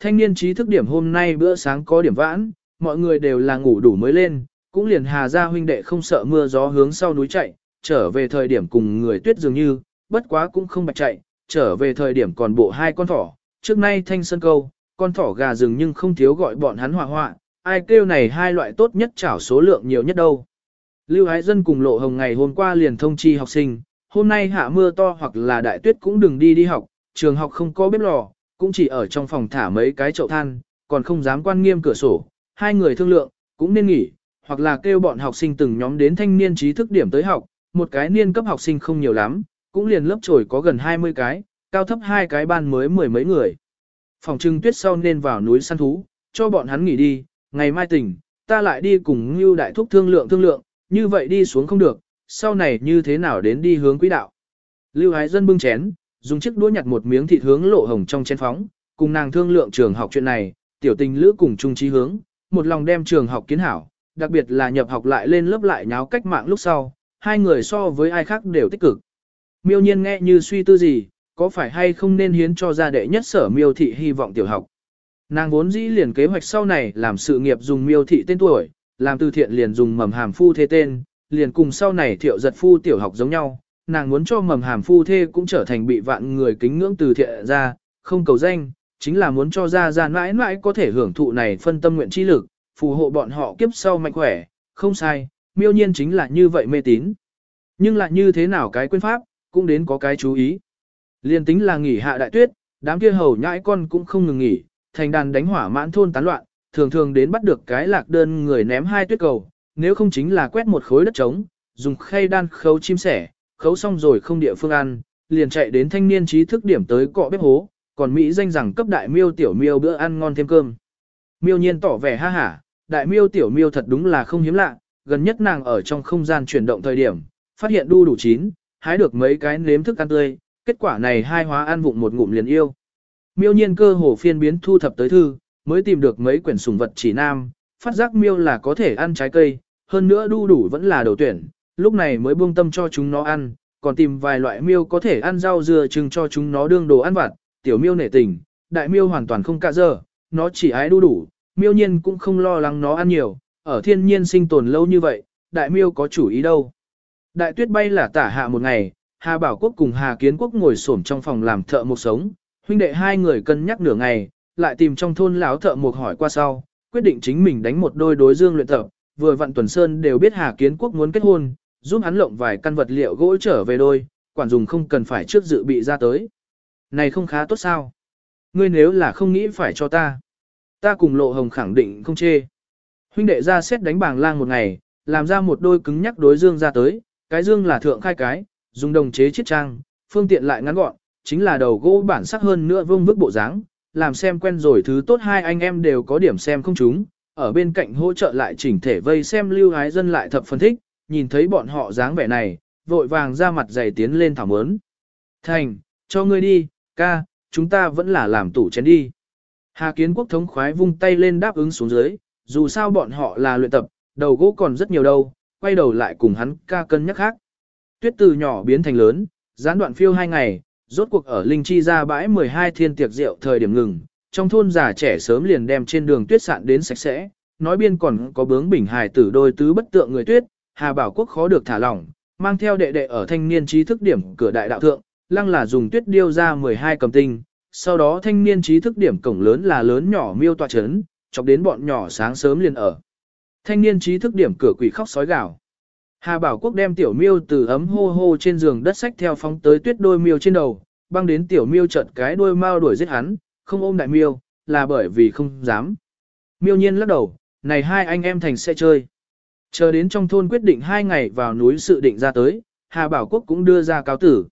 thanh niên trí thức điểm hôm nay bữa sáng có điểm vãn, mọi người đều là ngủ đủ mới lên, cũng liền hà ra huynh đệ không sợ mưa gió hướng sau núi chạy, trở về thời điểm cùng người tuyết dường như, bất quá cũng không bạch chạy, trở về thời điểm còn bộ hai con thỏ, trước nay thanh sơn câu, con thỏ gà rừng nhưng không thiếu gọi bọn hắn hỏa hoạn, ai kêu này hai loại tốt nhất chảo số lượng nhiều nhất đâu. Lưu hải Dân cùng Lộ Hồng ngày hôm qua liền thông chi học sinh, hôm nay hạ mưa to hoặc là đại tuyết cũng đừng đi đi học, trường học không có bếp lò, cũng chỉ ở trong phòng thả mấy cái chậu than, còn không dám quan nghiêm cửa sổ, hai người thương lượng, cũng nên nghỉ, hoặc là kêu bọn học sinh từng nhóm đến thanh niên trí thức điểm tới học, một cái niên cấp học sinh không nhiều lắm, cũng liền lớp trồi có gần 20 cái, cao thấp hai cái ban mới mười mấy người. Phòng trưng tuyết sau nên vào núi săn thú, cho bọn hắn nghỉ đi, ngày mai tỉnh, ta lại đi cùng Ngưu Đại Thúc thương lượng thương lượng, như vậy đi xuống không được, sau này như thế nào đến đi hướng quỹ đạo. Lưu Hải Dân bưng chén, dùng chiếc đũa nhặt một miếng thịt hướng lộ hồng trong chén phóng, cùng nàng thương lượng trường học chuyện này, tiểu tình lữ cùng chung trí hướng, một lòng đem trường học kiến hảo, đặc biệt là nhập học lại lên lớp lại nháo cách mạng lúc sau, hai người so với ai khác đều tích cực. Miêu nhiên nghe như suy tư gì, có phải hay không nên hiến cho gia đệ nhất sở miêu thị hy vọng tiểu học. Nàng vốn dĩ liền kế hoạch sau này làm sự nghiệp dùng miêu thị tên tuổi, làm từ thiện liền dùng mầm hàm phu thế tên, liền cùng sau này thiệu giật phu tiểu học giống nhau. Nàng muốn cho mầm hàm phu thê cũng trở thành bị vạn người kính ngưỡng từ thiện ra, không cầu danh, chính là muốn cho ra ra mãi mãi có thể hưởng thụ này phân tâm nguyện chi lực, phù hộ bọn họ kiếp sau mạnh khỏe, không sai, miêu nhiên chính là như vậy mê tín. Nhưng lại như thế nào cái quên pháp, cũng đến có cái chú ý. Liên tính là nghỉ hạ đại tuyết, đám kia hầu nhãi con cũng không ngừng nghỉ, thành đàn đánh hỏa mãn thôn tán loạn, thường thường đến bắt được cái lạc đơn người ném hai tuyết cầu, nếu không chính là quét một khối đất trống, dùng khay đan khấu chim sẻ, khấu xong rồi không địa phương ăn, liền chạy đến thanh niên trí thức điểm tới cọ bếp hố, còn Mỹ danh rằng cấp đại miêu tiểu miêu bữa ăn ngon thêm cơm. Miêu nhiên tỏ vẻ ha hả, đại miêu tiểu miêu thật đúng là không hiếm lạ, gần nhất nàng ở trong không gian chuyển động thời điểm, phát hiện đu đủ chín, hái được mấy cái nếm thức ăn tươi, kết quả này hai hóa ăn vụng một ngụm liền yêu. Miêu nhiên cơ hồ phiên biến thu thập tới thư, mới tìm được mấy quyển sùng vật chỉ nam, phát giác miêu là có thể ăn trái cây, hơn nữa đu đủ vẫn là đầu tuyển, lúc này mới buông tâm cho chúng nó ăn, còn tìm vài loại miêu có thể ăn rau dưa chừng cho chúng nó đương đồ ăn vặt, tiểu miêu nể tình, đại miêu hoàn toàn không cạ dơ, nó chỉ ái đu đủ, miêu nhiên cũng không lo lắng nó ăn nhiều, ở thiên nhiên sinh tồn lâu như vậy, đại miêu có chủ ý đâu. Đại tuyết bay là tả hạ một ngày, Hà Bảo Quốc cùng Hà Kiến Quốc ngồi xổm trong phòng làm thợ một sống, huynh đệ hai người cân nhắc nửa ngày, lại tìm trong thôn lão thợ một hỏi qua sau, quyết định chính mình đánh một đôi đối dương luyện tập, vừa vặn Tuần Sơn đều biết Hà Kiến Quốc muốn kết hôn, giúp hắn lộng vài căn vật liệu gỗ trở về đôi, quản dùng không cần phải trước dự bị ra tới. Này không khá tốt sao? Ngươi nếu là không nghĩ phải cho ta, ta cùng lộ hồng khẳng định không chê. Huynh đệ ra xét đánh bảng lang một ngày, làm ra một đôi cứng nhắc đối dương ra tới, cái dương là thượng khai cái, dùng đồng chế chiết trang, phương tiện lại ngắn gọn, chính là đầu gỗ bản sắc hơn nữa vương vức bộ dáng, làm xem quen rồi thứ tốt hai anh em đều có điểm xem không chúng, ở bên cạnh hỗ trợ lại chỉnh thể vây xem lưu hái dân lại thập phân thích, nhìn thấy bọn họ dáng vẻ này, vội vàng ra mặt dày tiến lên thảo mớn. Thành, cho ngươi đi, ca, chúng ta vẫn là làm tủ chén đi. Hà kiến quốc thống khoái vung tay lên đáp ứng xuống dưới, dù sao bọn họ là luyện tập, đầu gỗ còn rất nhiều đâu, quay đầu lại cùng hắn ca cân nhắc khác. Tuyết từ nhỏ biến thành lớn, gián đoạn phiêu hai ngày, rốt cuộc ở Linh Chi ra bãi 12 thiên tiệc rượu thời điểm ngừng, trong thôn già trẻ sớm liền đem trên đường tuyết sạn đến sạch sẽ, nói biên còn có bướng bình hài tử đôi tứ bất tượng người tuyết, Hà Bảo Quốc khó được thả lỏng, mang theo đệ đệ ở thanh niên trí thức điểm cửa đại đạo thượng, lăng là dùng tuyết điêu ra 12 cầm tinh, sau đó thanh niên trí thức điểm cổng lớn là lớn nhỏ miêu tọa chấn, chọc đến bọn nhỏ sáng sớm liền ở. Thanh niên trí thức điểm cửa quỷ khóc sói gào. Hà Bảo Quốc đem tiểu miêu từ ấm hô hô trên giường đất sách theo phóng tới tuyết đôi miêu trên đầu, băng đến tiểu miêu chợt cái đôi mau đuổi giết hắn, không ôm đại miêu, là bởi vì không dám. Miêu nhiên lắc đầu, này hai anh em thành sẽ chơi. Chờ đến trong thôn quyết định hai ngày vào núi sự định ra tới, Hà Bảo Quốc cũng đưa ra cáo tử.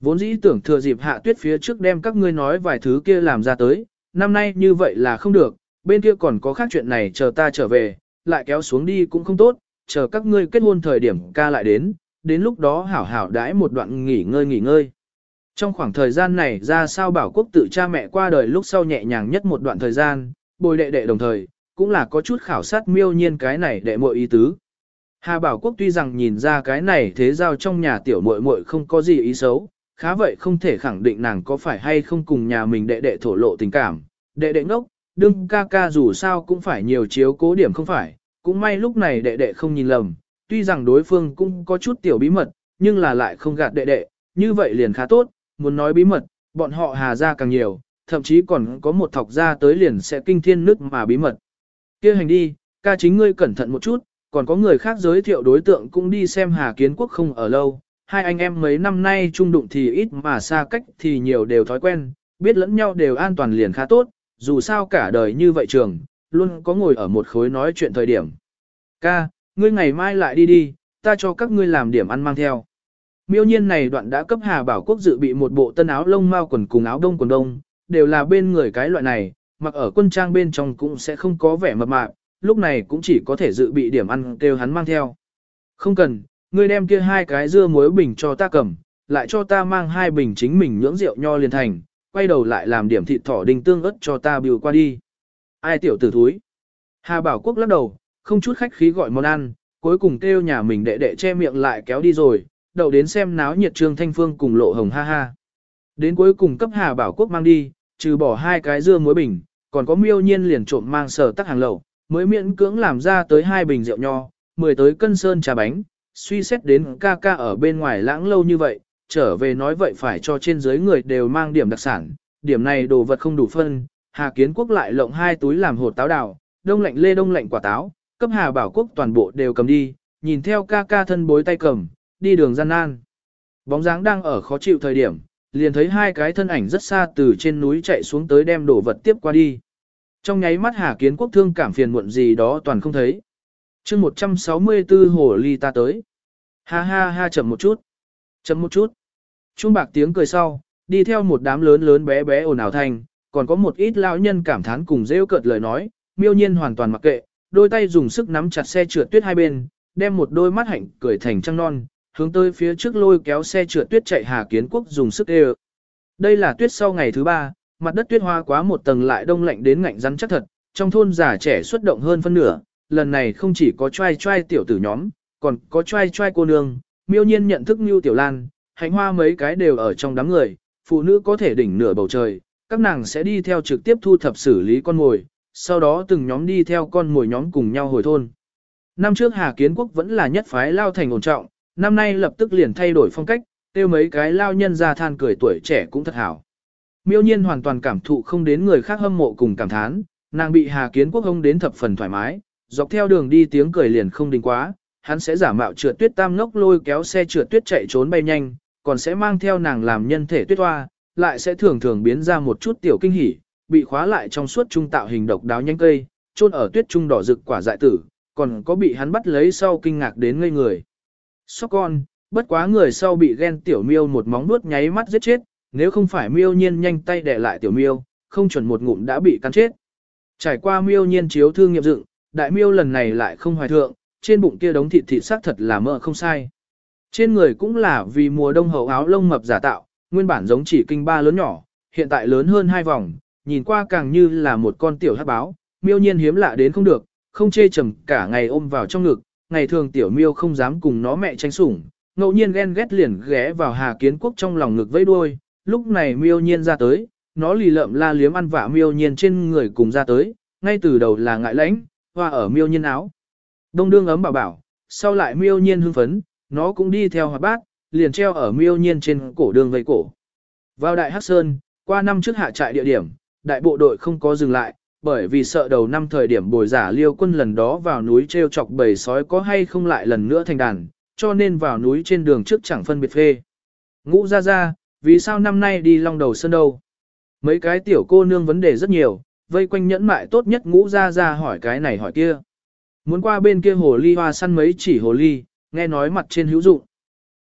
Vốn dĩ tưởng thừa dịp hạ tuyết phía trước đem các ngươi nói vài thứ kia làm ra tới, năm nay như vậy là không được, bên kia còn có khác chuyện này chờ ta trở về, lại kéo xuống đi cũng không tốt, chờ các ngươi kết hôn thời điểm ca lại đến, đến lúc đó hảo hảo đãi một đoạn nghỉ ngơi nghỉ ngơi. Trong khoảng thời gian này ra sao bảo quốc tự cha mẹ qua đời lúc sau nhẹ nhàng nhất một đoạn thời gian, bồi đệ đệ đồng thời, cũng là có chút khảo sát miêu nhiên cái này đệ muội ý tứ. Hà Bảo Quốc tuy rằng nhìn ra cái này thế giao trong nhà tiểu muội muội không có gì ý xấu, khá vậy không thể khẳng định nàng có phải hay không cùng nhà mình đệ đệ thổ lộ tình cảm, đệ đệ ngốc, đương ca ca dù sao cũng phải nhiều chiếu cố điểm không phải, cũng may lúc này đệ đệ không nhìn lầm, tuy rằng đối phương cũng có chút tiểu bí mật, nhưng là lại không gạt đệ đệ, như vậy liền khá tốt, muốn nói bí mật, bọn họ hà ra càng nhiều, thậm chí còn có một thọc ra tới liền sẽ kinh thiên nước mà bí mật kia hành đi, ca chính ngươi cẩn thận một chút, còn có người khác giới thiệu đối tượng cũng đi xem Hà Kiến Quốc không ở lâu, hai anh em mấy năm nay chung đụng thì ít mà xa cách thì nhiều đều thói quen, biết lẫn nhau đều an toàn liền khá tốt, dù sao cả đời như vậy trường, luôn có ngồi ở một khối nói chuyện thời điểm. Ca, ngươi ngày mai lại đi đi, ta cho các ngươi làm điểm ăn mang theo. Miêu nhiên này đoạn đã cấp Hà Bảo Quốc dự bị một bộ tân áo lông mao quần cùng áo đông quần đông, đều là bên người cái loại này, mặc ở quân trang bên trong cũng sẽ không có vẻ mập mạp, lúc này cũng chỉ có thể dự bị điểm ăn kêu hắn mang theo. Không cần, ngươi đem kia hai cái dưa muối bình cho ta cầm, lại cho ta mang hai bình chính mình nhưỡng rượu nho liền thành, quay đầu lại làm điểm thịt thỏ đình tương ớt cho ta biểu qua đi. Ai tiểu tử thúi? Hà Bảo Quốc lắc đầu, không chút khách khí gọi món ăn, cuối cùng kêu nhà mình đệ đệ che miệng lại kéo đi rồi, đậu đến xem náo nhiệt trương thanh phương cùng lộ hồng ha ha. Đến cuối cùng cấp Hà Bảo Quốc mang đi, trừ bỏ hai cái dưa muối bình, còn có miêu nhiên liền trộm mang sở tắc hàng lẩu, mới miễn cưỡng làm ra tới hai bình rượu nho, mười tới cân sơn trà bánh, suy xét đến ca ca ở bên ngoài lãng lâu như vậy, trở về nói vậy phải cho trên dưới người đều mang điểm đặc sản, điểm này đồ vật không đủ phân, Hà Kiến Quốc lại lộng hai túi làm hột táo đào, đông lạnh lê đông lạnh quả táo, cấp Hà Bảo Quốc toàn bộ đều cầm đi, nhìn theo ca ca thân bối tay cầm, đi đường gian nan. Bóng dáng đang ở khó chịu thời điểm, liền thấy hai cái thân ảnh rất xa từ trên núi chạy xuống tới đem đồ vật tiếp qua đi. Trong nháy mắt Hà Kiến Quốc thương cảm phiền muộn gì đó toàn không thấy. chương 164 hồ ly ta tới. Ha ha ha chậm một chút. Chậm một chút. Trung bạc tiếng cười sau, đi theo một đám lớn lớn bé bé ồn ào thành, còn có một ít lão nhân cảm thán cùng rêu cợt lời nói, miêu nhiên hoàn toàn mặc kệ, đôi tay dùng sức nắm chặt xe trượt tuyết hai bên, đem một đôi mắt hạnh cười thành trăng non, hướng tới phía trước lôi kéo xe trượt tuyết chạy Hà Kiến Quốc dùng sức đê Đây là tuyết sau ngày thứ ba, mặt đất tuyết hoa quá một tầng lại đông lạnh đến ngạnh rắn chắc thật, trong thôn già trẻ xuất động hơn phân nửa, lần này không chỉ có trai trai tiểu tử nhóm, còn có trai trai cô nương, miêu nhiên nhận thức như tiểu lan, hạnh hoa mấy cái đều ở trong đám người, phụ nữ có thể đỉnh nửa bầu trời, các nàng sẽ đi theo trực tiếp thu thập xử lý con mồi, sau đó từng nhóm đi theo con mồi nhóm cùng nhau hồi thôn. Năm trước Hà Kiến Quốc vẫn là nhất phái lao thành ổn trọng, năm nay lập tức liền thay đổi phong cách, tiêu mấy cái lao nhân ra than cười tuổi trẻ cũng thật hảo. Miêu nhiên hoàn toàn cảm thụ không đến người khác hâm mộ cùng cảm thán, nàng bị Hà Kiến Quốc hông đến thập phần thoải mái, dọc theo đường đi tiếng cười liền không đình quá, hắn sẽ giả mạo trượt tuyết tam ngốc lôi kéo xe trượt tuyết chạy trốn bay nhanh, còn sẽ mang theo nàng làm nhân thể tuyết hoa, lại sẽ thường thường biến ra một chút tiểu kinh hỉ, bị khóa lại trong suốt trung tạo hình độc đáo nhanh cây, chôn ở tuyết trung đỏ rực quả dại tử, còn có bị hắn bắt lấy sau kinh ngạc đến ngây người. Sóc con, bất quá người sau bị ghen tiểu miêu một móng nuốt nháy mắt giết chết, nếu không phải miêu nhiên nhanh tay đè lại tiểu miêu, không chuẩn một ngụm đã bị cắn chết. Trải qua miêu nhiên chiếu thương nghiệp dựng, đại miêu lần này lại không hoài thượng, trên bụng kia đống thịt thịt xác thật là mỡ không sai. Trên người cũng là vì mùa đông hậu áo lông mập giả tạo, nguyên bản giống chỉ kinh ba lớn nhỏ, hiện tại lớn hơn hai vòng, nhìn qua càng như là một con tiểu hát báo, miêu nhiên hiếm lạ đến không được, không chê trầm cả ngày ôm vào trong ngực, ngày thường tiểu miêu không dám cùng nó mẹ tranh sủng, ngẫu nhiên ghen ghét liền ghé vào Hà Kiến Quốc trong lòng ngực vẫy đuôi, lúc này miêu nhiên ra tới, nó lì lợm la liếm ăn vạ miêu nhiên trên người cùng ra tới, ngay từ đầu là ngại lãnh, hoa ở miêu nhiên áo. Đông đương ấm bảo bảo, sau lại miêu nhiên hưng phấn, nó cũng đi theo hoạt bát, liền treo ở miêu nhiên trên cổ đường vây cổ. Vào đại Hắc Sơn, qua năm trước hạ trại địa điểm, đại bộ đội không có dừng lại, bởi vì sợ đầu năm thời điểm bồi giả liêu quân lần đó vào núi treo chọc bầy sói có hay không lại lần nữa thành đàn, cho nên vào núi trên đường trước chẳng phân biệt phê. Ngũ ra ra, vì sao năm nay đi long đầu sơn đâu? Mấy cái tiểu cô nương vấn đề rất nhiều, vây quanh nhẫn mại tốt nhất ngũ ra ra hỏi cái này hỏi kia. Muốn qua bên kia hồ ly hoa săn mấy chỉ hồ ly, nghe nói mặt trên hữu dụng.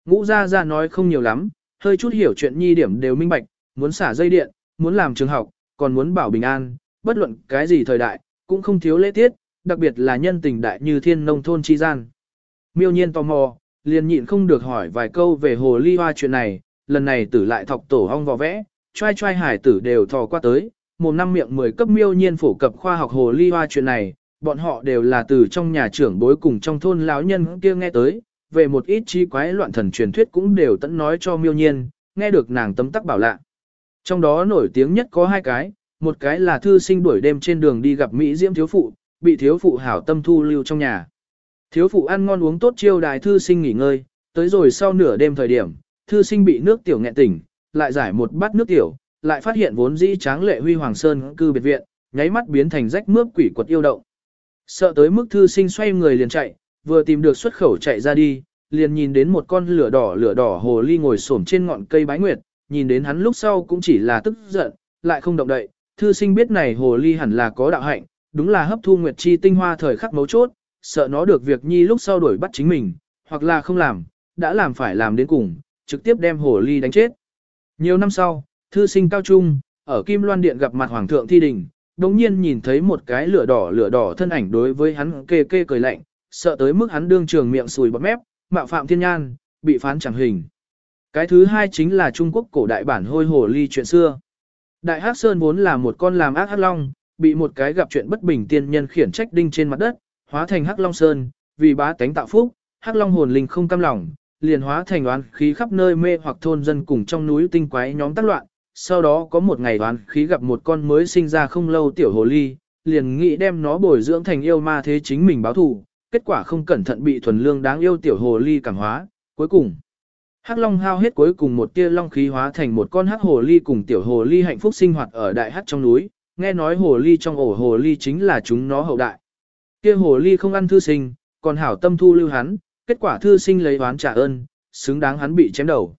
Ngũ ra ra nói không nhiều lắm, hơi chút hiểu chuyện nhi điểm đều minh bạch, muốn xả dây điện, muốn làm trường học, còn muốn bảo bình an, bất luận cái gì thời đại, cũng không thiếu lễ tiết, đặc biệt là nhân tình đại như thiên nông thôn chi gian. Miêu nhiên tò mò, liền nhịn không được hỏi vài câu về hồ ly hoa chuyện này, lần này tử lại thọc tổ hong vò vẽ, trai trai hải tử đều thò qua tới, một năm miệng mười cấp miêu nhiên phổ cập khoa học hồ ly hoa chuyện này, bọn họ đều là từ trong nhà trưởng bối cùng trong thôn lão nhân kia nghe tới, về một ít chi quái loạn thần truyền thuyết cũng đều tận nói cho miêu nhiên, nghe được nàng tấm tắc bảo lạ. Trong đó nổi tiếng nhất có hai cái, một cái là thư sinh đuổi đêm trên đường đi gặp Mỹ Diễm thiếu phụ, bị thiếu phụ hảo tâm thu lưu trong nhà. Thiếu phụ ăn ngon uống tốt chiêu đài thư sinh nghỉ ngơi, tới rồi sau nửa đêm thời điểm, thư sinh bị nước tiểu nghẹn tỉnh, lại giải một bát nước tiểu, lại phát hiện vốn dĩ tráng lệ huy hoàng sơn cư biệt viện, nháy mắt biến thành rách mướp quỷ quật yêu động. Sợ tới mức thư sinh xoay người liền chạy, vừa tìm được xuất khẩu chạy ra đi, liền nhìn đến một con lửa đỏ lửa đỏ hồ ly ngồi xổm trên ngọn cây bái nguyệt, nhìn đến hắn lúc sau cũng chỉ là tức giận, lại không động đậy. Thư sinh biết này hồ ly hẳn là có đạo hạnh, đúng là hấp thu nguyệt chi tinh hoa thời khắc mấu chốt, sợ nó được việc nhi lúc sau đuổi bắt chính mình, hoặc là không làm, đã làm phải làm đến cùng, trực tiếp đem hồ ly đánh chết. Nhiều năm sau, thư sinh cao trung, ở Kim Loan Điện gặp mặt Hoàng thượng Thi Đình, đồng nhiên nhìn thấy một cái lửa đỏ lửa đỏ thân ảnh đối với hắn kê kê cười lạnh, sợ tới mức hắn đương trường miệng sùi bọt mép, mạo phạm thiên nhan, bị phán chẳng hình. Cái thứ hai chính là Trung Quốc cổ đại bản hôi hồ ly chuyện xưa. Đại Hắc Sơn vốn là một con làm ác hắc long, bị một cái gặp chuyện bất bình tiên nhân khiển trách đinh trên mặt đất, hóa thành hắc long sơn, vì bá tánh tạo phúc, hắc long hồn linh không cam lòng, liền hóa thành oán khí khắp nơi mê hoặc thôn dân cùng trong núi tinh quái nhóm tác loạn. Sau đó có một ngày oán khí gặp một con mới sinh ra không lâu tiểu hồ ly, liền nghĩ đem nó bồi dưỡng thành yêu ma thế chính mình báo thù, kết quả không cẩn thận bị thuần lương đáng yêu tiểu hồ ly cảm hóa, cuối cùng Hắc Long hao hết cuối cùng một tia long khí hóa thành một con hắc hồ ly cùng tiểu hồ ly hạnh phúc sinh hoạt ở đại hắc trong núi, nghe nói hồ ly trong ổ hồ ly chính là chúng nó hậu đại. Kia hồ ly không ăn thư sinh, còn hảo tâm thu lưu hắn, kết quả thư sinh lấy oán trả ơn, xứng đáng hắn bị chém đầu.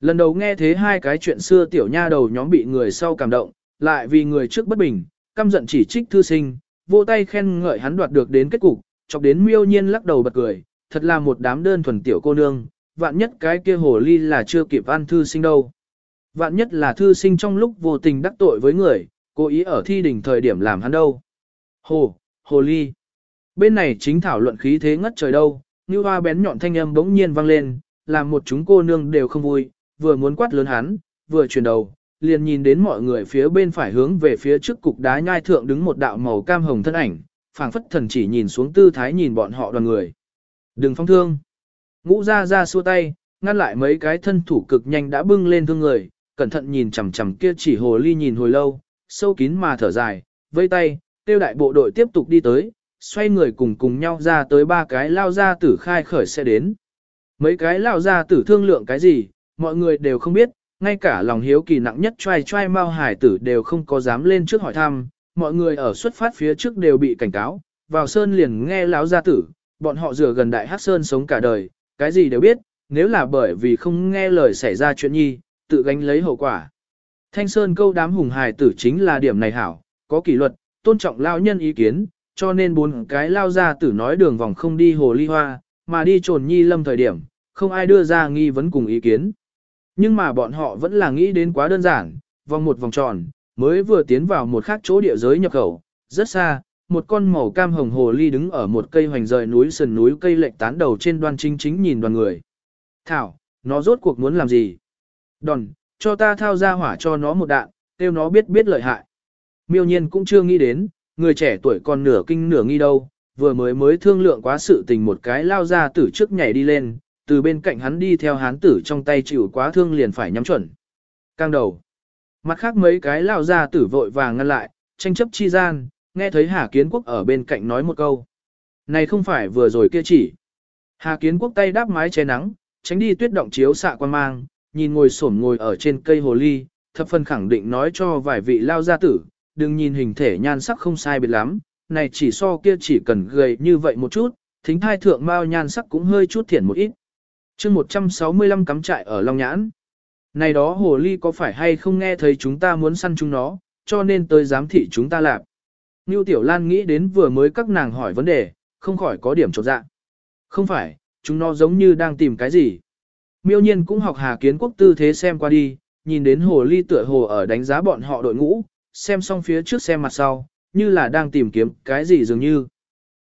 Lần đầu nghe thế hai cái chuyện xưa tiểu nha đầu nhóm bị người sau cảm động, lại vì người trước bất bình, căm giận chỉ trích thư sinh, vô tay khen ngợi hắn đoạt được đến kết cục, chọc đến miêu nhiên lắc đầu bật cười, thật là một đám đơn thuần tiểu cô nương, vạn nhất cái kia hồ ly là chưa kịp ăn thư sinh đâu. Vạn nhất là thư sinh trong lúc vô tình đắc tội với người, cố ý ở thi đỉnh thời điểm làm hắn đâu. Hồ, hồ ly. Bên này chính thảo luận khí thế ngất trời đâu, như hoa bén nhọn thanh âm bỗng nhiên vang lên, làm một chúng cô nương đều không vui, vừa muốn quát lớn hắn, vừa chuyển đầu, liền nhìn đến mọi người phía bên phải hướng về phía trước cục đá nhai thượng đứng một đạo màu cam hồng thân ảnh, phảng phất thần chỉ nhìn xuống tư thái nhìn bọn họ đoàn người. Đừng phong thương. Ngũ ra ra xua tay, ngăn lại mấy cái thân thủ cực nhanh đã bưng lên thương người, cẩn thận nhìn chằm chằm kia chỉ hồ ly nhìn hồi lâu, sâu kín mà thở dài, vây tay, tiêu đại bộ đội tiếp tục đi tới, xoay người cùng cùng nhau ra tới ba cái lao ra tử khai khởi sẽ đến. Mấy cái lao ra tử thương lượng cái gì, mọi người đều không biết, ngay cả lòng hiếu kỳ nặng nhất trai trai mau hải tử đều không có dám lên trước hỏi thăm, mọi người ở xuất phát phía trước đều bị cảnh cáo, vào sơn liền nghe lão gia tử, bọn họ rửa gần đại hắc sơn sống cả đời, cái gì đều biết, nếu là bởi vì không nghe lời xảy ra chuyện nhi, tự gánh lấy hậu quả. Thanh Sơn câu đám hùng hài tử chính là điểm này hảo, có kỷ luật, tôn trọng lao nhân ý kiến, cho nên bốn cái lao ra tử nói đường vòng không đi hồ ly hoa, mà đi trồn nhi lâm thời điểm, không ai đưa ra nghi vấn cùng ý kiến. Nhưng mà bọn họ vẫn là nghĩ đến quá đơn giản, vòng một vòng tròn, mới vừa tiến vào một khác chỗ địa giới nhập khẩu, rất xa, một con màu cam hồng hồ ly đứng ở một cây hoành rời núi sườn núi cây lệch tán đầu trên đoan chính chính nhìn đoàn người. Thảo, nó rốt cuộc muốn làm gì? Đòn, cho ta thao ra hỏa cho nó một đạn, kêu nó biết biết lợi hại. Miêu nhiên cũng chưa nghĩ đến, người trẻ tuổi còn nửa kinh nửa nghi đâu, vừa mới mới thương lượng quá sự tình một cái lao ra tử trước nhảy đi lên, từ bên cạnh hắn đi theo hán tử trong tay chịu quá thương liền phải nhắm chuẩn. Căng đầu. Mặt khác mấy cái lao ra tử vội vàng ngăn lại, tranh chấp chi gian, nghe thấy Hà Kiến Quốc ở bên cạnh nói một câu. Này không phải vừa rồi kia chỉ. Hà Kiến Quốc tay đáp mái che nắng, tránh đi tuyết động chiếu xạ quan mang, nhìn ngồi xổm ngồi ở trên cây hồ ly, thập phần khẳng định nói cho vài vị lao gia tử, đừng nhìn hình thể nhan sắc không sai biệt lắm, này chỉ so kia chỉ cần gầy như vậy một chút, thính thai thượng mao nhan sắc cũng hơi chút thiển một ít. chương 165 cắm trại ở Long Nhãn. Này đó hồ ly có phải hay không nghe thấy chúng ta muốn săn chúng nó, cho nên tới giám thị chúng ta làm. Ngưu Tiểu Lan nghĩ đến vừa mới các nàng hỏi vấn đề, không khỏi có điểm trột dạ. Không phải, chúng nó giống như đang tìm cái gì. Miêu nhiên cũng học Hà Kiến Quốc tư thế xem qua đi, nhìn đến hồ ly tựa hồ ở đánh giá bọn họ đội ngũ, xem xong phía trước xem mặt sau, như là đang tìm kiếm cái gì dường như.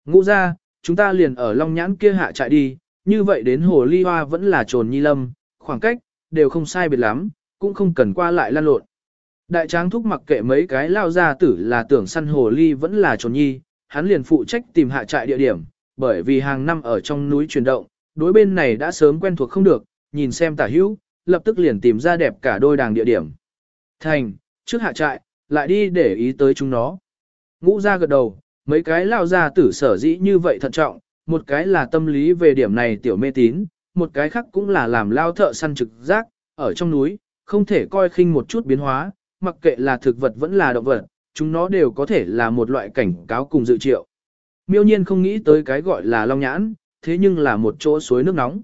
Ngũ ra, chúng ta liền ở Long Nhãn kia hạ trại đi, như vậy đến hồ ly hoa vẫn là trồn nhi lâm, khoảng cách, đều không sai biệt lắm, cũng không cần qua lại lan lộn. Đại tráng thúc mặc kệ mấy cái lao ra tử là tưởng săn hồ ly vẫn là trồn nhi, hắn liền phụ trách tìm hạ trại địa điểm, bởi vì hàng năm ở trong núi chuyển động, đối bên này đã sớm quen thuộc không được, nhìn xem tả hữu, lập tức liền tìm ra đẹp cả đôi đàng địa điểm. Thành, trước hạ trại, lại đi để ý tới chúng nó. Ngũ ra gật đầu, mấy cái lao ra tử sở dĩ như vậy thận trọng, một cái là tâm lý về điểm này tiểu mê tín, một cái khác cũng là làm lao thợ săn trực giác, ở trong núi, không thể coi khinh một chút biến hóa, mặc kệ là thực vật vẫn là động vật, chúng nó đều có thể là một loại cảnh cáo cùng dự triệu. Miêu nhiên không nghĩ tới cái gọi là long nhãn, thế nhưng là một chỗ suối nước nóng.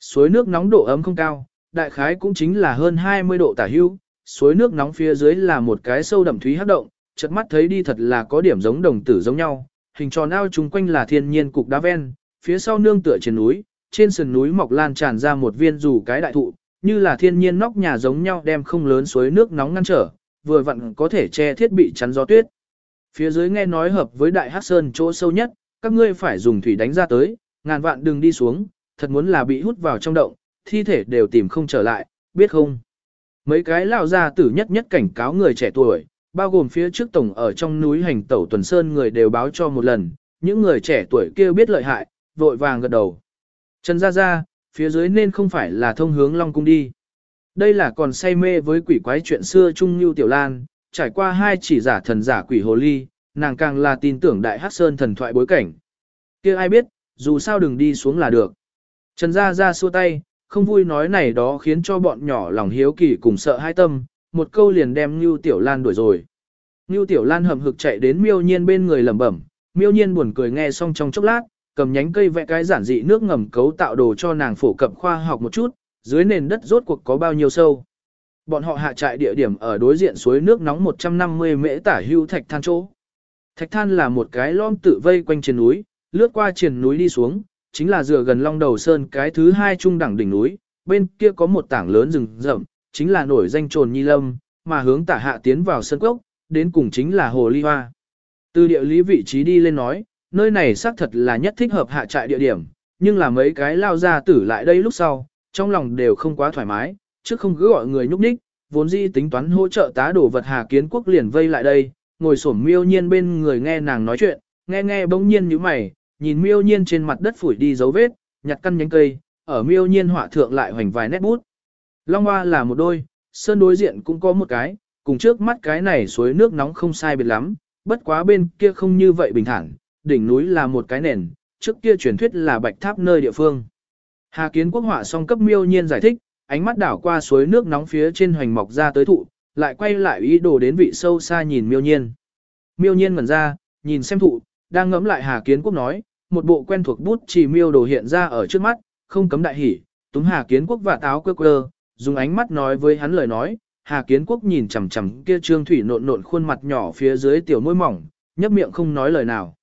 Suối nước nóng độ ấm không cao, đại khái cũng chính là hơn 20 độ tả hưu, suối nước nóng phía dưới là một cái sâu đậm thúy hấp động, chợt mắt thấy đi thật là có điểm giống đồng tử giống nhau, hình tròn ao chung quanh là thiên nhiên cục đá ven, phía sau nương tựa trên núi, trên sườn núi mọc lan tràn ra một viên dù cái đại thụ, như là thiên nhiên nóc nhà giống nhau đem không lớn suối nước nóng ngăn trở, vừa vặn có thể che thiết bị chắn gió tuyết. Phía dưới nghe nói hợp với đại hát sơn chỗ sâu nhất, các ngươi phải dùng thủy đánh ra tới, ngàn vạn đừng đi xuống, thật muốn là bị hút vào trong động, thi thể đều tìm không trở lại, biết không? Mấy cái lao ra tử nhất nhất cảnh cáo người trẻ tuổi, bao gồm phía trước tổng ở trong núi hành tẩu tuần sơn người đều báo cho một lần, những người trẻ tuổi kia biết lợi hại, vội vàng gật đầu. Trần Gia Gia, phía dưới nên không phải là thông hướng Long Cung đi. Đây là còn say mê với quỷ quái chuyện xưa Trung Nhu Tiểu Lan, trải qua hai chỉ giả thần giả quỷ hồ ly, nàng càng là tin tưởng Đại Hắc Sơn thần thoại bối cảnh. kia ai biết, dù sao đừng đi xuống là được. Trần Gia Gia xua tay, không vui nói này đó khiến cho bọn nhỏ lòng hiếu kỳ cùng sợ hai tâm, một câu liền đem Nhu Tiểu Lan đuổi rồi. Nhu Tiểu Lan hầm hực chạy đến miêu nhiên bên người lẩm bẩm, miêu nhiên buồn cười nghe xong trong chốc lát, cầm nhánh cây vẽ cái giản dị nước ngầm cấu tạo đồ cho nàng phổ cập khoa học một chút, dưới nền đất rốt cuộc có bao nhiêu sâu. Bọn họ hạ trại địa điểm ở đối diện suối nước nóng 150 mễ tả hưu thạch than chỗ. Thạch than là một cái lom tự vây quanh trên núi, lướt qua triền núi đi xuống, chính là dựa gần long đầu sơn cái thứ hai trung đẳng đỉnh núi, bên kia có một tảng lớn rừng rậm, chính là nổi danh trồn nhi lâm, mà hướng tả hạ tiến vào sân cốc, đến cùng chính là hồ ly hoa. Từ địa lý vị trí đi lên nói, nơi này xác thật là nhất thích hợp hạ trại địa điểm, nhưng là mấy cái lao ra tử lại đây lúc sau, trong lòng đều không quá thoải mái, trước không cứ gọi người nhúc nhích, vốn dĩ tính toán hỗ trợ tá đổ vật Hà Kiến Quốc liền vây lại đây, ngồi xổm miêu nhiên bên người nghe nàng nói chuyện, nghe nghe bỗng nhiên như mày, nhìn miêu nhiên trên mặt đất phủi đi dấu vết, nhặt căn nhánh cây, ở miêu nhiên họa thượng lại hoành vài nét bút. Long hoa là một đôi, sơn đối diện cũng có một cái, cùng trước mắt cái này suối nước nóng không sai biệt lắm, bất quá bên kia không như vậy bình thản, đỉnh núi là một cái nền, trước kia truyền thuyết là bạch tháp nơi địa phương. Hà kiến quốc họa song cấp miêu nhiên giải thích, ánh mắt đảo qua suối nước nóng phía trên hoành mọc ra tới thụ, lại quay lại ý đồ đến vị sâu xa nhìn miêu nhiên. Miêu nhiên ngẩn ra, nhìn xem thụ, đang ngẫm lại Hà Kiến Quốc nói, một bộ quen thuộc bút chỉ miêu đồ hiện ra ở trước mắt, không cấm đại hỉ, túm Hà Kiến Quốc và táo quơ quơ, dùng ánh mắt nói với hắn lời nói, Hà Kiến Quốc nhìn chằm chằm kia trương thủy nộn nộn khuôn mặt nhỏ phía dưới tiểu môi mỏng, nhấp miệng không nói lời nào.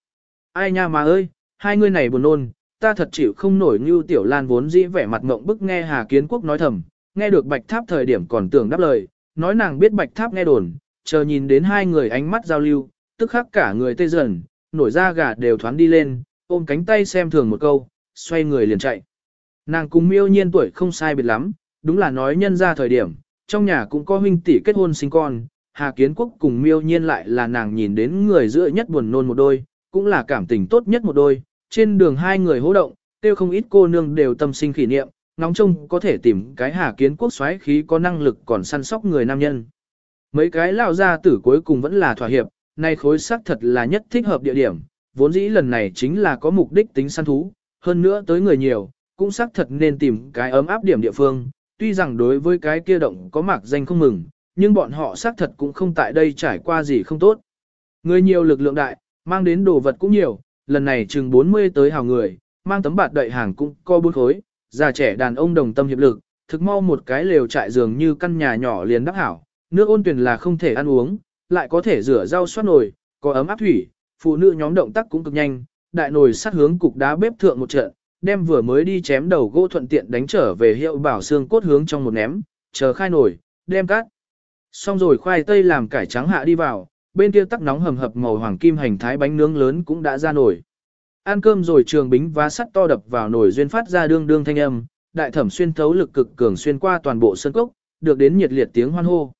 Ai nha mà ơi, hai người này buồn nôn, ta thật chịu không nổi như tiểu lan vốn dĩ vẻ mặt ngộng bức nghe Hà Kiến Quốc nói thầm, nghe được bạch tháp thời điểm còn tưởng đáp lời, nói nàng biết bạch tháp nghe đồn, chờ nhìn đến hai người ánh mắt giao lưu, tức khắc cả người tê dần, nổi da gà đều thoáng đi lên, ôm cánh tay xem thường một câu, xoay người liền chạy. Nàng cùng miêu nhiên tuổi không sai biệt lắm, đúng là nói nhân ra thời điểm, trong nhà cũng có huynh tỷ kết hôn sinh con, Hà Kiến Quốc cùng miêu nhiên lại là nàng nhìn đến người giữa nhất buồn nôn một đôi, cũng là cảm tình tốt nhất một đôi, trên đường hai người hô động, tiêu không ít cô nương đều tâm sinh kỷ niệm, ngóng trông có thể tìm cái Hà Kiến Quốc xoáy khí có năng lực còn săn sóc người nam nhân. Mấy cái lao ra tử cuối cùng vẫn là thỏa hiệp, nay khối xác thật là nhất thích hợp địa điểm, vốn dĩ lần này chính là có mục đích tính săn thú, hơn nữa tới người nhiều, cũng xác thật nên tìm cái ấm áp điểm địa phương, tuy rằng đối với cái kia động có mạc danh không mừng, nhưng bọn họ xác thật cũng không tại đây trải qua gì không tốt. Người nhiều lực lượng đại, mang đến đồ vật cũng nhiều, lần này chừng 40 tới hào người, mang tấm bạt đậy hàng cũng co bốn khối, già trẻ đàn ông đồng tâm hiệp lực, thực mau một cái lều trại giường như căn nhà nhỏ liền đắp hảo, nước ôn tuyển là không thể ăn uống, lại có thể rửa rau xoát nồi, có ấm áp thủy, phụ nữ nhóm động tác cũng cực nhanh, đại nồi sát hướng cục đá bếp thượng một trận, đem vừa mới đi chém đầu gỗ thuận tiện đánh trở về hiệu bảo xương cốt hướng trong một ném, chờ khai nồi, đem cắt. Xong rồi khoai tây làm cải trắng hạ đi vào, bên kia tắc nóng hầm hập màu hoàng kim hành thái bánh nướng lớn cũng đã ra nổi. Ăn cơm rồi trường bính vá sắt to đập vào nồi duyên phát ra đương đương thanh âm, đại thẩm xuyên thấu lực cực cường xuyên qua toàn bộ sân cốc, được đến nhiệt liệt tiếng hoan hô.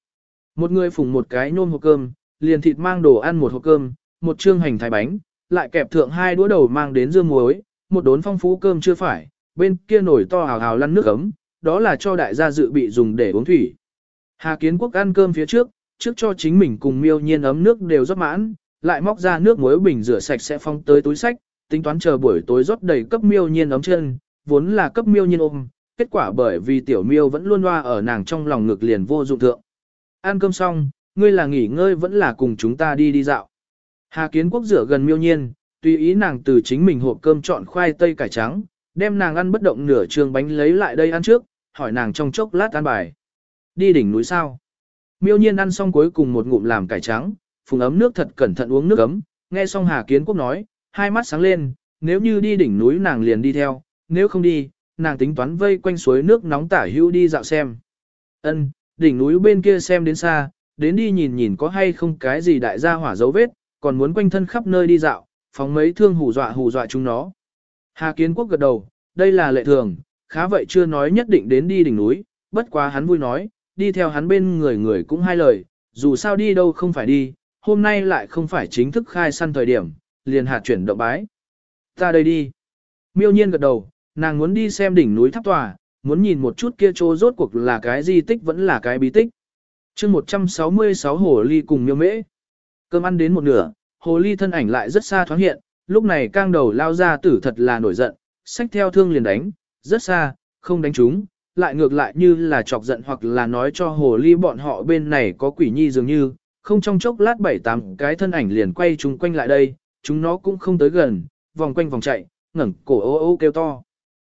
Một người phùng một cái nôm hộp cơm, liền thịt mang đồ ăn một hộp cơm, một trương hành thái bánh, lại kẹp thượng hai đũa đầu mang đến dương muối, một đốn phong phú cơm chưa phải, bên kia nổi to hào hào lăn nước ấm, đó là cho đại gia dự bị dùng để uống thủy. Hà Kiến Quốc ăn cơm phía trước, trước cho chính mình cùng miêu nhiên ấm nước đều rót mãn, lại móc ra nước muối bình rửa sạch sẽ phong tới túi sách, tính toán chờ buổi tối rót đầy cấp miêu nhiên ấm chân, vốn là cấp miêu nhiên ôm, kết quả bởi vì tiểu miêu vẫn luôn loa ở nàng trong lòng ngực liền vô dụng thượng. Ăn cơm xong, ngươi là nghỉ ngơi vẫn là cùng chúng ta đi đi dạo. Hà Kiến Quốc rửa gần miêu nhiên, tùy ý nàng từ chính mình hộp cơm chọn khoai tây cải trắng, đem nàng ăn bất động nửa trường bánh lấy lại đây ăn trước, hỏi nàng trong chốc lát ăn bài. Đi đỉnh núi sao? Miêu nhiên ăn xong cuối cùng một ngụm làm cải trắng, phùng ấm nước thật cẩn thận uống nước ấm, nghe xong Hà Kiến Quốc nói, hai mắt sáng lên, nếu như đi đỉnh núi nàng liền đi theo, nếu không đi, nàng tính toán vây quanh suối nước nóng tả hữu đi dạo xem. Ân, đỉnh núi bên kia xem đến xa, đến đi nhìn nhìn có hay không cái gì đại gia hỏa dấu vết, còn muốn quanh thân khắp nơi đi dạo, phóng mấy thương hù dọa hù dọa chúng nó. Hà Kiến Quốc gật đầu, đây là lệ thường, khá vậy chưa nói nhất định đến đi đỉnh núi, bất quá hắn vui nói, đi theo hắn bên người người cũng hai lời, dù sao đi đâu không phải đi, hôm nay lại không phải chính thức khai săn thời điểm, liền hạt chuyển động bái. Ta đây đi. Miêu nhiên gật đầu, nàng muốn đi xem đỉnh núi tháp tòa, muốn nhìn một chút kia chỗ rốt cuộc là cái di tích vẫn là cái bí tích. chương 166 hồ ly cùng miêu mễ. Cơm ăn đến một nửa, hồ ly thân ảnh lại rất xa thoáng hiện, lúc này cang đầu lao ra tử thật là nổi giận, xách theo thương liền đánh, rất xa, không đánh chúng, lại ngược lại như là chọc giận hoặc là nói cho hồ ly bọn họ bên này có quỷ nhi dường như, không trong chốc lát bảy tám cái thân ảnh liền quay chúng quanh lại đây, chúng nó cũng không tới gần, vòng quanh vòng chạy, ngẩng cổ ô ô kêu to.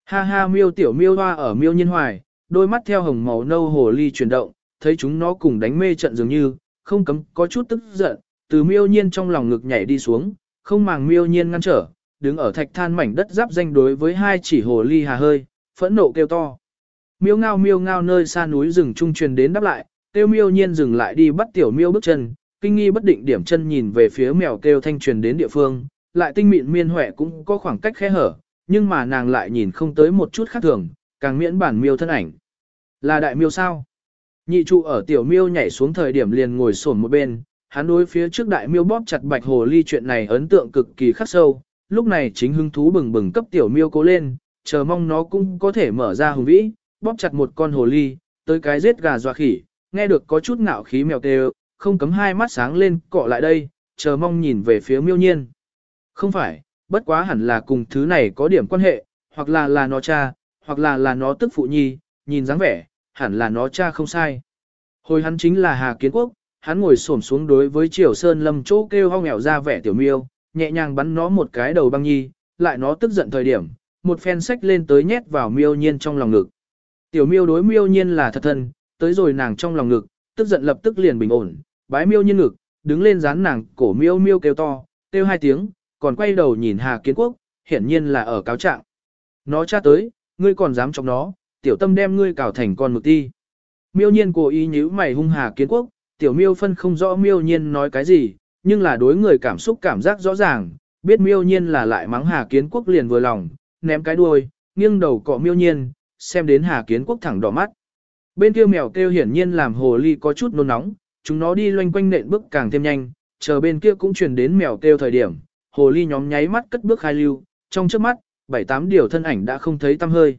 Ha ha miêu tiểu miêu hoa ở miêu nhiên hoài, đôi mắt theo hồng màu nâu hồ ly chuyển động, thấy chúng nó cùng đánh mê trận dường như, không cấm có chút tức giận, từ miêu nhiên trong lòng ngực nhảy đi xuống, không màng miêu nhiên ngăn trở, đứng ở thạch than mảnh đất giáp danh đối với hai chỉ hồ ly hà hơi, phẫn nộ kêu to. Miêu ngao miêu ngao nơi xa núi rừng trung truyền đến đáp lại, tiêu miêu nhiên dừng lại đi bắt tiểu miêu bước chân, kinh nghi bất định điểm chân nhìn về phía mèo kêu thanh truyền đến địa phương, lại tinh mịn miên huệ cũng có khoảng cách khe hở, nhưng mà nàng lại nhìn không tới một chút khác thường, càng miễn bản miêu thân ảnh. Là đại miêu sao? Nhị trụ ở tiểu miêu nhảy xuống thời điểm liền ngồi xổm một bên, hắn đối phía trước đại miêu bóp chặt bạch hồ ly chuyện này ấn tượng cực kỳ khắc sâu, lúc này chính hứng thú bừng bừng cấp tiểu miêu cố lên, chờ mong nó cũng có thể mở ra hùng vĩ, bóp chặt một con hồ ly, tới cái giết gà dọa khỉ, nghe được có chút ngạo khí mèo kêu, không cấm hai mắt sáng lên, cọ lại đây, chờ mong nhìn về phía miêu nhiên. Không phải, bất quá hẳn là cùng thứ này có điểm quan hệ, hoặc là là nó cha, hoặc là là nó tức phụ nhi, nhìn dáng vẻ, hẳn là nó cha không sai. Hồi hắn chính là Hà Kiến Quốc, hắn ngồi xổm xuống đối với Triều Sơn Lâm chỗ kêu ho nghèo ra vẻ tiểu miêu, nhẹ nhàng bắn nó một cái đầu băng nhi, lại nó tức giận thời điểm, một phen sách lên tới nhét vào miêu nhiên trong lòng ngực. Tiểu miêu đối miêu nhiên là thật thân, tới rồi nàng trong lòng ngực, tức giận lập tức liền bình ổn, bái miêu nhiên ngực, đứng lên dán nàng, cổ miêu miêu kêu to, kêu hai tiếng, còn quay đầu nhìn Hà Kiến Quốc, hiển nhiên là ở cáo trạng. Nó tra tới, ngươi còn dám chọc nó, tiểu tâm đem ngươi cào thành con mực ti. Miêu nhiên cố ý nhíu mày hung Hà Kiến Quốc, tiểu miêu phân không rõ miêu nhiên nói cái gì, nhưng là đối người cảm xúc cảm giác rõ ràng, biết miêu nhiên là lại mắng Hà Kiến Quốc liền vừa lòng, ném cái đuôi, nghiêng đầu cọ miêu nhiên, xem đến Hà Kiến Quốc thẳng đỏ mắt. Bên kia mèo kêu hiển nhiên làm hồ ly có chút nôn nóng, chúng nó đi loanh quanh nện bước càng thêm nhanh, chờ bên kia cũng truyền đến mèo kêu thời điểm, hồ ly nhóm nháy mắt cất bước khai lưu, trong trước mắt, bảy tám điều thân ảnh đã không thấy tăm hơi.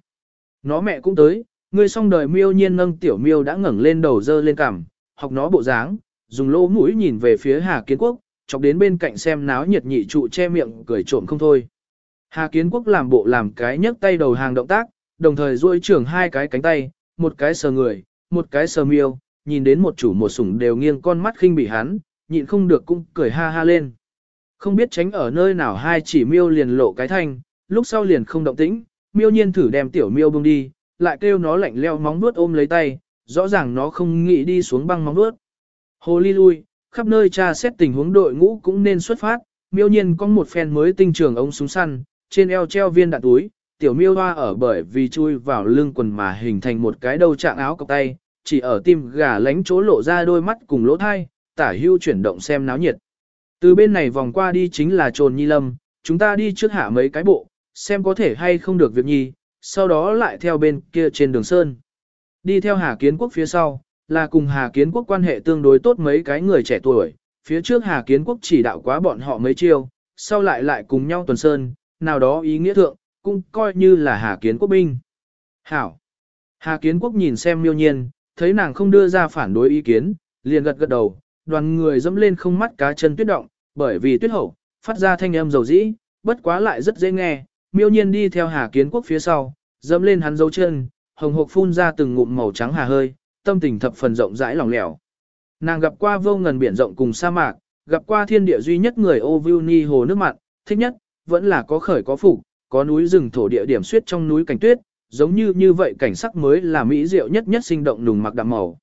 Nó mẹ cũng tới, người song đời miêu nhiên nâng tiểu miêu đã ngẩng lên đầu dơ lên cằm, học nó bộ dáng, dùng lỗ mũi nhìn về phía Hà Kiến Quốc, chọc đến bên cạnh xem náo nhiệt nhị trụ che miệng cười trộm không thôi. Hà Kiến Quốc làm bộ làm cái nhấc tay đầu hàng động tác, đồng thời duỗi trưởng hai cái cánh tay, một cái sờ người, một cái sờ miêu, nhìn đến một chủ một sủng đều nghiêng con mắt khinh bị hắn, nhịn không được cũng cười ha ha lên. Không biết tránh ở nơi nào hai chỉ miêu liền lộ cái thanh, lúc sau liền không động tĩnh, miêu nhiên thử đem tiểu miêu bông đi, lại kêu nó lạnh leo móng nuốt ôm lấy tay, rõ ràng nó không nghĩ đi xuống băng móng nuốt. Hồ ly lui, khắp nơi tra xét tình huống đội ngũ cũng nên xuất phát, miêu nhiên có một phen mới tinh trường ống súng săn, trên eo treo viên đạn túi, tiểu miêu hoa ở bởi vì chui vào lưng quần mà hình thành một cái đầu trạng áo cọc tay, chỉ ở tim gà lánh chỗ lộ ra đôi mắt cùng lỗ thai, tả hưu chuyển động xem náo nhiệt. Từ bên này vòng qua đi chính là trồn nhi lâm, chúng ta đi trước hạ mấy cái bộ, xem có thể hay không được việc nhi, sau đó lại theo bên kia trên đường sơn. Đi theo Hà Kiến Quốc phía sau, là cùng Hà Kiến Quốc quan hệ tương đối tốt mấy cái người trẻ tuổi, phía trước Hà Kiến Quốc chỉ đạo quá bọn họ mấy chiêu, sau lại lại cùng nhau tuần sơn, nào đó ý nghĩa thượng, cũng coi như là Hà Kiến Quốc binh. Hảo! Hà Kiến Quốc nhìn xem miêu nhiên, thấy nàng không đưa ra phản đối ý kiến, liền gật gật đầu, đoàn người dẫm lên không mắt cá chân tuyết động, bởi vì tuyết hậu, phát ra thanh âm dầu dĩ, bất quá lại rất dễ nghe, miêu nhiên đi theo Hà Kiến Quốc phía sau, dẫm lên hắn dấu chân, hồng hộc phun ra từng ngụm màu trắng hà hơi, tâm tình thập phần rộng rãi lòng lẻo. Nàng gặp qua vô ngần biển rộng cùng sa mạc, gặp qua thiên địa duy nhất người ô ni hồ nước mặn, thích nhất, vẫn là có khởi có phục, có núi rừng thổ địa điểm suyết trong núi cảnh tuyết, giống như như vậy cảnh sắc mới là mỹ diệu nhất nhất sinh động nùng mặc đậm màu.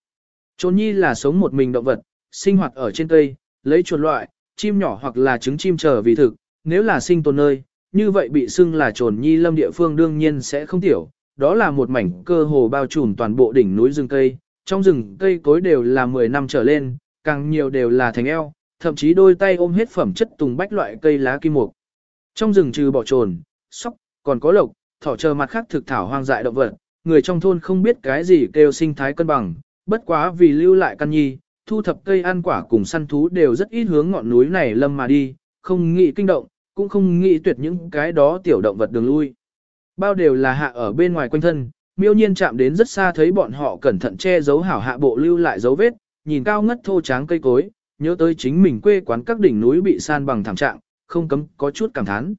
Trốn nhi là sống một mình động vật, sinh hoạt ở trên cây, lấy chuột loại, chim nhỏ hoặc là trứng chim trở vì thực, nếu là sinh tồn nơi, như vậy bị xưng là trồn nhi lâm địa phương đương nhiên sẽ không tiểu, đó là một mảnh cơ hồ bao trùm toàn bộ đỉnh núi rừng cây, trong rừng cây cối đều là 10 năm trở lên, càng nhiều đều là thành eo, thậm chí đôi tay ôm hết phẩm chất tùng bách loại cây lá kim mục. Trong rừng trừ bỏ trồn, sóc, còn có lộc, thỏ chờ mặt khác thực thảo hoang dại động vật, người trong thôn không biết cái gì kêu sinh thái cân bằng, bất quá vì lưu lại căn nhi, thu thập cây ăn quả cùng săn thú đều rất ít hướng ngọn núi này lâm mà đi, không nghĩ kinh động, cũng không nghĩ tuyệt những cái đó tiểu động vật đường lui. Bao đều là hạ ở bên ngoài quanh thân, miêu nhiên chạm đến rất xa thấy bọn họ cẩn thận che giấu hảo hạ bộ lưu lại dấu vết, nhìn cao ngất thô tráng cây cối, nhớ tới chính mình quê quán các đỉnh núi bị san bằng thảm trạng, không cấm có chút cảm thán.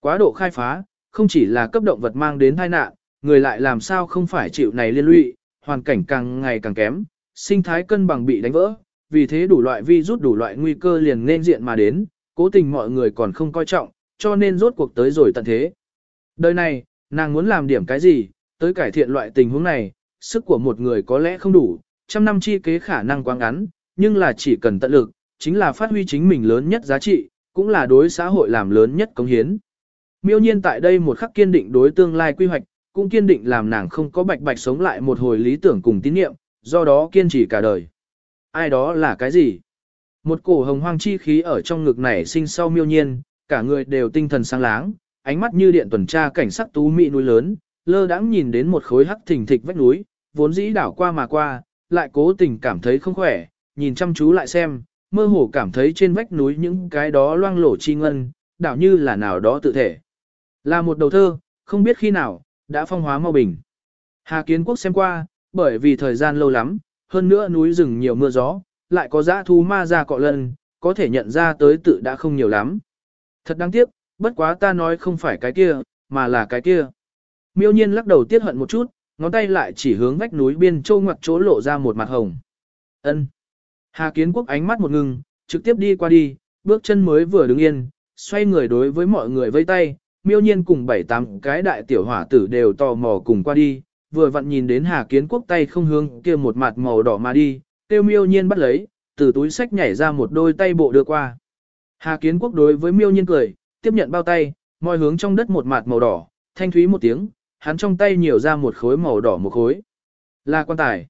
Quá độ khai phá, không chỉ là cấp động vật mang đến tai nạn, người lại làm sao không phải chịu này liên lụy, hoàn cảnh càng ngày càng kém, sinh thái cân bằng bị đánh vỡ, vì thế đủ loại vi rút đủ loại nguy cơ liền nên diện mà đến, cố tình mọi người còn không coi trọng, cho nên rốt cuộc tới rồi tận thế. Đời này, nàng muốn làm điểm cái gì, tới cải thiện loại tình huống này, sức của một người có lẽ không đủ, trăm năm chi kế khả năng quá ngắn, nhưng là chỉ cần tận lực, chính là phát huy chính mình lớn nhất giá trị, cũng là đối xã hội làm lớn nhất cống hiến. Miêu nhiên tại đây một khắc kiên định đối tương lai quy hoạch, cũng kiên định làm nàng không có bạch bạch sống lại một hồi lý tưởng cùng tín niệm, do đó kiên trì cả đời. Ai đó là cái gì? Một cổ hồng hoang chi khí ở trong ngực này sinh sau miêu nhiên, cả người đều tinh thần sáng láng, ánh mắt như điện tuần tra cảnh sắc tú mỹ núi lớn, lơ đãng nhìn đến một khối hắc thình thịch vách núi, vốn dĩ đảo qua mà qua, lại cố tình cảm thấy không khỏe, nhìn chăm chú lại xem, mơ hồ cảm thấy trên vách núi những cái đó loang lổ chi ngân, đảo như là nào đó tự thể. Là một đầu thơ, không biết khi nào, đã phong hóa mau bình. Hà Kiến Quốc xem qua, bởi vì thời gian lâu lắm, hơn nữa núi rừng nhiều mưa gió, lại có dã thú ma ra cọ lần, có thể nhận ra tới tự đã không nhiều lắm. Thật đáng tiếc, bất quá ta nói không phải cái kia, mà là cái kia. Miêu nhiên lắc đầu tiết hận một chút, ngón tay lại chỉ hướng vách núi biên châu ngoặt chỗ lộ ra một mặt hồng. ân Hà Kiến Quốc ánh mắt một ngừng, trực tiếp đi qua đi, bước chân mới vừa đứng yên, xoay người đối với mọi người vây tay, miêu nhiên cùng bảy tám cái đại tiểu hỏa tử đều tò mò cùng qua đi, vừa vặn nhìn đến Hà Kiến Quốc tay không hướng kia một mặt màu đỏ mà đi, tiêu miêu nhiên bắt lấy, từ túi sách nhảy ra một đôi tay bộ đưa qua. Hà Kiến Quốc đối với miêu nhiên cười, tiếp nhận bao tay, mọi hướng trong đất một mặt màu đỏ, thanh thúy một tiếng, hắn trong tay nhiều ra một khối màu đỏ một khối. Là quan tài.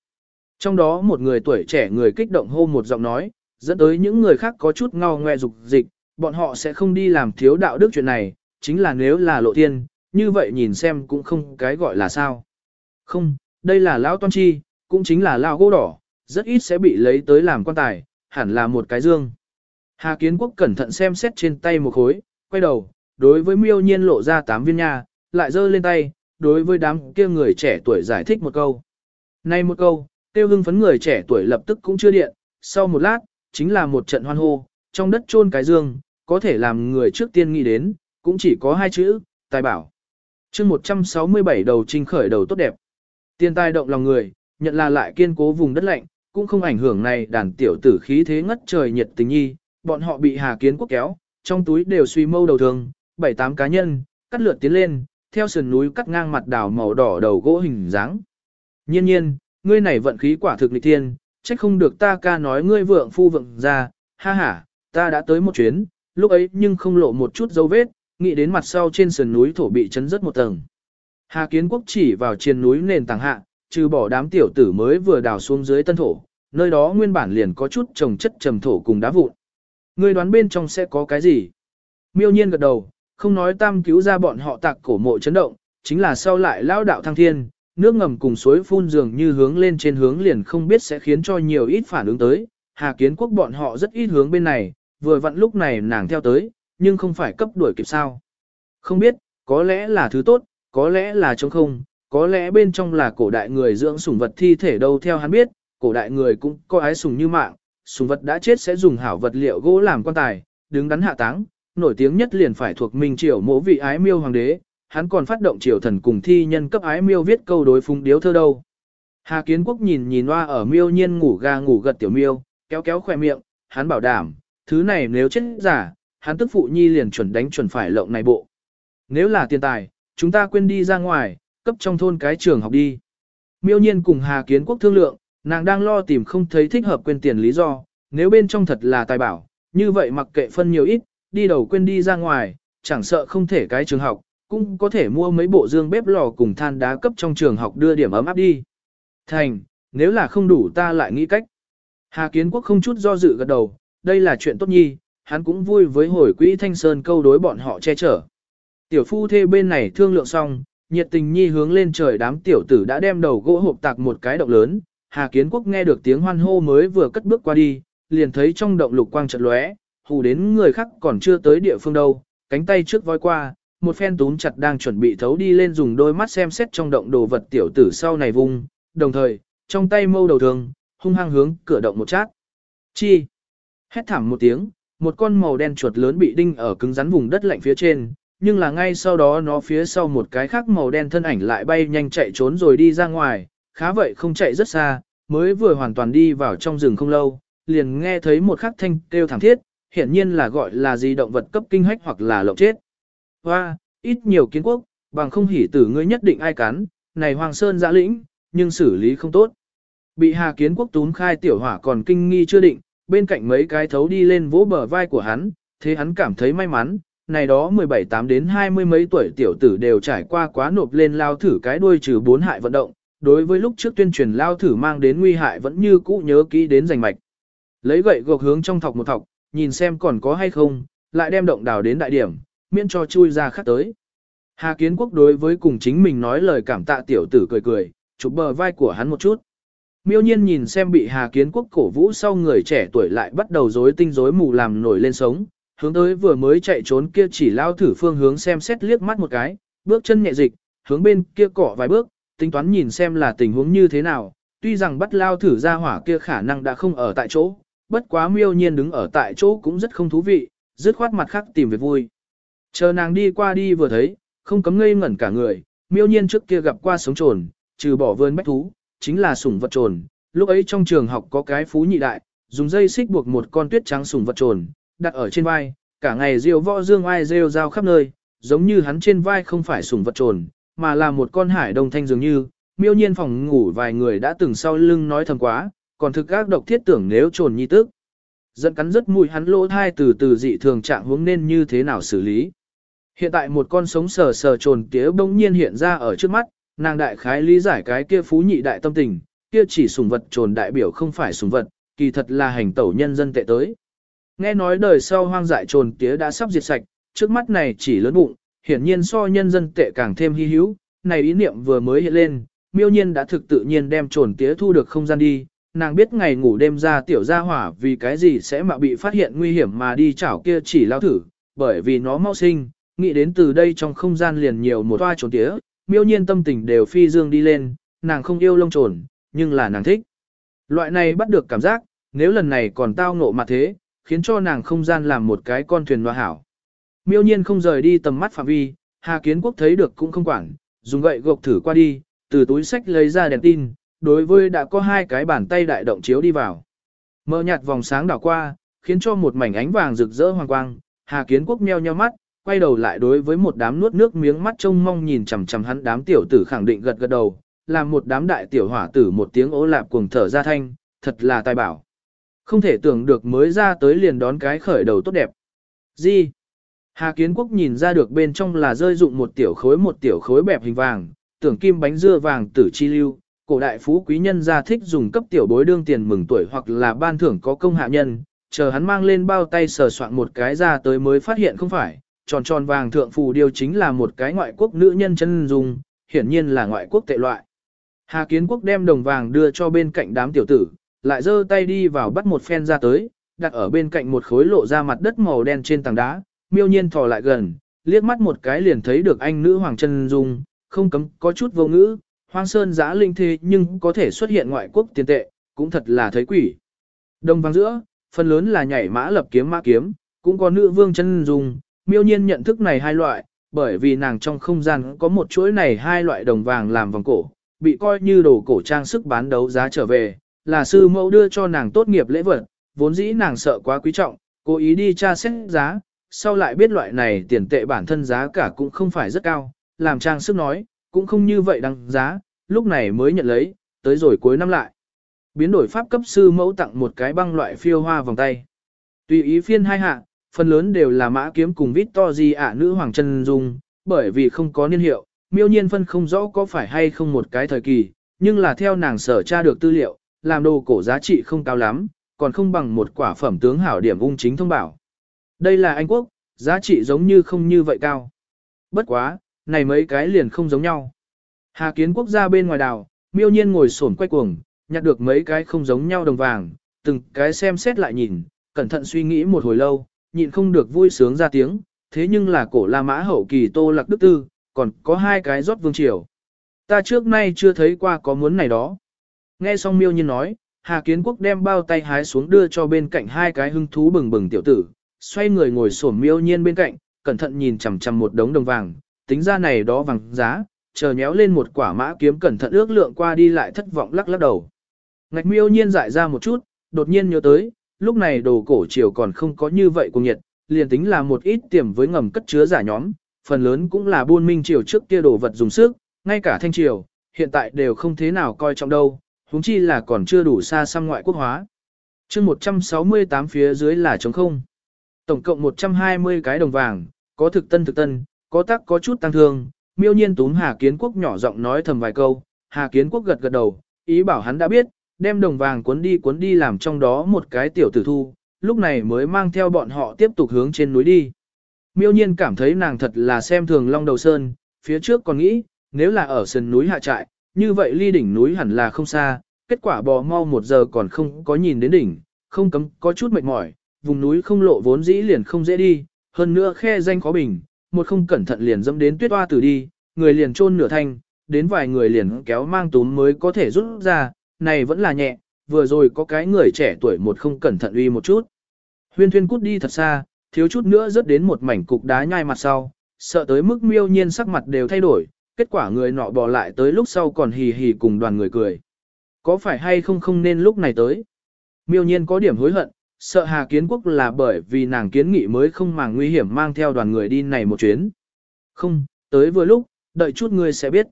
Trong đó một người tuổi trẻ người kích động hô một giọng nói, dẫn tới những người khác có chút ngao ngoe dục dịch, bọn họ sẽ không đi làm thiếu đạo đức chuyện này, chính là nếu là lộ thiên, như vậy nhìn xem cũng không cái gọi là sao. Không, đây là lão toan chi, cũng chính là lão gỗ đỏ, rất ít sẽ bị lấy tới làm quan tài, hẳn là một cái dương. Hà Kiến Quốc cẩn thận xem xét trên tay một khối, quay đầu, đối với miêu nhiên lộ ra tám viên nha, lại giơ lên tay, đối với đám kia người trẻ tuổi giải thích một câu. Nay một câu, tiêu hưng phấn người trẻ tuổi lập tức cũng chưa điện, sau một lát, chính là một trận hoan hô, trong đất chôn cái dương, có thể làm người trước tiên nghĩ đến, cũng chỉ có hai chữ, tài bảo. chương 167 đầu trinh khởi đầu tốt đẹp. Tiền tài động lòng người, nhận là lại kiên cố vùng đất lạnh, cũng không ảnh hưởng này đàn tiểu tử khí thế ngất trời nhiệt tình nhi, bọn họ bị Hà Kiến Quốc kéo, trong túi đều suy mâu đầu thường, bảy tám cá nhân, cắt lượt tiến lên, theo sườn núi cắt ngang mặt đảo màu đỏ đầu gỗ hình dáng. Nhiên nhiên, ngươi này vận khí quả thực nghịch thiên, trách không được ta ca nói ngươi vượng phu vượng ra, ha ha, ta đã tới một chuyến, lúc ấy nhưng không lộ một chút dấu vết, nghĩ đến mặt sau trên sườn núi thổ bị chấn rất một tầng. Hà Kiến Quốc chỉ vào trên núi nền tảng hạ, trừ bỏ đám tiểu tử mới vừa đào xuống dưới tân thổ, nơi đó nguyên bản liền có chút trồng chất trầm thổ cùng đá vụn. Ngươi đoán bên trong sẽ có cái gì? Miêu nhiên gật đầu, không nói tam cứu ra bọn họ tạc cổ mộ chấn động, chính là sau lại lao đạo thăng thiên, nước ngầm cùng suối phun dường như hướng lên trên hướng liền không biết sẽ khiến cho nhiều ít phản ứng tới. Hà kiến quốc bọn họ rất ít hướng bên này, vừa vặn lúc này nàng theo tới, nhưng không phải cấp đuổi kịp sao. Không biết, có lẽ là thứ tốt, có lẽ là trống không, có lẽ bên trong là cổ đại người dưỡng sủng vật thi thể đâu theo hắn biết, cổ đại người cũng có ái sùng như mạng, sùng vật đã chết sẽ dùng hảo vật liệu gỗ làm quan tài, đứng đắn hạ táng, nổi tiếng nhất liền phải thuộc Minh Triều mỗ vị ái miêu hoàng đế, hắn còn phát động triều thần cùng thi nhân cấp ái miêu viết câu đối phung điếu thơ đâu. Hà Kiến Quốc nhìn nhìn hoa ở miêu nhiên ngủ ga ngủ gật tiểu miêu, kéo kéo khỏe miệng, hắn bảo đảm, thứ này nếu chết giả, hắn tức phụ nhi liền chuẩn đánh chuẩn phải lộng này bộ. Nếu là tiền tài, chúng ta quên đi ra ngoài, cấp trong thôn cái trường học đi. Miêu nhiên cùng Hà Kiến Quốc thương lượng, nàng đang lo tìm không thấy thích hợp quên tiền lý do, nếu bên trong thật là tài bảo, như vậy mặc kệ phân nhiều ít, đi đầu quên đi ra ngoài, chẳng sợ không thể cái trường học, cũng có thể mua mấy bộ dương bếp lò cùng than đá cấp trong trường học đưa điểm ấm áp đi. Thành, nếu là không đủ ta lại nghĩ cách. Hà Kiến Quốc không chút do dự gật đầu, đây là chuyện tốt nhi, hắn cũng vui với hồi quỹ Thanh Sơn câu đối bọn họ che chở. Tiểu phu thê bên này thương lượng xong, nhiệt tình nhi hướng lên trời đám tiểu tử đã đem đầu gỗ hộp tạc một cái động lớn. Hà Kiến Quốc nghe được tiếng hoan hô mới vừa cất bước qua đi, liền thấy trong động lục quang chợt lóe, hù đến người khác còn chưa tới địa phương đâu, cánh tay trước voi qua, một phen túm chặt đang chuẩn bị thấu đi lên dùng đôi mắt xem xét trong động đồ vật tiểu tử sau này vung, đồng thời, trong tay mâu đầu thường, hung hăng hướng cửa động một chát. Chi! Hét thảm một tiếng, một con màu đen chuột lớn bị đinh ở cứng rắn vùng đất lạnh phía trên, nhưng là ngay sau đó nó phía sau một cái khác màu đen thân ảnh lại bay nhanh chạy trốn rồi đi ra ngoài, khá vậy không chạy rất xa, mới vừa hoàn toàn đi vào trong rừng không lâu, liền nghe thấy một khắc thanh kêu thảm thiết, hiển nhiên là gọi là gì động vật cấp kinh hách hoặc là lộng chết. Hoa, ít nhiều kiến quốc, bằng không hỉ tử ngươi nhất định ai cắn, này Hoàng Sơn giã lĩnh, nhưng xử lý không tốt. Bị Hà Kiến Quốc tún khai tiểu hỏa còn kinh nghi chưa định, bên cạnh mấy cái thấu đi lên vỗ bờ vai của hắn, thế hắn cảm thấy may mắn, này đó 17 tám đến 20 mấy tuổi tiểu tử đều trải qua quá nộp lên lao thử cái đuôi trừ bốn hại vận động, đối với lúc trước tuyên truyền lao thử mang đến nguy hại vẫn như cũ nhớ kỹ đến giành mạch. Lấy gậy gộc hướng trong thọc một thọc, nhìn xem còn có hay không, lại đem động đào đến đại điểm, miễn cho chui ra khắc tới. Hà Kiến Quốc đối với cùng chính mình nói lời cảm tạ tiểu tử cười cười, chụp bờ vai của hắn một chút. Miêu nhiên nhìn xem bị Hà Kiến Quốc cổ vũ sau người trẻ tuổi lại bắt đầu rối tinh rối mù làm nổi lên sống, hướng tới vừa mới chạy trốn kia chỉ lao thử phương hướng xem xét liếc mắt một cái, bước chân nhẹ dịch, hướng bên kia cỏ vài bước, tính toán nhìn xem là tình huống như thế nào, tuy rằng bắt lao thử ra hỏa kia khả năng đã không ở tại chỗ, bất quá miêu nhiên đứng ở tại chỗ cũng rất không thú vị, dứt khoát mặt khác tìm việc vui. Chờ nàng đi qua đi vừa thấy, không cấm ngây ngẩn cả người, miêu nhiên trước kia gặp qua sống trồn, trừ bỏ vươn bách thú, chính là sủng vật trồn. Lúc ấy trong trường học có cái phú nhị đại, dùng dây xích buộc một con tuyết trắng sủng vật trồn, đặt ở trên vai, cả ngày rêu võ dương ai rêu rao khắp nơi, giống như hắn trên vai không phải sủng vật trồn, mà là một con hải đông thanh dường như, miêu nhiên phòng ngủ vài người đã từng sau lưng nói thầm quá, còn thực các độc thiết tưởng nếu trồn nhi tức. Dẫn cắn rất mùi hắn lỗ thai từ từ dị thường trạng hướng nên như thế nào xử lý. Hiện tại một con sống sờ sờ trồn tía bỗng nhiên hiện ra ở trước mắt, nàng đại khái lý giải cái kia phú nhị đại tâm tình, kia chỉ sùng vật trồn đại biểu không phải sùng vật, kỳ thật là hành tẩu nhân dân tệ tới. Nghe nói đời sau hoang dại trồn tía đã sắp diệt sạch, trước mắt này chỉ lớn bụng, hiển nhiên so nhân dân tệ càng thêm hy hữu, này ý niệm vừa mới hiện lên, miêu nhiên đã thực tự nhiên đem trồn tía thu được không gian đi, nàng biết ngày ngủ đêm ra tiểu gia hỏa vì cái gì sẽ mà bị phát hiện nguy hiểm mà đi chảo kia chỉ lao thử, bởi vì nó mau sinh, nghĩ đến từ đây trong không gian liền nhiều một toa trồn tía, miêu nhiên tâm tình đều phi dương đi lên, nàng không yêu lông trồn, nhưng là nàng thích. Loại này bắt được cảm giác, nếu lần này còn tao ngộ mặt thế, khiến cho nàng không gian làm một cái con thuyền loa hảo. Miêu nhiên không rời đi tầm mắt phạm vi, Hà Kiến Quốc thấy được cũng không quản, dùng gậy gộc thử qua đi, từ túi sách lấy ra đèn tin, đối với đã có hai cái bàn tay đại động chiếu đi vào. Mơ nhạt vòng sáng đảo qua, khiến cho một mảnh ánh vàng rực rỡ hoàng quang, Hà Kiến Quốc meo nheo mắt, quay đầu lại đối với một đám nuốt nước miếng mắt trông mong nhìn chằm chằm hắn đám tiểu tử khẳng định gật gật đầu, làm một đám đại tiểu hỏa tử một tiếng ố lạp cuồng thở ra thanh, thật là tài bảo. Không thể tưởng được mới ra tới liền đón cái khởi đầu tốt đẹp. Gì? Hà Kiến Quốc nhìn ra được bên trong là rơi dụng một tiểu khối một tiểu khối bẹp hình vàng, tưởng kim bánh dưa vàng tử chi lưu, cổ đại phú quý nhân gia thích dùng cấp tiểu bối đương tiền mừng tuổi hoặc là ban thưởng có công hạ nhân, chờ hắn mang lên bao tay sờ soạn một cái ra tới mới phát hiện không phải, tròn tròn vàng thượng phù điêu chính là một cái ngoại quốc nữ nhân chân dung, hiển nhiên là ngoại quốc tệ loại. Hà Kiến Quốc đem đồng vàng đưa cho bên cạnh đám tiểu tử, lại giơ tay đi vào bắt một phen ra tới, đặt ở bên cạnh một khối lộ ra mặt đất màu đen trên tảng đá, miêu nhiên thò lại gần, liếc mắt một cái liền thấy được anh nữ hoàng chân dung, không cấm có chút vô ngữ, hoang sơn giã linh thế nhưng có thể xuất hiện ngoại quốc tiền tệ, cũng thật là thấy quỷ. Đồng vàng giữa, phần lớn là nhảy mã lập kiếm mã kiếm, cũng có nữ vương chân dung miêu nhiên nhận thức này hai loại, bởi vì nàng trong không gian có một chuỗi này hai loại đồng vàng làm vòng cổ, bị coi như đồ cổ trang sức bán đấu giá trở về, là sư mẫu đưa cho nàng tốt nghiệp lễ vật, vốn dĩ nàng sợ quá quý trọng, cố ý đi tra xét giá, sau lại biết loại này tiền tệ bản thân giá cả cũng không phải rất cao, làm trang sức nói, cũng không như vậy đăng giá, lúc này mới nhận lấy, tới rồi cuối năm lại. Biến đổi pháp cấp sư mẫu tặng một cái băng loại phiêu hoa vòng tay. Tùy ý phiên hai hạ, phần lớn đều là mã kiếm cùng vít to gì ả nữ hoàng chân dung, bởi vì không có niên hiệu, miêu nhiên phân không rõ có phải hay không một cái thời kỳ, nhưng là theo nàng sở tra được tư liệu, làm đồ cổ giá trị không cao lắm, còn không bằng một quả phẩm tướng hảo điểm ung chính thông bảo. Đây là Anh Quốc, giá trị giống như không như vậy cao. Bất quá, này mấy cái liền không giống nhau. Hà kiến quốc gia bên ngoài đảo, miêu nhiên ngồi sổn quay cuồng, nhặt được mấy cái không giống nhau đồng vàng, từng cái xem xét lại nhìn, cẩn thận suy nghĩ một hồi lâu, nhịn không được vui sướng ra tiếng, thế nhưng là cổ La Mã hậu kỳ Tô Lạc Đức Tư, còn có hai cái rót vương triều. Ta trước nay chưa thấy qua có muốn này đó. Nghe xong miêu nhiên nói, Hà Kiến Quốc đem bao tay hái xuống đưa cho bên cạnh hai cái hưng thú bừng bừng tiểu tử, xoay người ngồi xổm miêu nhiên bên cạnh, cẩn thận nhìn chằm chằm một đống đồng vàng, tính ra này đó vàng giá, chờ nhéo lên một quả mã kiếm cẩn thận ước lượng qua đi lại thất vọng lắc lắc đầu. Ngạch miêu nhiên dại ra một chút, đột nhiên nhớ tới, lúc này đồ cổ triều còn không có như vậy cùng nhiệt, liền tính là một ít tiềm với ngầm cất chứa giả nhóm, phần lớn cũng là buôn minh triều trước kia đồ vật dùng sức, ngay cả thanh triều, hiện tại đều không thế nào coi trọng đâu, huống chi là còn chưa đủ xa xăm ngoại quốc hóa. chương 168 phía dưới là trống không. Tổng cộng 120 cái đồng vàng, có thực tân thực tân, có tác có chút tăng thương, miêu nhiên túm Hà Kiến Quốc nhỏ giọng nói thầm vài câu, Hà Kiến Quốc gật gật đầu, ý bảo hắn đã biết, đem đồng vàng cuốn đi cuốn đi làm trong đó một cái tiểu tử thu, lúc này mới mang theo bọn họ tiếp tục hướng trên núi đi. Miêu nhiên cảm thấy nàng thật là xem thường Long Đầu Sơn, phía trước còn nghĩ, nếu là ở sườn núi hạ trại, như vậy ly đỉnh núi hẳn là không xa, kết quả bò mau một giờ còn không có nhìn đến đỉnh, không cấm có chút mệt mỏi, vùng núi không lộ vốn dĩ liền không dễ đi, hơn nữa khe danh khó bình, một không cẩn thận liền dẫm đến tuyết hoa tử đi, người liền trôn nửa thanh, đến vài người liền kéo mang túm mới có thể rút ra, này vẫn là nhẹ, vừa rồi có cái người trẻ tuổi một không cẩn thận uy một chút. Huyên thuyên cút đi thật xa, thiếu chút nữa rớt đến một mảnh cục đá nhai mặt sau, sợ tới mức miêu nhiên sắc mặt đều thay đổi, kết quả người nọ bỏ lại tới lúc sau còn hì hì cùng đoàn người cười. Có phải hay không không nên lúc này tới? Miêu nhiên có điểm hối hận, sợ Hà Kiến Quốc là bởi vì nàng kiến nghị mới không màng nguy hiểm mang theo đoàn người đi này một chuyến. Không, tới vừa lúc, đợi chút ngươi sẽ biết.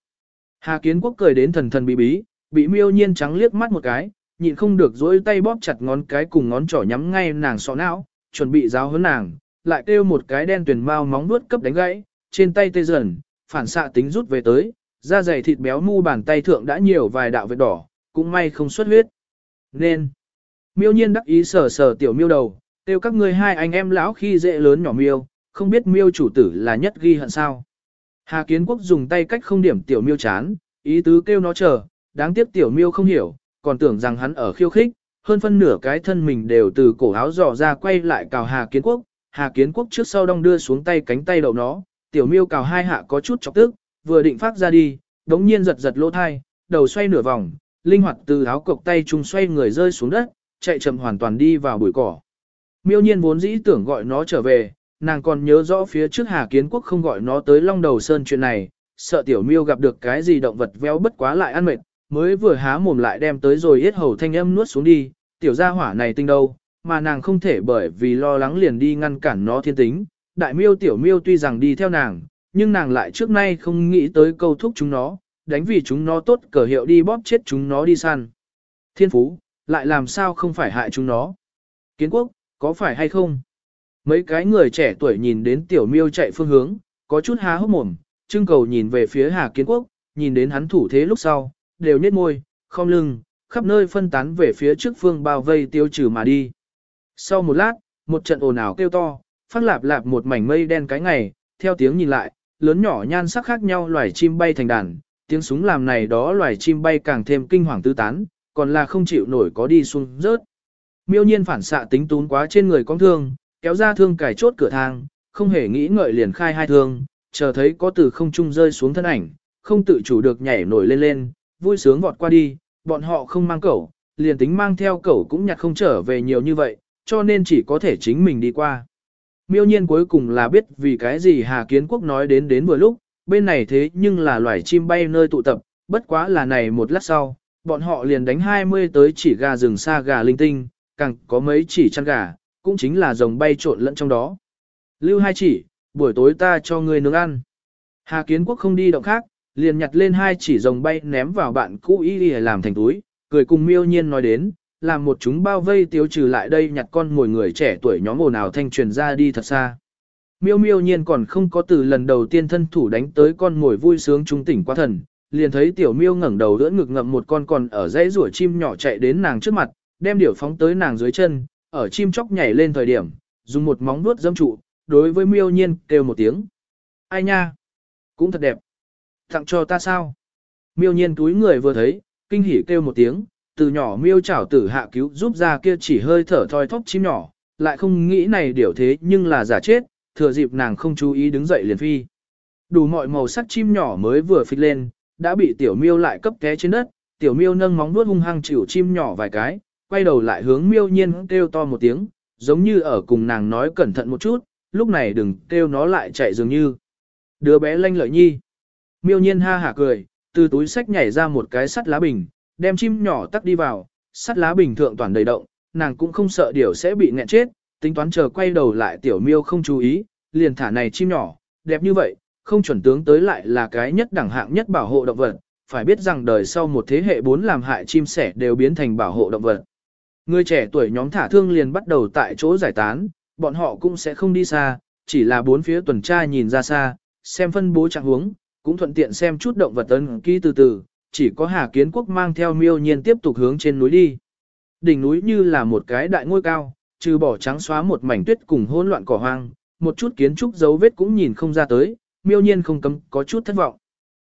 Hà Kiến Quốc cười đến thần thần bí bí, bị miêu nhiên trắng liếc mắt một cái, nhịn không được dỗi tay bóp chặt ngón cái cùng ngón trỏ nhắm ngay nàng sọ não, chuẩn bị giáo huấn nàng, lại kêu một cái đen tuyển mau móng nuốt cấp đánh gãy, trên tay tê dần, phản xạ tính rút về tới, da dày thịt béo mu bàn tay thượng đã nhiều vài đạo vết đỏ, cũng may không xuất huyết. Nên, miêu nhiên đắc ý sờ sờ tiểu miêu đầu, kêu các ngươi hai anh em lão khi dễ lớn nhỏ miêu, không biết miêu chủ tử là nhất ghi hận sao. Hà Kiến Quốc dùng tay cách không điểm tiểu miêu chán, ý tứ kêu nó chờ, đáng tiếc tiểu miêu không hiểu, còn tưởng rằng hắn ở khiêu khích, hơn phân nửa cái thân mình đều từ cổ áo dò ra quay lại cào Hà Kiến Quốc, Hà Kiến Quốc trước sau đong đưa xuống tay cánh tay đầu nó, tiểu miêu cào hai hạ có chút chọc tức, vừa định phát ra đi, đống nhiên giật giật lỗ thai, đầu xoay nửa vòng, linh hoạt từ áo cộc tay trung xoay người rơi xuống đất, chạy chậm hoàn toàn đi vào bụi cỏ. Miêu nhiên vốn dĩ tưởng gọi nó trở về, nàng còn nhớ rõ phía trước Hà Kiến Quốc không gọi nó tới Long Đầu Sơn chuyện này, sợ tiểu miêu gặp được cái gì động vật véo bất quá lại ăn mệt, mới vừa há mồm lại đem tới rồi yết hầu thanh âm nuốt xuống đi, tiểu gia hỏa này tinh đâu, mà nàng không thể bởi vì lo lắng liền đi ngăn cản nó thiên tính. Đại miêu tiểu miêu tuy rằng đi theo nàng, nhưng nàng lại trước nay không nghĩ tới câu thúc chúng nó, đánh vì chúng nó tốt cờ hiệu đi bóp chết chúng nó đi săn. Thiên phú, lại làm sao không phải hại chúng nó. Kiến quốc, có phải hay không? Mấy cái người trẻ tuổi nhìn đến tiểu miêu chạy phương hướng, có chút há hốc mồm, trưng cầu nhìn về phía Hà Kiến Quốc, nhìn đến hắn thủ thế lúc sau, đều nhếch môi, không lưng, khắp nơi phân tán về phía trước phương bao vây tiêu trừ mà đi. Sau một lát, một trận ồn ào kêu to, phát lạp lạp một mảnh mây đen cái ngày, theo tiếng nhìn lại, lớn nhỏ nhan sắc khác nhau loài chim bay thành đàn, tiếng súng làm này đó loài chim bay càng thêm kinh hoàng tứ tán, còn là không chịu nổi có đi xuống rớt. Miêu nhiên phản xạ tính tún quá trên người con thương, kéo ra thương cài chốt cửa thang, không hề nghĩ ngợi liền khai hai thương, chờ thấy có từ không trung rơi xuống thân ảnh, không tự chủ được nhảy nổi lên lên, vui sướng vọt qua đi, bọn họ không mang cẩu, liền tính mang theo cẩu cũng nhặt không trở về nhiều như vậy, cho nên chỉ có thể chính mình đi qua. Miêu nhiên cuối cùng là biết vì cái gì Hà Kiến Quốc nói đến đến vừa lúc, bên này thế nhưng là loài chim bay nơi tụ tập, bất quá là này một lát sau, bọn họ liền đánh 20 tới chỉ gà rừng xa gà linh tinh, càng có mấy chỉ chăn gà, cũng chính là rồng bay trộn lẫn trong đó. Lưu hai chỉ, buổi tối ta cho ngươi nướng ăn. Hà Kiến Quốc không đi động khác, liền nhặt lên hai chỉ rồng bay ném vào bạn cũ y y làm thành túi, cười cùng miêu nhiên nói đến, làm một chúng bao vây tiêu trừ lại đây nhặt con ngồi người trẻ tuổi nhóm ồn ào thanh truyền ra đi thật xa. Miêu miêu nhiên còn không có từ lần đầu tiên thân thủ đánh tới con ngồi vui sướng trung tỉnh quá thần, liền thấy tiểu miêu ngẩng đầu đỡ ngực ngậm một con còn ở dãy rủa chim nhỏ chạy đến nàng trước mặt, đem điểu phóng tới nàng dưới chân, ở chim chóc nhảy lên thời điểm, dùng một móng vuốt dâm trụ, đối với miêu nhiên kêu một tiếng. Ai nha? Cũng thật đẹp. Tặng cho ta sao? Miêu nhiên túi người vừa thấy, kinh hỉ kêu một tiếng, từ nhỏ miêu chảo tử hạ cứu giúp ra kia chỉ hơi thở thoi thóp chim nhỏ, lại không nghĩ này điều thế nhưng là giả chết, thừa dịp nàng không chú ý đứng dậy liền phi. Đủ mọi màu sắc chim nhỏ mới vừa phịch lên, đã bị tiểu miêu lại cấp té trên đất, tiểu miêu nâng móng vuốt hung hăng chịu chim nhỏ vài cái, quay đầu lại hướng miêu nhiên kêu to một tiếng, giống như ở cùng nàng nói cẩn thận một chút, lúc này đừng kêu nó lại chạy dường như. Đứa bé lanh lợi nhi. Miêu nhiên ha hả cười, từ túi sách nhảy ra một cái sắt lá bình, đem chim nhỏ tắt đi vào, sắt lá bình thượng toàn đầy động, nàng cũng không sợ điều sẽ bị nghẹn chết, tính toán chờ quay đầu lại tiểu miêu không chú ý, liền thả này chim nhỏ, đẹp như vậy, không chuẩn tướng tới lại là cái nhất đẳng hạng nhất bảo hộ động vật, phải biết rằng đời sau một thế hệ bốn làm hại chim sẻ đều biến thành bảo hộ động vật. Người trẻ tuổi nhóm thả thương liền bắt đầu tại chỗ giải tán, bọn họ cũng sẽ không đi xa, chỉ là bốn phía tuần tra nhìn ra xa, xem phân bố trạng huống, cũng thuận tiện xem chút động vật ấn ký từ từ, chỉ có Hà Kiến Quốc mang theo miêu nhiên tiếp tục hướng trên núi đi. Đỉnh núi như là một cái đại ngôi cao, trừ bỏ trắng xóa một mảnh tuyết cùng hỗn loạn cỏ hoang, một chút kiến trúc dấu vết cũng nhìn không ra tới, miêu nhiên không cấm có chút thất vọng.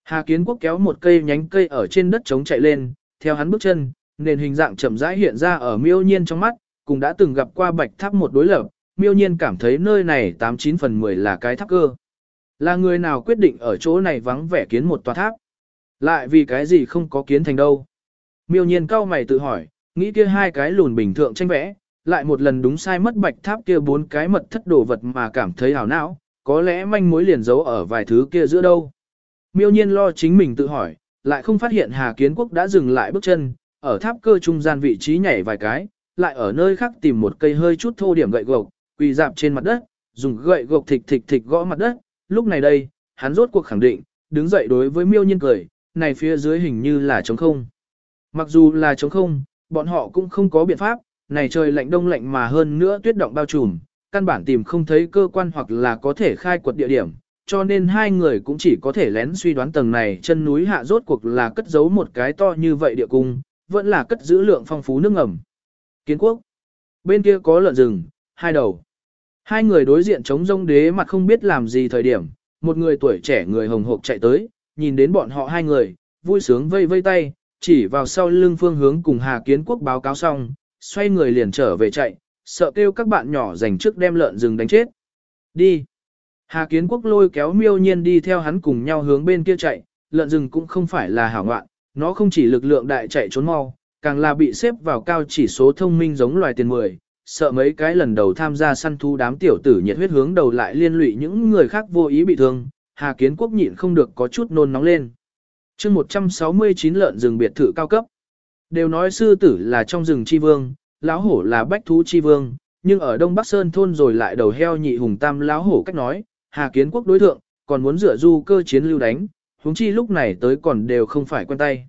Hà Kiến Quốc kéo một cây nhánh cây ở trên đất trống chạy lên, theo hắn bước chân, nền hình dạng chậm rãi hiện ra ở miêu nhiên trong mắt, cùng đã từng gặp qua bạch tháp một đối lập, miêu nhiên cảm thấy nơi này 89 phần 10 là cái tháp cơ. Là người nào quyết định ở chỗ này vắng vẻ kiến một tòa tháp? Lại vì cái gì không có kiến thành đâu? Miêu nhiên cao mày tự hỏi, nghĩ kia hai cái lùn bình thượng tranh vẽ, lại một lần đúng sai mất bạch tháp kia bốn cái mật thất đồ vật mà cảm thấy hảo não, có lẽ manh mối liền giấu ở vài thứ kia giữa đâu. Miêu nhiên lo chính mình tự hỏi, lại không phát hiện Hà Kiến Quốc đã dừng lại bước chân, ở tháp cơ trung gian vị trí nhảy vài cái, lại ở nơi khác tìm một cây hơi chút thô điểm gậy gộc, quỳ dạp trên mặt đất, dùng gậy gộc thịch thịch thịch gõ mặt đất, lúc này đây, hắn rốt cuộc khẳng định, đứng dậy đối với miêu nhiên cười, này phía dưới hình như là trống không. Mặc dù là trống không, bọn họ cũng không có biện pháp, này trời lạnh đông lạnh mà hơn nữa tuyết động bao trùm, căn bản tìm không thấy cơ quan hoặc là có thể khai quật địa điểm, cho nên hai người cũng chỉ có thể lén suy đoán tầng này chân núi hạ rốt cuộc là cất giấu một cái to như vậy địa cung, vẫn là cất giữ lượng phong phú nước ngầm. Kiến quốc. Bên kia có lợn rừng, hai đầu. Hai người đối diện chống rông đế mặt không biết làm gì thời điểm, một người tuổi trẻ người hồng hộp chạy tới, nhìn đến bọn họ hai người, vui sướng vây vây tay, chỉ vào sau lưng phương hướng cùng Hà Kiến Quốc báo cáo xong, xoay người liền trở về chạy, sợ kêu các bạn nhỏ dành trước đem lợn rừng đánh chết. Đi. Hà Kiến Quốc lôi kéo miêu nhiên đi theo hắn cùng nhau hướng bên kia chạy, lợn rừng cũng không phải là hảo ngoạn, nó không chỉ lực lượng đại chạy trốn mau, càng là bị xếp vào cao chỉ số thông minh giống loài tiền mười, sợ mấy cái lần đầu tham gia săn thú đám tiểu tử nhiệt huyết hướng đầu lại liên lụy những người khác vô ý bị thương, Hà Kiến Quốc nhịn không được có chút nôn nóng lên. chương 169 lợn rừng biệt thự cao cấp. Đều nói sư tử là trong rừng chi vương, lão hổ là bách thú chi vương, nhưng ở Đông Bắc Sơn thôn rồi lại đầu heo nhị hùng tam lão hổ cách nói, Hà Kiến Quốc đối thượng, còn muốn rửa du cơ chiến lưu đánh, huống chi lúc này tới còn đều không phải quen tay.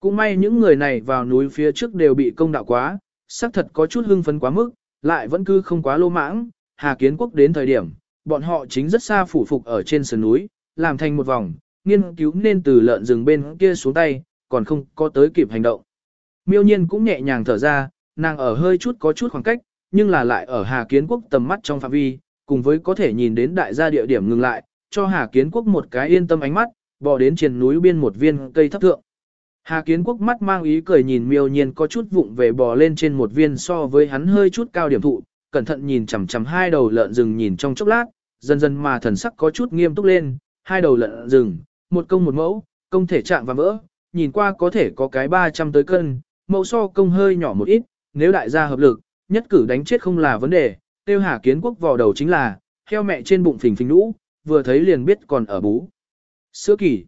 Cũng may những người này vào núi phía trước đều bị công đạo quá, xác thật có chút hưng phấn quá mức, lại vẫn cứ không quá lô mãng, Hà Kiến Quốc đến thời điểm, bọn họ chính rất xa phủ phục ở trên sườn núi, làm thành một vòng, nghiên cứu nên từ lợn rừng bên kia xuống tay, còn không có tới kịp hành động. Miêu nhiên cũng nhẹ nhàng thở ra, nàng ở hơi chút có chút khoảng cách, nhưng là lại ở Hà Kiến Quốc tầm mắt trong phạm vi, cùng với có thể nhìn đến đại gia địa điểm ngừng lại, cho Hà Kiến Quốc một cái yên tâm ánh mắt, bò đến trên núi biên một viên cây thấp thượng. Hà Kiến Quốc mắt mang ý cười nhìn miêu nhiên có chút vụng về bò lên trên một viên so với hắn hơi chút cao điểm thụ, cẩn thận nhìn chằm chằm hai đầu lợn rừng nhìn trong chốc lát, dần dần mà thần sắc có chút nghiêm túc lên, hai đầu lợn rừng, một công một mẫu, công thể trạng và vỡ, nhìn qua có thể có cái 300 tới cân, mẫu so công hơi nhỏ một ít, nếu đại gia hợp lực, nhất cử đánh chết không là vấn đề, tiêu hà kiến quốc vào đầu chính là, heo mẹ trên bụng phình phình nũ, vừa thấy liền biết còn ở bú. Sữa kỳ,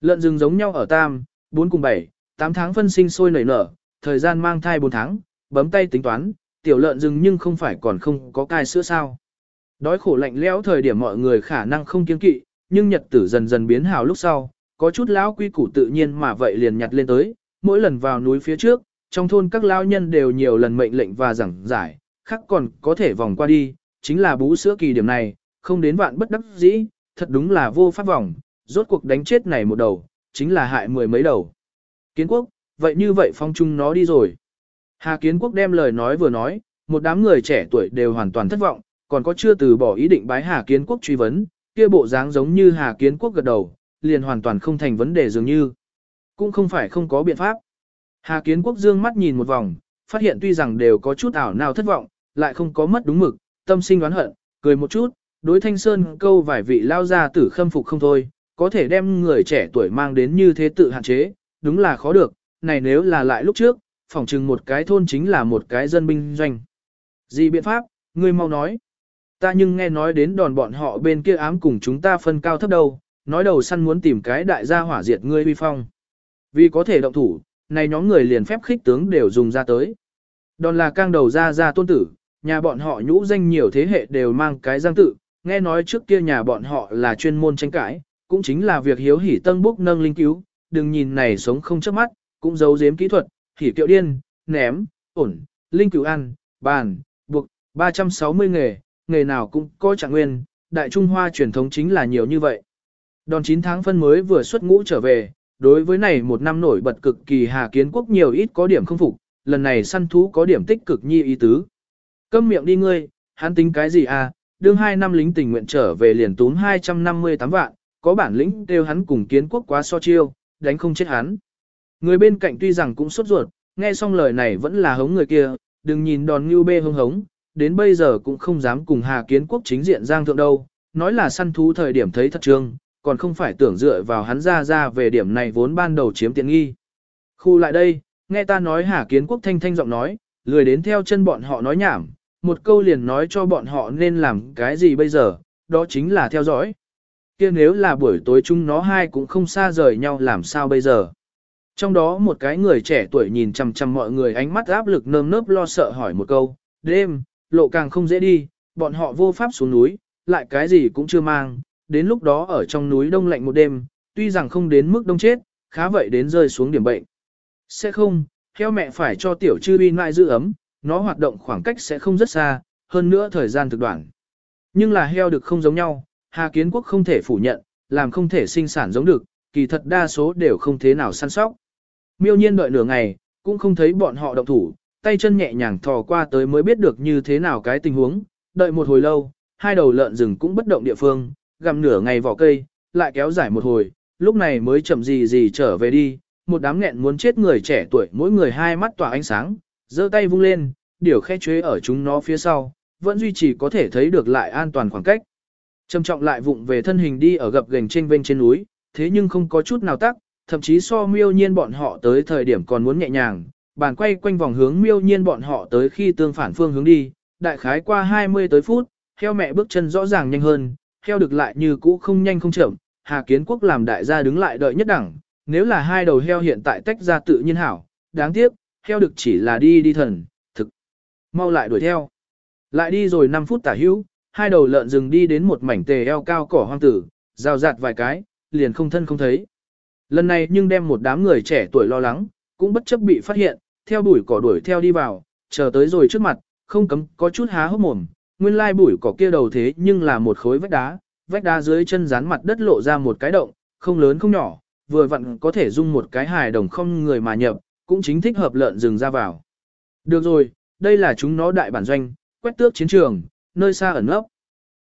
lợn rừng giống nhau ở tam, 4 cùng 7, 8 tháng phân sinh sôi nảy nở, thời gian mang thai 4 tháng, bấm tay tính toán, tiểu lợn rừng nhưng không phải còn không có cai sữa sao. Đói khổ lạnh lẽo thời điểm mọi người khả năng không kiên kỵ, nhưng nhật tử dần dần biến hào lúc sau, có chút lão quy củ tự nhiên mà vậy liền nhặt lên tới, mỗi lần vào núi phía trước, trong thôn các lão nhân đều nhiều lần mệnh lệnh và giảng giải, khác còn có thể vòng qua đi, chính là bú sữa kỳ điểm này, không đến vạn bất đắc dĩ, thật đúng là vô pháp vòng, rốt cuộc đánh chết này một đầu, chính là hại mười mấy đầu. Kiến quốc, vậy như vậy phong trung nó đi rồi. Hà Kiến quốc đem lời nói vừa nói, một đám người trẻ tuổi đều hoàn toàn thất vọng, còn có chưa từ bỏ ý định bái Hà Kiến quốc truy vấn, kia bộ dáng giống như Hà Kiến quốc gật đầu, liền hoàn toàn không thành vấn đề dường như. Cũng không phải không có biện pháp. Hà Kiến quốc dương mắt nhìn một vòng, phát hiện tuy rằng đều có chút ảo nào thất vọng, lại không có mất đúng mực, tâm sinh đoán hận, cười một chút, đối thanh sơn câu vài vị lao ra tử khâm phục không thôi, có thể đem người trẻ tuổi mang đến như thế tự hạn chế, đúng là khó được, này nếu là lại lúc trước, phỏng chừng một cái thôn chính là một cái dân binh doanh. Gì biện pháp, ngươi mau nói. Ta nhưng nghe nói đến đòn bọn họ bên kia ám cùng chúng ta phân cao thấp đâu, nói đầu săn muốn tìm cái đại gia hỏa diệt ngươi huy phong. Vì có thể động thủ, này nhóm người liền phép khích tướng đều dùng ra tới. Đòn là cang đầu ra ra tôn tử, nhà bọn họ nhũ danh nhiều thế hệ đều mang cái giang tự, nghe nói trước kia nhà bọn họ là chuyên môn tranh cãi, cũng chính là việc hiếu hỉ tân búc nâng linh cứu, đừng nhìn này sống không chớp mắt, cũng giấu giếm kỹ thuật, hỉ kiệu điên, ném, ổn, linh cứu ăn, bàn, buộc, 360 nghề, nghề nào cũng có trạng nguyên, đại Trung Hoa truyền thống chính là nhiều như vậy. Đòn 9 tháng phân mới vừa xuất ngũ trở về, đối với này một năm nổi bật cực kỳ Hà Kiến Quốc nhiều ít có điểm không phục, lần này săn thú có điểm tích cực nhi ý tứ. Câm miệng đi ngươi, hắn tính cái gì à, đương hai năm lính tình nguyện trở về liền tún 258 vạn, có bản lĩnh đều hắn cùng Kiến Quốc quá so chiêu, đánh không chết hắn. Người bên cạnh tuy rằng cũng sốt ruột, nghe xong lời này vẫn là hống người kia, đừng nhìn đòn như bê hông hống, đến bây giờ cũng không dám cùng Hà Kiến Quốc chính diện giang thượng đâu, nói là săn thú thời điểm thấy thật trương, còn không phải tưởng dựa vào hắn ra ra về điểm này vốn ban đầu chiếm tiện nghi. Khu lại đây, nghe ta nói Hà Kiến Quốc thanh thanh giọng nói, lười đến theo chân bọn họ nói nhảm, một câu liền nói cho bọn họ nên làm cái gì bây giờ, đó chính là theo dõi kia nếu là buổi tối chúng nó hai cũng không xa rời nhau làm sao bây giờ. Trong đó một cái người trẻ tuổi nhìn chằm chằm mọi người ánh mắt áp lực nơm nớp lo sợ hỏi một câu, đêm, lộ càng không dễ đi, bọn họ vô pháp xuống núi, lại cái gì cũng chưa mang, đến lúc đó ở trong núi đông lạnh một đêm, tuy rằng không đến mức đông chết, khá vậy đến rơi xuống điểm bệnh. Sẽ không, theo mẹ phải cho tiểu chư bi lại giữ ấm, nó hoạt động khoảng cách sẽ không rất xa, hơn nữa thời gian thực đoạn. Nhưng là heo được không giống nhau, Hà Kiến Quốc không thể phủ nhận, làm không thể sinh sản giống được, kỳ thật đa số đều không thế nào săn sóc. Miêu nhiên đợi nửa ngày, cũng không thấy bọn họ động thủ, tay chân nhẹ nhàng thò qua tới mới biết được như thế nào cái tình huống, đợi một hồi lâu, hai đầu lợn rừng cũng bất động địa phương, gặm nửa ngày vỏ cây, lại kéo dài một hồi, lúc này mới chậm gì gì trở về đi, một đám nghẹn muốn chết người trẻ tuổi mỗi người hai mắt tỏa ánh sáng, giơ tay vung lên, điều khe chế ở chúng nó phía sau, vẫn duy trì có thể thấy được lại an toàn khoảng cách. Trầm trọng lại vụng về thân hình đi ở gập gành trên bên trên núi, thế nhưng không có chút nào tắc, thậm chí so miêu nhiên bọn họ tới thời điểm còn muốn nhẹ nhàng, bàn quay quanh vòng hướng miêu nhiên bọn họ tới khi tương phản phương hướng đi, đại khái qua 20 tới phút, theo mẹ bước chân rõ ràng nhanh hơn, theo được lại như cũ không nhanh không chậm, Hà Kiến Quốc làm đại gia đứng lại đợi nhất đẳng, nếu là hai đầu heo hiện tại tách ra tự nhiên hảo, đáng tiếc, heo được chỉ là đi đi thần, thực. Mau lại đuổi theo. Lại đi rồi 5 phút tả hữu, hai đầu lợn rừng đi đến một mảnh tề eo cao cỏ hoang tử, rào rạt vài cái, liền không thân không thấy. Lần này nhưng đem một đám người trẻ tuổi lo lắng, cũng bất chấp bị phát hiện, theo đuổi cỏ đuổi theo đi vào, chờ tới rồi trước mặt, không cấm có chút há hốc mồm, nguyên lai bụi cỏ kia đầu thế nhưng là một khối vách đá, vách đá dưới chân dán mặt đất lộ ra một cái động, không lớn không nhỏ, vừa vặn có thể dung một cái hài đồng không người mà nhập, cũng chính thích hợp lợn rừng ra vào. Được rồi, đây là chúng nó đại bản doanh, quét tước chiến trường, nơi xa ẩn ấp.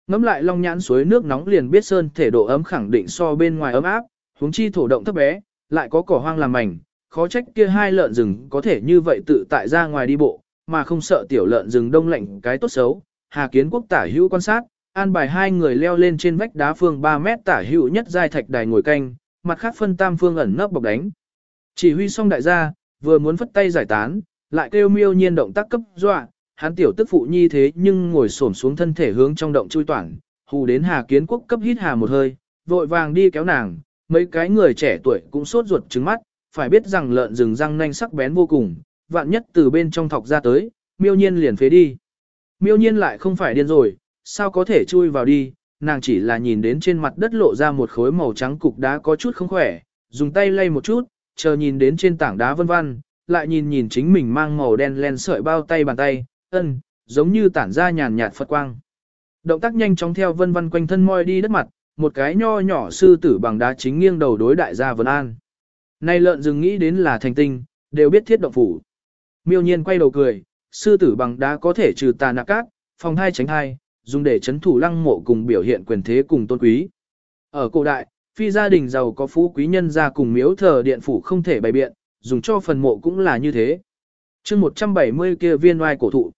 Ngắm lại long nhãn suối nước nóng liền biết sơn thể độ ấm khẳng định so bên ngoài ấm áp, huống chi thổ động thấp bé, lại có cỏ hoang làm mảnh, khó trách kia hai lợn rừng có thể như vậy tự tại ra ngoài đi bộ, mà không sợ tiểu lợn rừng đông lạnh cái tốt xấu. Hà Kiến Quốc tả hữu quan sát, an bài hai người leo lên trên vách đá phương 3 mét tả hữu nhất giai thạch đài ngồi canh, mặt khác phân tam phương ẩn nấp bọc đánh. Chỉ huy xong đại gia, vừa muốn phất tay giải tán, lại kêu miêu nhiên động tác cấp dọa, hắn tiểu tức phụ nhi thế nhưng ngồi xổm xuống thân thể hướng trong động chui toản, hù đến Hà Kiến Quốc cấp hít hà một hơi, vội vàng đi kéo nàng, mấy cái người trẻ tuổi cũng sốt ruột trứng mắt, phải biết rằng lợn rừng răng nanh sắc bén vô cùng, vạn nhất từ bên trong thọc ra tới, miêu nhiên liền phế đi. Miêu nhiên lại không phải điên rồi, sao có thể chui vào đi, nàng chỉ là nhìn đến trên mặt đất lộ ra một khối màu trắng cục đá có chút không khỏe, dùng tay lay một chút, chờ nhìn đến trên tảng đá vân vân, lại nhìn nhìn chính mình mang màu đen len sợi bao tay bàn tay, ân, giống như tản ra nhàn nhạt Phật quang. Động tác nhanh chóng theo vân vân quanh thân moi đi đất mặt, một cái nho nhỏ sư tử bằng đá chính nghiêng đầu đối đại gia Vân An. Nay lợn rừng nghĩ đến là thành tinh, đều biết thiết động phủ. Miêu nhiên quay đầu cười, sư tử bằng đá có thể trừ tà nạp cát, phòng hai tránh hai, dùng để chấn thủ lăng mộ cùng biểu hiện quyền thế cùng tôn quý. Ở cổ đại, phi gia đình giàu có phú quý nhân gia cùng miếu thờ điện phủ không thể bày biện, dùng cho phần mộ cũng là như thế. chương 170 kia viên oai cổ thụ.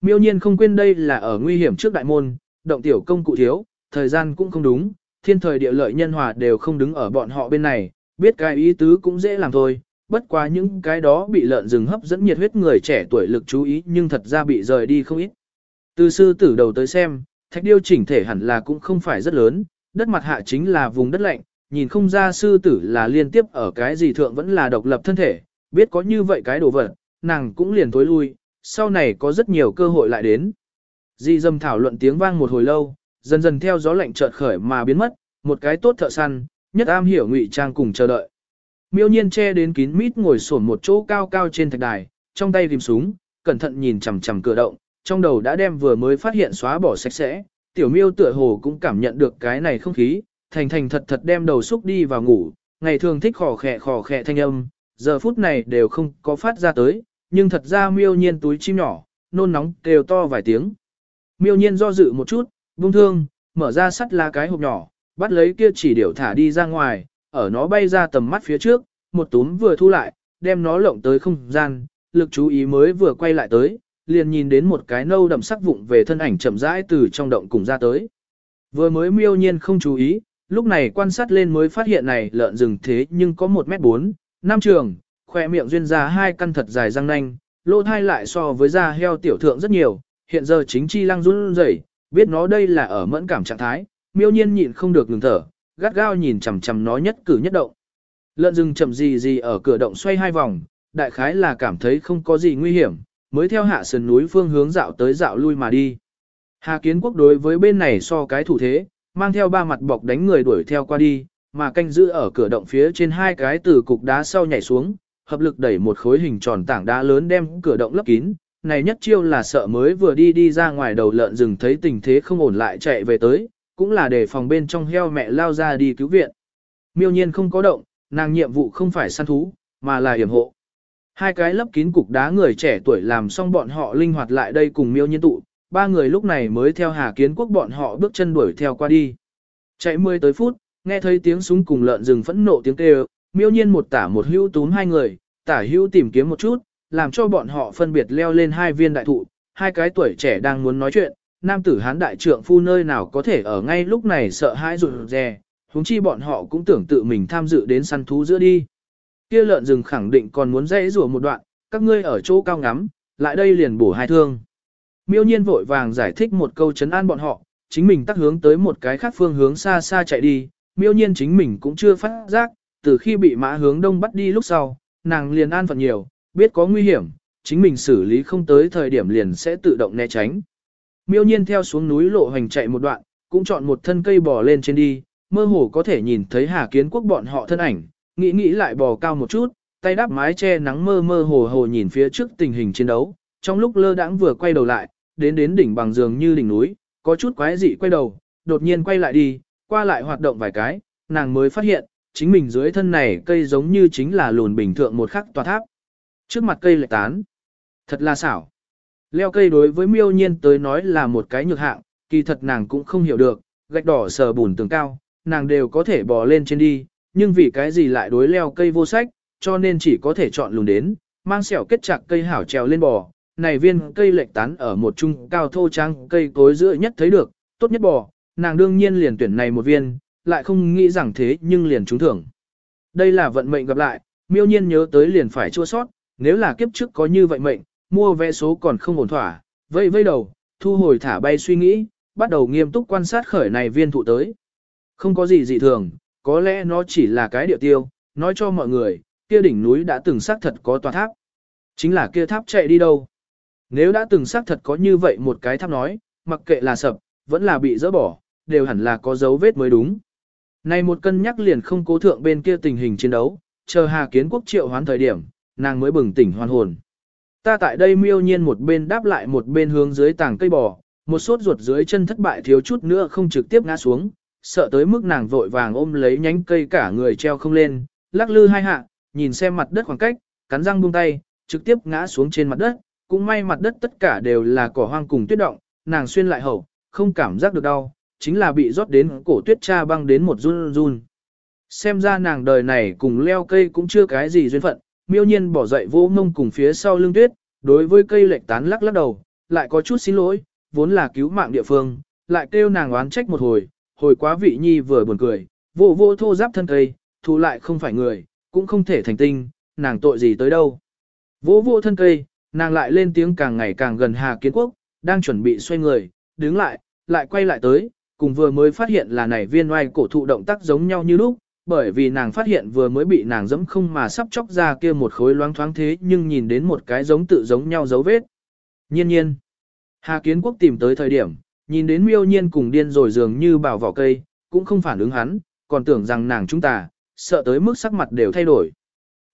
Miêu nhiên không quên đây là ở nguy hiểm trước đại môn, động tiểu công cụ thiếu, thời gian cũng không đúng, thiên thời địa lợi nhân hòa đều không đứng ở bọn họ bên này, biết cái ý tứ cũng dễ làm thôi, bất quá những cái đó bị lợn rừng hấp dẫn nhiệt huyết người trẻ tuổi lực chú ý nhưng thật ra bị rời đi không ít. Từ sư tử đầu tới xem, thạch điêu chỉnh thể hẳn là cũng không phải rất lớn, đất mặt hạ chính là vùng đất lạnh, nhìn không ra sư tử là liên tiếp ở cái gì thượng vẫn là độc lập thân thể, biết có như vậy cái đồ vật, nàng cũng liền tối lui, sau này có rất nhiều cơ hội lại đến. Di dâm thảo luận tiếng vang một hồi lâu, dần dần theo gió lạnh chợt khởi mà biến mất, một cái tốt thợ săn, nhất am hiểu ngụy trang cùng chờ đợi. Miêu nhiên che đến kín mít ngồi sổn một chỗ cao cao trên thạch đài, trong tay tìm súng, cẩn thận nhìn chằm chằm cửa động, trong đầu đã đem vừa mới phát hiện xóa bỏ sạch sẽ, tiểu miêu tựa hồ cũng cảm nhận được cái này không khí, thành thành thật thật đem đầu xúc đi vào ngủ, ngày thường thích khò khẹ khò khẹ thanh âm, giờ phút này đều không có phát ra tới, nhưng thật ra miêu nhiên túi chim nhỏ, nôn nóng đều to vài tiếng. Miêu nhiên do dự một chút, vung thương, mở ra sắt lá cái hộp nhỏ, bắt lấy kia chỉ điểu thả đi ra ngoài, ở nó bay ra tầm mắt phía trước, một túm vừa thu lại, đem nó lộng tới không gian, lực chú ý mới vừa quay lại tới, liền nhìn đến một cái nâu đậm sắc vụng về thân ảnh chậm rãi từ trong động cùng ra tới. Vừa mới miêu nhiên không chú ý, lúc này quan sát lên mới phát hiện này lợn rừng thế nhưng có 1 mét 4, năm trường, khoe miệng duyên ra hai căn thật dài răng nanh, lỗ thai lại so với da heo tiểu thượng rất nhiều, hiện giờ chính chi lăng run rẩy, biết nó đây là ở mẫn cảm trạng thái, miêu nhiên nhịn không được ngừng thở, gắt gao nhìn chằm chằm nó nhất cử nhất động. Lợn rừng chậm gì gì ở cửa động xoay hai vòng, đại khái là cảm thấy không có gì nguy hiểm, mới theo hạ sườn núi phương hướng dạo tới dạo lui mà đi. Hà Kiến Quốc đối với bên này so cái thủ thế, mang theo ba mặt bọc đánh người đuổi theo qua đi, mà canh giữ ở cửa động phía trên hai cái từ cục đá sau nhảy xuống, hợp lực đẩy một khối hình tròn tảng đá lớn đem cửa động lấp kín. Này nhất chiêu là sợ mới vừa đi đi ra ngoài đầu lợn rừng thấy tình thế không ổn lại chạy về tới, cũng là để phòng bên trong heo mẹ lao ra đi cứu viện. Miêu nhiên không có động, nàng nhiệm vụ không phải săn thú, mà là hiểm hộ. Hai cái lấp kín cục đá người trẻ tuổi làm xong bọn họ linh hoạt lại đây cùng miêu nhiên tụ, ba người lúc này mới theo Hà Kiến Quốc bọn họ bước chân đuổi theo qua đi. Chạy mươi tới phút, nghe thấy tiếng súng cùng lợn rừng phẫn nộ tiếng kêu, miêu nhiên một tả một hữu túm hai người, tả hữu tìm kiếm một chút, làm cho bọn họ phân biệt leo lên hai viên đại thụ, hai cái tuổi trẻ đang muốn nói chuyện, nam tử hán đại trượng phu nơi nào có thể ở ngay lúc này sợ hãi rụt rè, huống chi bọn họ cũng tưởng tự mình tham dự đến săn thú giữa đi. Kia lợn rừng khẳng định còn muốn dãy rùa một đoạn, các ngươi ở chỗ cao ngắm, lại đây liền bổ hai thương. Miêu nhiên vội vàng giải thích một câu chấn an bọn họ, chính mình tắt hướng tới một cái khác phương hướng xa xa chạy đi, miêu nhiên chính mình cũng chưa phát giác, từ khi bị mã hướng đông bắt đi lúc sau, nàng liền an phận nhiều, biết có nguy hiểm, chính mình xử lý không tới thời điểm liền sẽ tự động né tránh. Miêu nhiên theo xuống núi lộ hành chạy một đoạn, cũng chọn một thân cây bò lên trên đi, mơ hồ có thể nhìn thấy Hà Kiến Quốc bọn họ thân ảnh, nghĩ nghĩ lại bò cao một chút, tay đắp mái che nắng mơ mơ hồ hồ nhìn phía trước tình hình chiến đấu, trong lúc lơ đãng vừa quay đầu lại, đến đến đỉnh bằng giường như đỉnh núi, có chút quái dị quay đầu, đột nhiên quay lại đi, qua lại hoạt động vài cái, nàng mới phát hiện, chính mình dưới thân này cây giống như chính là lùn bình thượng một khắc tòa tháp. Trước mặt cây lại tán. Thật là xảo. Leo cây đối với miêu nhiên tới nói là một cái nhược hạng, kỳ thật nàng cũng không hiểu được, gạch đỏ sờ bùn tường cao, nàng đều có thể bò lên trên đi, nhưng vì cái gì lại đối leo cây vô sách, cho nên chỉ có thể chọn lùn đến, mang sẹo kết chặt cây hảo trèo lên bò. Này viên cây lệch tán ở một trung cao thô trang cây cối giữa nhất thấy được, tốt nhất bò, nàng đương nhiên liền tuyển này một viên, lại không nghĩ rằng thế nhưng liền trúng thưởng. Đây là vận mệnh gặp lại, Miêu nhiên nhớ tới liền phải chua sót, nếu là kiếp trước có như vậy mệnh, mua vé số còn không ổn thỏa, vây vây đầu, thu hồi thả bay suy nghĩ, bắt đầu nghiêm túc quan sát khởi này viên thụ tới. Không có gì dị thường, có lẽ nó chỉ là cái địa tiêu, nói cho mọi người, kia đỉnh núi đã từng xác thật có tòa tháp. Chính là kia tháp chạy đi đâu. Nếu đã từng xác thật có như vậy một cái tháp nói, mặc kệ là sập, vẫn là bị dỡ bỏ, đều hẳn là có dấu vết mới đúng. Này một cân nhắc liền không cố thượng bên kia tình hình chiến đấu, chờ Hà Kiến Quốc triệu hoán thời điểm, nàng mới bừng tỉnh hoàn hồn. Ta tại đây miêu nhiên một bên đáp lại một bên hướng dưới tảng cây bò, một sốt ruột dưới chân thất bại thiếu chút nữa không trực tiếp ngã xuống, sợ tới mức nàng vội vàng ôm lấy nhánh cây cả người treo không lên, lắc lư hai hạ, nhìn xem mặt đất khoảng cách, cắn răng buông tay, trực tiếp ngã xuống trên mặt đất, cũng may mặt đất tất cả đều là cỏ hoang cùng tuyết động, nàng xuyên lại hậu, không cảm giác được đau, chính là bị rót đến cổ tuyết cha băng đến một run run. Xem ra nàng đời này cùng leo cây cũng chưa cái gì duyên phận, miêu nhiên bỏ dậy vô mông cùng phía sau lưng tuyết, đối với cây lệch tán lắc lắc đầu, lại có chút xin lỗi, vốn là cứu mạng địa phương, lại kêu nàng oán trách một hồi, hồi quá vị nhi vừa buồn cười, vô vô thô giáp thân cây, thù lại không phải người, cũng không thể thành tinh, nàng tội gì tới đâu. Vô vô thân cây, nàng lại lên tiếng càng ngày càng gần Hà Kiến Quốc, đang chuẩn bị xoay người, đứng lại, lại quay lại tới, cùng vừa mới phát hiện là này viên oai cổ thụ động tác giống nhau như lúc, bởi vì nàng phát hiện vừa mới bị nàng dẫm không mà sắp chóc ra kia một khối loáng thoáng thế nhưng nhìn đến một cái giống tự giống nhau dấu vết. Nhiên nhiên, Hà Kiến Quốc tìm tới thời điểm, nhìn đến miêu nhiên cùng điên rồi dường như bảo vỏ cây, cũng không phản ứng hắn, còn tưởng rằng nàng chúng ta, sợ tới mức sắc mặt đều thay đổi.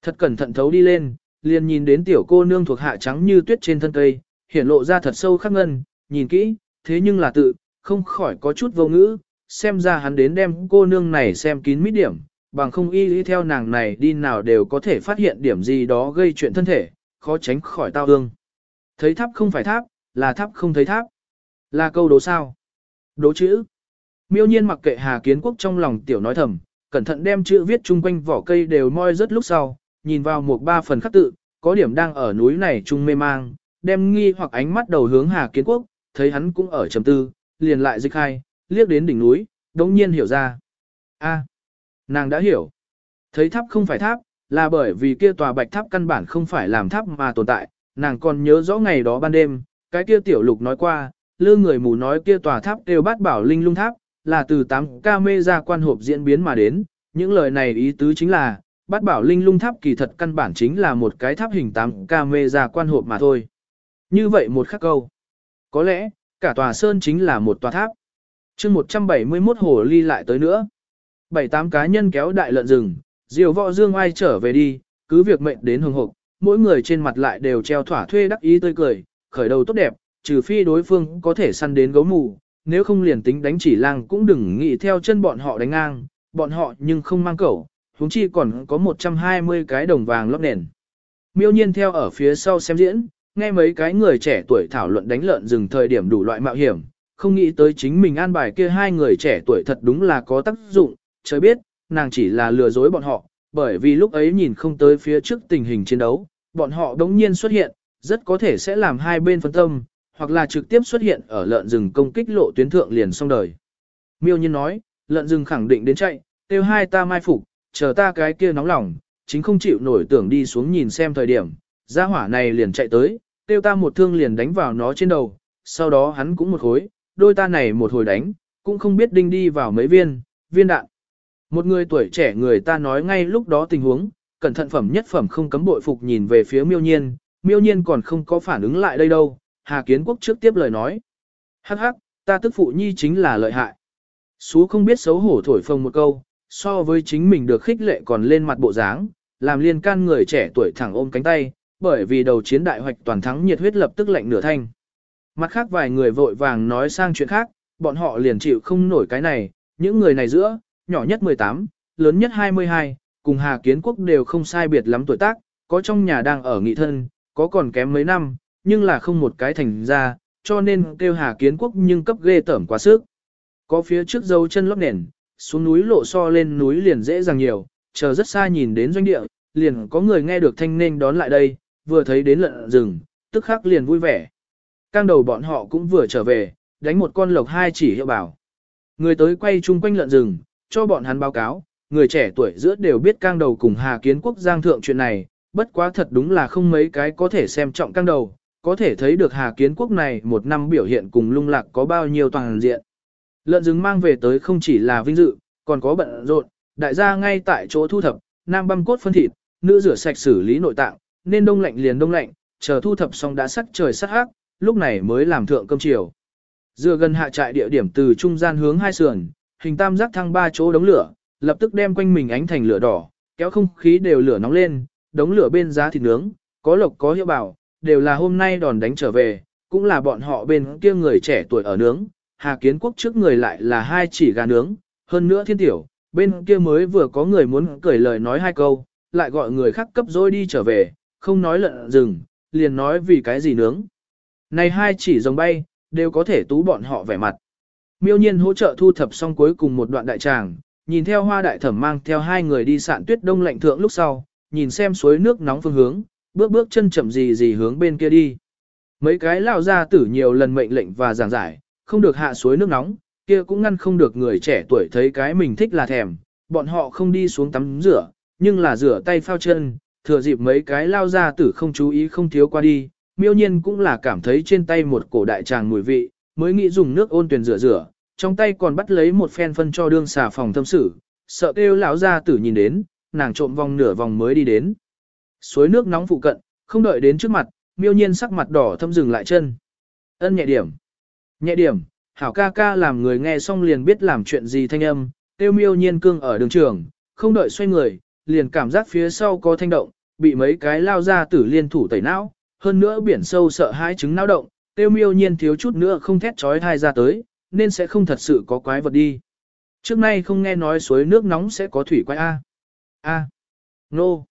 Thật cẩn thận thấu đi lên, liền nhìn đến tiểu cô nương thuộc hạ trắng như tuyết trên thân cây, hiển lộ ra thật sâu khắc ngân, nhìn kỹ, thế nhưng là tự, không khỏi có chút vô ngữ, xem ra hắn đến đem cô nương này xem kín mít điểm, bằng không y y theo nàng này đi nào đều có thể phát hiện điểm gì đó gây chuyện thân thể, khó tránh khỏi tao ương. Thấy tháp không phải tháp, là tháp không thấy tháp. Là câu đố sao? Đố chữ. Miêu nhiên mặc kệ Hà Kiến Quốc trong lòng tiểu nói thầm, cẩn thận đem chữ viết chung quanh vỏ cây đều moi rất lúc sau, nhìn vào một ba phần khắc tự, có điểm đang ở núi này chung mê mang, đem nghi hoặc ánh mắt đầu hướng Hà Kiến Quốc, thấy hắn cũng ở trầm tư, liền lại dịch hai, liếc đến đỉnh núi, đống nhiên hiểu ra. a nàng đã hiểu. Thấy tháp không phải tháp, là bởi vì kia tòa bạch tháp căn bản không phải làm tháp mà tồn tại, nàng còn nhớ rõ ngày đó ban đêm, cái kia tiểu lục nói qua, lư người mù nói kia tòa tháp đều bát bảo linh lung tháp, là từ 8 ca mê ra quan hộp diễn biến mà đến, những lời này ý tứ chính là, bát bảo linh lung tháp kỳ thật căn bản chính là một cái tháp hình 8 ca mê ra quan hộp mà thôi. Như vậy một khắc câu. Có lẽ, cả tòa sơn chính là một tòa tháp. chương 171 hồ ly lại tới nữa. Bảy tám cá nhân kéo đại lợn rừng, diều võ dương ai trở về đi, cứ việc mệnh đến hồng hộc, mỗi người trên mặt lại đều treo thỏa thuê đắc ý tươi cười, khởi đầu tốt đẹp, trừ phi đối phương có thể săn đến gấu mù, nếu không liền tính đánh chỉ lang cũng đừng nghĩ theo chân bọn họ đánh ngang, bọn họ nhưng không mang cẩu, huống chi còn có 120 cái đồng vàng lót nền. Miêu nhiên theo ở phía sau xem diễn, nghe mấy cái người trẻ tuổi thảo luận đánh lợn rừng thời điểm đủ loại mạo hiểm, không nghĩ tới chính mình an bài kia hai người trẻ tuổi thật đúng là có tác dụng, trời biết, nàng chỉ là lừa dối bọn họ, bởi vì lúc ấy nhìn không tới phía trước tình hình chiến đấu, bọn họ đống nhiên xuất hiện, rất có thể sẽ làm hai bên phân tâm, hoặc là trực tiếp xuất hiện ở lợn rừng công kích lộ tuyến thượng liền xong đời. Miêu nhiên nói, lợn rừng khẳng định đến chạy, tiêu hai ta mai phục, chờ ta cái kia nóng lòng, chính không chịu nổi tưởng đi xuống nhìn xem thời điểm, gia hỏa này liền chạy tới, tiêu ta một thương liền đánh vào nó trên đầu, sau đó hắn cũng một khối, đôi ta này một hồi đánh, cũng không biết đinh đi vào mấy viên, viên đạn. Một người tuổi trẻ người ta nói ngay lúc đó tình huống, cẩn thận phẩm nhất phẩm không cấm bội phục nhìn về phía miêu nhiên, miêu nhiên còn không có phản ứng lại đây đâu, Hà Kiến Quốc trước tiếp lời nói. Hắc hắc, ta tức phụ nhi chính là lợi hại. Sú không biết xấu hổ thổi phồng một câu, so với chính mình được khích lệ còn lên mặt bộ dáng, làm liên can người trẻ tuổi thẳng ôm cánh tay, bởi vì đầu chiến đại hoạch toàn thắng nhiệt huyết lập tức lạnh nửa thanh. Mặt khác vài người vội vàng nói sang chuyện khác, bọn họ liền chịu không nổi cái này, những người này giữa, nhỏ nhất 18, lớn nhất 22, cùng Hà Kiến Quốc đều không sai biệt lắm tuổi tác, có trong nhà đang ở nghị thân, có còn kém mấy năm, nhưng là không một cái thành ra, cho nên kêu Hà Kiến Quốc nhưng cấp ghê tởm quá sức. Có phía trước dấu chân lót nền, xuống núi lộ so lên núi liền dễ dàng nhiều, chờ rất xa nhìn đến doanh địa, liền có người nghe được thanh nên đón lại đây, vừa thấy đến lợn rừng, tức khắc liền vui vẻ. Cang đầu bọn họ cũng vừa trở về, đánh một con lộc hai chỉ hiệu bảo. Người tới quay chung quanh lợn rừng, cho bọn hắn báo cáo, người trẻ tuổi giữa đều biết cang đầu cùng Hà Kiến Quốc giang thượng chuyện này, bất quá thật đúng là không mấy cái có thể xem trọng cang đầu, có thể thấy được Hà Kiến Quốc này một năm biểu hiện cùng lung lạc có bao nhiêu toàn diện. Lợn rừng mang về tới không chỉ là vinh dự, còn có bận rộn, đại gia ngay tại chỗ thu thập, nam băm cốt phân thịt, nữ rửa sạch xử lý nội tạng, nên đông lạnh liền đông lạnh, chờ thu thập xong đã sắc trời sắc hắc, lúc này mới làm thượng cơm chiều. Dựa gần hạ trại địa điểm từ trung gian hướng hai sườn, hình tam giác thăng ba chỗ đống lửa, lập tức đem quanh mình ánh thành lửa đỏ, kéo không khí đều lửa nóng lên, đống lửa bên giá thịt nướng, có lộc có hiệu bảo, đều là hôm nay đòn đánh trở về, cũng là bọn họ bên kia người trẻ tuổi ở nướng, Hà Kiến Quốc trước người lại là hai chỉ gà nướng, hơn nữa thiên tiểu, bên kia mới vừa có người muốn cười lời nói hai câu, lại gọi người khác cấp dối đi trở về, không nói lợn rừng, liền nói vì cái gì nướng. Này hai chỉ rồng bay, đều có thể tú bọn họ vẻ mặt. Miêu nhiên hỗ trợ thu thập xong cuối cùng một đoạn đại tràng, nhìn theo hoa đại thẩm mang theo hai người đi sạn tuyết đông lạnh thượng lúc sau, nhìn xem suối nước nóng phương hướng, bước bước chân chậm gì gì hướng bên kia đi. Mấy cái lao ra tử nhiều lần mệnh lệnh và giảng giải, không được hạ suối nước nóng, kia cũng ngăn không được người trẻ tuổi thấy cái mình thích là thèm, bọn họ không đi xuống tắm rửa, nhưng là rửa tay phao chân, thừa dịp mấy cái lao ra tử không chú ý không thiếu qua đi, miêu nhiên cũng là cảm thấy trên tay một cổ đại tràng mùi vị, mới nghĩ dùng nước ôn tuyển rửa rửa, trong tay còn bắt lấy một phen phân cho đương xà phòng thâm sử, sợ kêu lão ra tử nhìn đến, nàng trộm vòng nửa vòng mới đi đến. Suối nước nóng phụ cận, không đợi đến trước mặt, miêu nhiên sắc mặt đỏ thâm dừng lại chân. Ân nhẹ điểm. Nhẹ điểm, hảo ca ca làm người nghe xong liền biết làm chuyện gì thanh âm, tiêu miêu nhiên cương ở đường trường, không đợi xoay người, liền cảm giác phía sau có thanh động, bị mấy cái lao ra tử liên thủ tẩy não, hơn nữa biển sâu sợ hãi chứng não động, tiêu miêu nhiên thiếu chút nữa không thét trói thai ra tới, nên sẽ không thật sự có quái vật đi. Trước nay không nghe nói suối nước nóng sẽ có thủy quái A. A. Nô.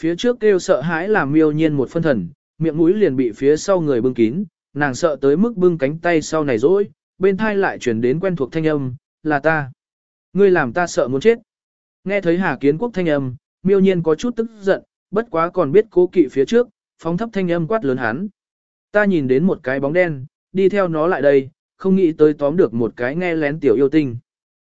Phía trước kêu sợ hãi làm miêu nhiên một phân thần, miệng mũi liền bị phía sau người bưng kín, nàng sợ tới mức bưng cánh tay sau này rỗi, bên thai lại truyền đến quen thuộc thanh âm, là ta. Ngươi làm ta sợ muốn chết. Nghe thấy Hà Kiến Quốc thanh âm, miêu nhiên có chút tức giận, bất quá còn biết cố kỵ phía trước, phóng thấp thanh âm quát lớn hắn. Ta nhìn đến một cái bóng đen, đi theo nó lại đây, không nghĩ tới tóm được một cái nghe lén tiểu yêu tinh.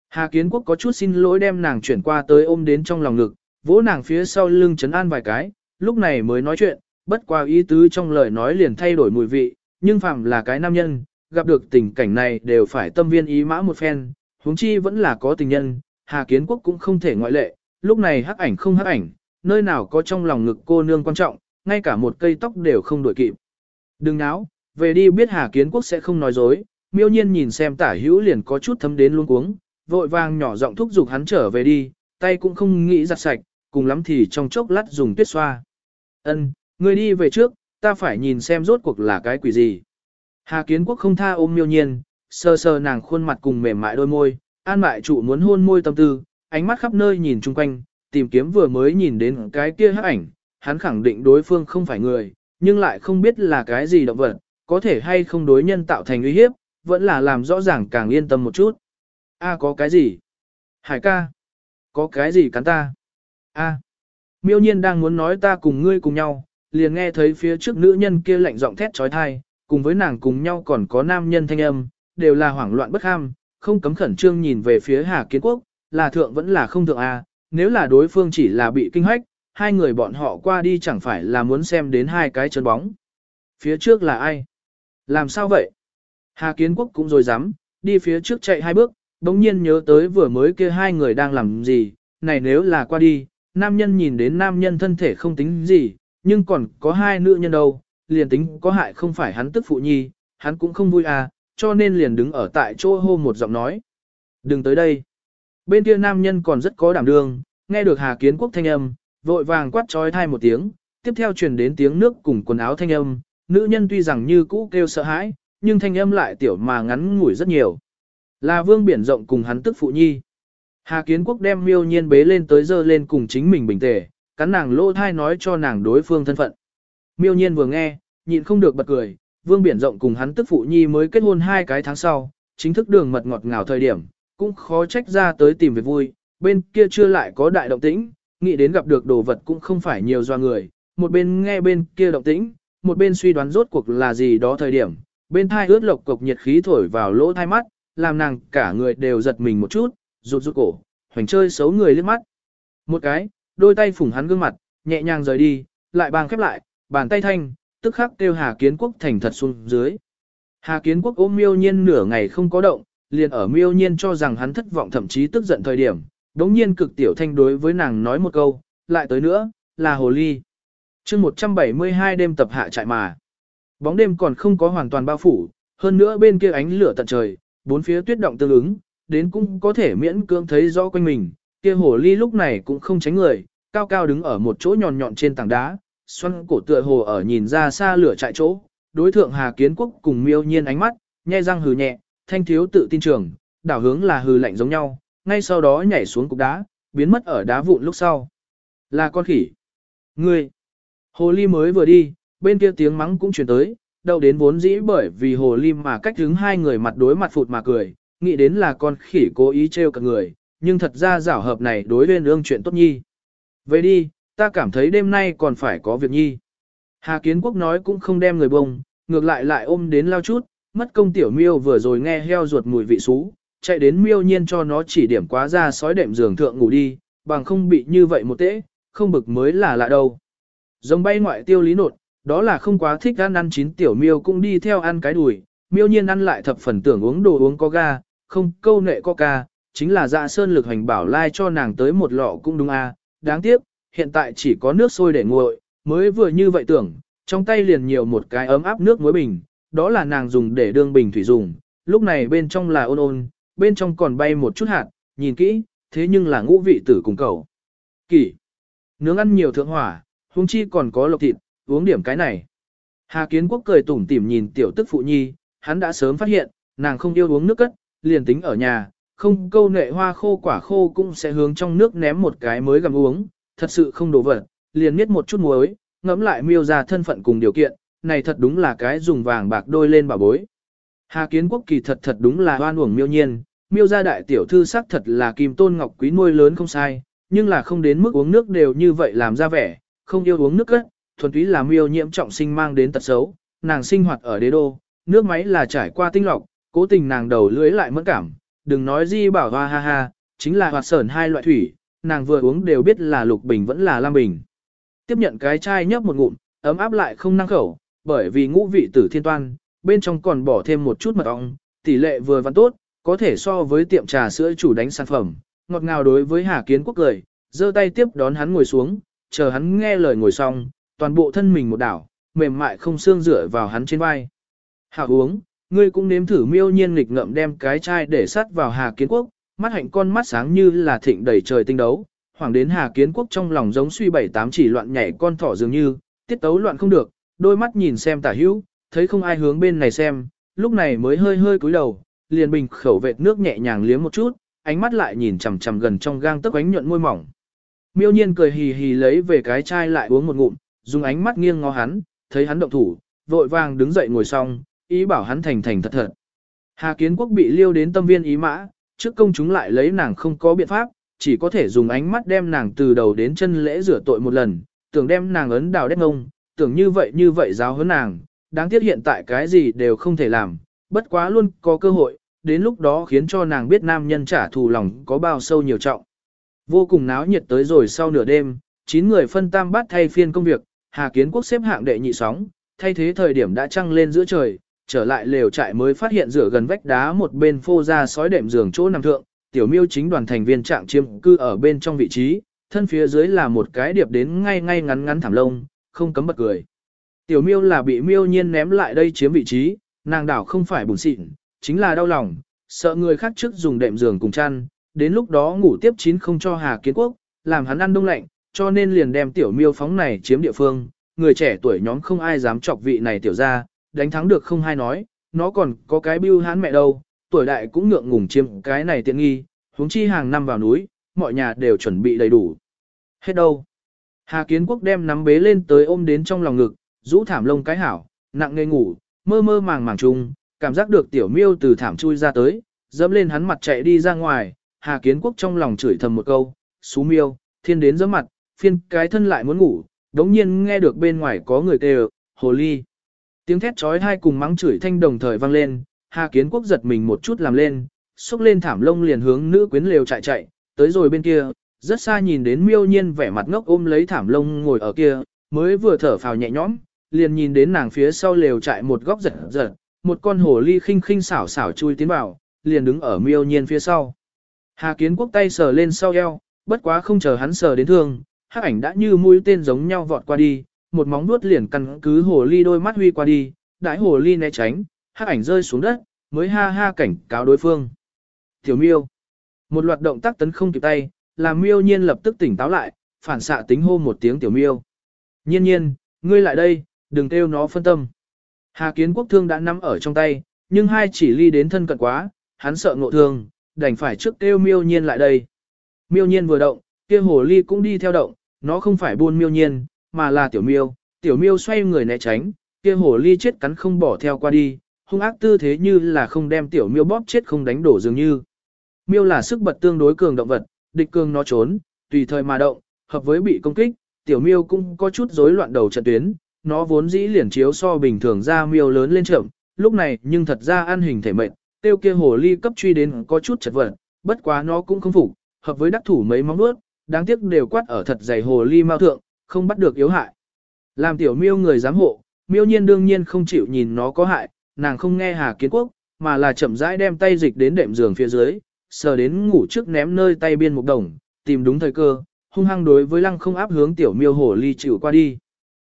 Hà Kiến Quốc có chút xin lỗi đem nàng chuyển qua tới ôm đến trong lòng ngực, vỗ nàng phía sau lưng chấn an vài cái, lúc này mới nói chuyện, bất qua ý tứ trong lời nói liền thay đổi mùi vị, nhưng phạm là cái nam nhân, gặp được tình cảnh này đều phải tâm viên ý mã một phen, huống chi vẫn là có tình nhân, Hà Kiến Quốc cũng không thể ngoại lệ, lúc này hắc ảnh không hắc ảnh, nơi nào có trong lòng ngực cô nương quan trọng, ngay cả một cây tóc đều không đổi kịp. Đừng náo, về đi biết Hà Kiến Quốc sẽ không nói dối, miêu nhiên nhìn xem tả hữu liền có chút thấm đến luôn cuống, vội vàng nhỏ giọng thúc giục hắn trở về đi, tay cũng không nghĩ giặt sạch, cùng lắm thì trong chốc lát dùng tuyết xoa. Ân, người đi về trước, ta phải nhìn xem rốt cuộc là cái quỷ gì. Hà Kiến Quốc không tha ôm miêu nhiên, sờ sờ nàng khuôn mặt cùng mềm mại đôi môi, an mại trụ muốn hôn môi tâm tư, ánh mắt khắp nơi nhìn chung quanh, tìm kiếm vừa mới nhìn đến cái kia hắc ảnh, hắn khẳng định đối phương không phải người, nhưng lại không biết là cái gì động vật, có thể hay không đối nhân tạo thành uy hiếp, vẫn là làm rõ ràng càng yên tâm một chút. A có cái gì? Hải ca. Có cái gì cắn ta? A. Miêu nhiên đang muốn nói ta cùng ngươi cùng nhau, liền nghe thấy phía trước nữ nhân kia lạnh giọng thét trói thai, cùng với nàng cùng nhau còn có nam nhân thanh âm, đều là hoảng loạn bất ham, không cấm khẩn trương nhìn về phía Hà Kiến Quốc, là thượng vẫn là không thượng A, nếu là đối phương chỉ là bị kinh hoách, hai người bọn họ qua đi chẳng phải là muốn xem đến hai cái chân bóng. Phía trước là ai? Làm sao vậy? Hà Kiến Quốc cũng rồi dám, đi phía trước chạy hai bước, đống nhiên nhớ tới vừa mới kia hai người đang làm gì, này nếu là qua đi, nam nhân nhìn đến nam nhân thân thể không tính gì, nhưng còn có hai nữ nhân đâu, liền tính có hại không phải hắn tức phụ nhi, hắn cũng không vui à, cho nên liền đứng ở tại chỗ hô một giọng nói. Đừng tới đây. Bên kia nam nhân còn rất có đảm đương, nghe được Hà Kiến Quốc thanh âm, vội vàng quát trói thai một tiếng, tiếp theo truyền đến tiếng nước cùng quần áo thanh âm, nữ nhân tuy rằng như cũ kêu sợ hãi, nhưng thanh âm lại tiểu mà ngắn ngủi rất nhiều. Là vương biển rộng cùng hắn tức phụ nhi. Hà Kiến Quốc đem miêu nhiên bế lên tới dơ lên cùng chính mình bình tề, cắn nàng lỗ thai nói cho nàng đối phương thân phận. Miêu nhiên vừa nghe, nhịn không được bật cười, vương biển rộng cùng hắn tức phụ nhi mới kết hôn hai cái tháng sau, chính thức đường mật ngọt ngào thời điểm, cũng khó trách ra tới tìm việc vui, bên kia chưa lại có đại động tĩnh, nghĩ đến gặp được đồ vật cũng không phải nhiều do người, một bên nghe bên kia động tĩnh, một bên suy đoán rốt cuộc là gì đó thời điểm, bên thai ướt lộc cục nhiệt khí thổi vào lỗ thai mắt, làm nàng cả người đều giật mình một chút, rụt rụt cổ, hoành chơi xấu người liếc mắt. Một cái, đôi tay phủng hắn gương mặt, nhẹ nhàng rời đi, lại bàng khép lại, bàn tay thanh, tức khắc kêu Hà Kiến Quốc thành thật xuống dưới. Hà Kiến Quốc ôm miêu nhiên nửa ngày không có động, liền ở miêu nhiên cho rằng hắn thất vọng thậm chí tức giận thời điểm, đống nhiên cực tiểu thanh đối với nàng nói một câu, lại tới nữa, là hồ ly. chương 172 đêm tập hạ trại mà. Bóng đêm còn không có hoàn toàn bao phủ, hơn nữa bên kia ánh lửa tận trời, bốn phía tuyết động tương ứng, đến cũng có thể miễn cưỡng thấy rõ quanh mình, kia hồ ly lúc này cũng không tránh người, cao cao đứng ở một chỗ nhọn nhọn trên tảng đá, xoăn cổ tựa hồ ở nhìn ra xa lửa trại chỗ, đối thượng Hà Kiến Quốc cùng miêu nhiên ánh mắt, nhe răng hừ nhẹ, thanh thiếu tự tin trường, đảo hướng là hư lạnh giống nhau, ngay sau đó nhảy xuống cục đá, biến mất ở đá vụn lúc sau. Là con khỉ. Ngươi. Hồ ly mới vừa đi, bên kia tiếng mắng cũng truyền tới, đâu đến vốn dĩ bởi vì hồ ly mà cách hướng hai người mặt đối mặt phụt mà cười, nghĩ đến là con khỉ cố ý trêu cả người, nhưng thật ra giảo hợp này đối lên ương chuyện tốt nhi. Về đi, ta cảm thấy đêm nay còn phải có việc nhi. Hà Kiến Quốc nói cũng không đem người bông, ngược lại lại ôm đến lao chút, mất công tiểu miêu vừa rồi nghe heo ruột mùi vị xú, chạy đến miêu nhiên cho nó chỉ điểm quá ra sói đệm giường thượng ngủ đi, bằng không bị như vậy một tễ, không bực mới là lạ đâu. Giống bay ngoại tiêu lý nột, đó là không quá thích ăn ăn chín tiểu miêu cũng đi theo ăn cái đùi, miêu nhiên ăn lại thập phần tưởng uống đồ uống có ga, không câu nệ coca, chính là dạ sơn lực hành bảo lai cho nàng tới một lọ cũng đúng a đáng tiếc, hiện tại chỉ có nước sôi để nguội, mới vừa như vậy tưởng, trong tay liền nhiều một cái ấm áp nước muối bình, đó là nàng dùng để đương bình thủy dùng, lúc này bên trong là ôn ôn, bên trong còn bay một chút hạt, nhìn kỹ, thế nhưng là ngũ vị tử cùng cầu. Kỷ. Nướng ăn nhiều thượng hỏa, huống chi còn có lộc thịt, uống điểm cái này. Hà Kiến Quốc cười tủm tỉm nhìn tiểu tức phụ nhi, hắn đã sớm phát hiện, nàng không yêu uống nước cất, liền tính ở nhà, không câu nệ hoa khô quả khô cũng sẽ hướng trong nước ném một cái mới gặm uống, thật sự không đổ vật, liền miết một chút muối, ngẫm lại miêu ra thân phận cùng điều kiện, này thật đúng là cái dùng vàng bạc đôi lên bảo bối. Hà Kiến Quốc kỳ thật thật đúng là hoan uổng miêu nhiên, miêu gia đại tiểu thư sắc thật là kim tôn ngọc quý nuôi lớn không sai, nhưng là không đến mức uống nước đều như vậy làm ra vẻ, không yêu uống nước cất, thuần túy là miêu nhiễm trọng sinh mang đến tật xấu, nàng sinh hoạt ở đế đô, nước máy là trải qua tinh lọc, cố tình nàng đầu lưới lại mẫn cảm, đừng nói gì bảo hoa ha ha, chính là hoạt sởn hai loại thủy, nàng vừa uống đều biết là lục bình vẫn là lam bình. Tiếp nhận cái chai nhấp một ngụm, ấm áp lại không năng khẩu, bởi vì ngũ vị tử thiên toan, bên trong còn bỏ thêm một chút mật ong, tỷ lệ vừa vặn tốt, có thể so với tiệm trà sữa chủ đánh sản phẩm, ngọt ngào đối với Hà Kiến Quốc cười, giơ tay tiếp đón hắn ngồi xuống, chờ hắn nghe lời ngồi xong, toàn bộ thân mình một đảo, mềm mại không xương rửa vào hắn trên vai. hạ uống, ngươi cũng nếm thử miêu nhiên nghịch ngậm đem cái chai để sắt vào Hà Kiến Quốc, mắt hạnh con mắt sáng như là thịnh đầy trời tinh đấu, hoàng đến Hà Kiến Quốc trong lòng giống suy bảy tám chỉ loạn nhảy con thỏ dường như, tiết tấu loạn không được, đôi mắt nhìn xem tả hữu, thấy không ai hướng bên này xem, lúc này mới hơi hơi cúi đầu, liền bình khẩu vệt nước nhẹ nhàng liếm một chút, ánh mắt lại nhìn chằm chằm gần trong gang tấc ánh nhuận môi mỏng. Miêu nhiên cười hì hì lấy về cái chai lại uống một ngụm, dùng ánh mắt nghiêng ngó hắn, thấy hắn động thủ, vội vàng đứng dậy ngồi xong, ý bảo hắn thành thành thật thật. Hà Kiến Quốc bị liêu đến tâm viên ý mã, trước công chúng lại lấy nàng không có biện pháp, chỉ có thể dùng ánh mắt đem nàng từ đầu đến chân lễ rửa tội một lần, tưởng đem nàng ấn đào đét ngông, tưởng như vậy như vậy giáo hơn nàng, đáng tiếc hiện tại cái gì đều không thể làm, bất quá luôn có cơ hội, đến lúc đó khiến cho nàng biết nam nhân trả thù lòng có bao sâu nhiều trọng. Vô cùng náo nhiệt tới rồi sau nửa đêm, 9 người phân tam bát thay phiên công việc, Hà Kiến Quốc xếp hạng đệ nhị sóng, thay thế thời điểm đã trăng lên giữa trời, trở lại lều trại mới phát hiện rửa gần vách đá một bên phô ra sói đệm giường chỗ nằm thượng, tiểu miêu chính đoàn thành viên trạng chiêm cư ở bên trong vị trí, thân phía dưới là một cái điệp đến ngay ngay ngắn ngắn thảm lông, không cấm bật cười. Tiểu miêu là bị miêu nhiên ném lại đây chiếm vị trí, nàng đảo không phải buồn xịn, chính là đau lòng, sợ người khác trước dùng đệm giường cùng chăn, đến lúc đó ngủ tiếp chín không cho Hà Kiến Quốc, làm hắn ăn đông lạnh, cho nên liền đem tiểu miêu phóng này chiếm địa phương, người trẻ tuổi nhóm không ai dám chọc vị này tiểu ra, đánh thắng được không hay nói, nó còn có cái bưu hán mẹ đâu, tuổi đại cũng ngượng ngùng chiếm cái này tiện nghi, huống chi hàng năm vào núi, mọi nhà đều chuẩn bị đầy đủ. Hết đâu. Hà Kiến Quốc đem nắm bế lên tới ôm đến trong lòng ngực, rũ thảm lông cái hảo, nặng ngây ngủ, mơ mơ màng màng chung, cảm giác được tiểu miêu từ thảm chui ra tới, dẫm lên hắn mặt chạy đi ra ngoài, Hà Kiến Quốc trong lòng chửi thầm một câu, xú miêu, thiên đến giẫm mặt, phiên cái thân lại muốn ngủ, đống nhiên nghe được bên ngoài có người kêu, hồ ly. Tiếng thét trói hai cùng mắng chửi thanh đồng thời vang lên, Hà Kiến Quốc giật mình một chút làm lên, xúc lên thảm lông liền hướng nữ quyến lều chạy chạy, tới rồi bên kia, rất xa nhìn đến miêu nhiên vẻ mặt ngốc ôm lấy thảm lông ngồi ở kia, mới vừa thở phào nhẹ nhõm, liền nhìn đến nàng phía sau lều trại một góc giật giật, một con hồ ly khinh khinh xảo xảo chui tiến vào, liền đứng ở miêu nhiên phía sau. Hà kiến quốc tay sờ lên sau eo, bất quá không chờ hắn sờ đến thương, hắc ảnh đã như mũi tên giống nhau vọt qua đi, một móng vuốt liền căn cứ hồ ly đôi mắt huy qua đi, đại hồ ly né tránh, hắc ảnh rơi xuống đất, mới ha ha cảnh cáo đối phương. Tiểu miêu, một loạt động tác tấn không kịp tay, làm miêu nhiên lập tức tỉnh táo lại, phản xạ tính hô một tiếng tiểu miêu. Nhiên nhiên, ngươi lại đây, đừng kêu nó phân tâm. Hà kiến quốc thương đã nắm ở trong tay, nhưng hai chỉ ly đến thân cận quá, hắn sợ ngộ thương, đành phải trước kêu miêu nhiên lại đây. Miêu nhiên vừa động, kia hồ ly cũng đi theo động, nó không phải buôn miêu nhiên, mà là tiểu miêu, tiểu miêu xoay người né tránh, kia hồ ly chết cắn không bỏ theo qua đi, hung ác tư thế như là không đem tiểu miêu bóp chết không đánh đổ dường như. Miêu là sức bật tương đối cường động vật, địch cương nó trốn, tùy thời mà động, hợp với bị công kích, tiểu miêu cũng có chút rối loạn đầu trận tuyến, nó vốn dĩ liền chiếu so bình thường ra miêu lớn lên chậm, lúc này nhưng thật ra ăn hình thể mệnh, tiêu kia hồ ly cấp truy đến có chút chật vật, bất quá nó cũng không phục, hợp với đắc thủ mấy móng nuốt, đáng tiếc đều quát ở thật dày hồ ly mao thượng, không bắt được yếu hại. Làm tiểu miêu người giám hộ, miêu nhiên đương nhiên không chịu nhìn nó có hại, nàng không nghe Hà Kiến Quốc, mà là chậm rãi đem tay dịch đến đệm giường phía dưới, sờ đến ngủ trước ném nơi tay biên một đồng, tìm đúng thời cơ, hung hăng đối với lăng không áp hướng tiểu miêu hồ ly chịu qua đi.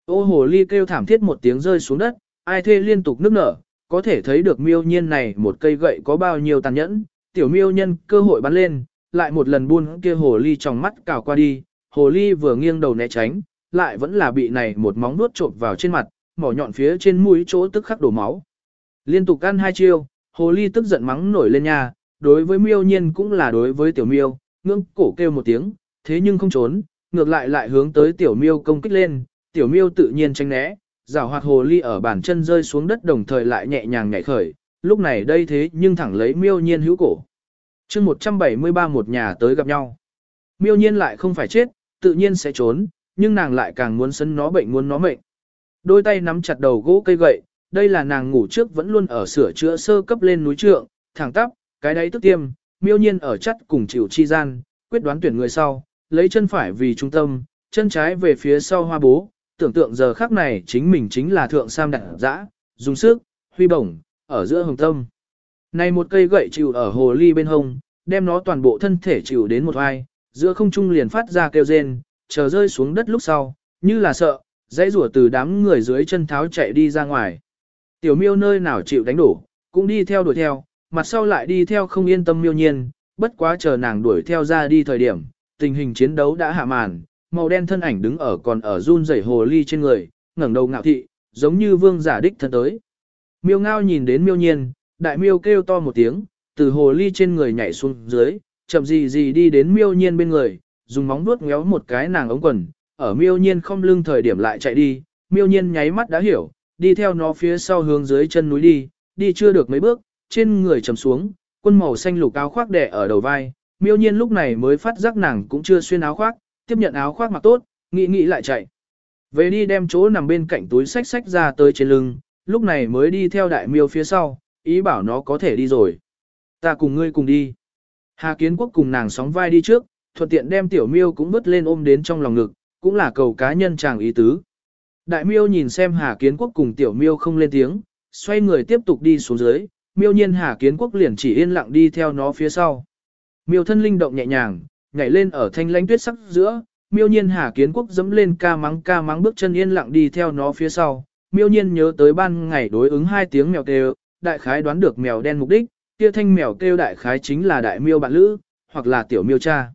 Ô hồ ly kêu thảm thiết một tiếng rơi xuống đất, ai thê liên tục nước nở, có thể thấy được miêu nhiên này một cây gậy có bao nhiêu tàn nhẫn, tiểu miêu nhân cơ hội bắn lên, lại một lần buôn kia hồ ly trong mắt cào qua đi, hồ ly vừa nghiêng đầu né tránh, lại vẫn là bị này một móng nuốt trộm vào trên mặt, mỏ nhọn phía trên mũi chỗ tức khắc đổ máu. Liên tục ăn hai chiêu, hồ ly tức giận mắng nổi lên nhà, đối với miêu nhiên cũng là đối với tiểu miêu, ngưỡng cổ kêu một tiếng, thế nhưng không trốn, ngược lại lại hướng tới tiểu miêu công kích lên, tiểu miêu tự nhiên tránh né, rào hoạt hồ ly ở bàn chân rơi xuống đất đồng thời lại nhẹ nhàng nhảy khởi, lúc này đây thế nhưng thẳng lấy miêu nhiên hữu cổ. chương 173 một nhà tới gặp nhau. Miêu nhiên lại không phải chết, tự nhiên sẽ trốn, nhưng nàng lại càng muốn sân nó bệnh muốn nó mệnh. Đôi tay nắm chặt đầu gỗ cây gậy, đây là nàng ngủ trước vẫn luôn ở sửa chữa sơ cấp lên núi trượng, thẳng tắp, cái đấy tức tiêm, miêu nhiên ở chắt cùng chịu chi gian, quyết đoán tuyển người sau, lấy chân phải vì trung tâm, chân trái về phía sau hoa bố, tưởng tượng giờ khắc này chính mình chính là thượng sam đặt dã, dùng sức, huy bổng, ở giữa hồng tâm. Này một cây gậy chịu ở hồ ly bên hông, đem nó toàn bộ thân thể chịu đến một vai, giữa không trung liền phát ra kêu rên, chờ rơi xuống đất lúc sau, như là sợ, dãy rủa từ đám người dưới chân tháo chạy đi ra ngoài. Tiểu miêu nơi nào chịu đánh đổ, cũng đi theo đuổi theo, mặt sau lại đi theo không yên tâm miêu nhiên, bất quá chờ nàng đuổi theo ra đi thời điểm, tình hình chiến đấu đã hạ màn, màu đen thân ảnh đứng ở còn ở run rẩy hồ ly trên người, ngẩng đầu ngạo thị, giống như vương giả đích thân tới. Miêu ngao nhìn đến miêu nhiên, đại miêu kêu to một tiếng, từ hồ ly trên người nhảy xuống dưới, chậm gì gì đi đến miêu nhiên bên người, dùng móng vuốt ngéo một cái nàng ống quần, ở miêu nhiên không lưng thời điểm lại chạy đi, miêu nhiên nháy mắt đã hiểu, đi theo nó phía sau hướng dưới chân núi đi, đi chưa được mấy bước, trên người trầm xuống, quân màu xanh lục áo khoác đè ở đầu vai, miêu nhiên lúc này mới phát giác nàng cũng chưa xuyên áo khoác, tiếp nhận áo khoác mặc tốt, nghĩ nghĩ lại chạy. Về đi đem chỗ nằm bên cạnh túi sách sách ra tới trên lưng, lúc này mới đi theo đại miêu phía sau, ý bảo nó có thể đi rồi. Ta cùng ngươi cùng đi. Hà Kiến Quốc cùng nàng sóng vai đi trước, thuận tiện đem tiểu miêu cũng vứt lên ôm đến trong lòng ngực, cũng là cầu cá nhân chàng ý tứ. Đại miêu nhìn xem Hà Kiến Quốc cùng tiểu miêu không lên tiếng, xoay người tiếp tục đi xuống dưới, miêu nhiên Hà Kiến Quốc liền chỉ yên lặng đi theo nó phía sau. Miêu thân linh động nhẹ nhàng, nhảy lên ở thanh lãnh tuyết sắc giữa, miêu nhiên Hà Kiến Quốc dẫm lên ca mắng ca mắng bước chân yên lặng đi theo nó phía sau. Miêu nhiên nhớ tới ban ngày đối ứng hai tiếng mèo kêu, đại khái đoán được mèo đen mục đích, kia thanh mèo kêu đại khái chính là đại miêu bạn lữ, hoặc là tiểu miêu cha.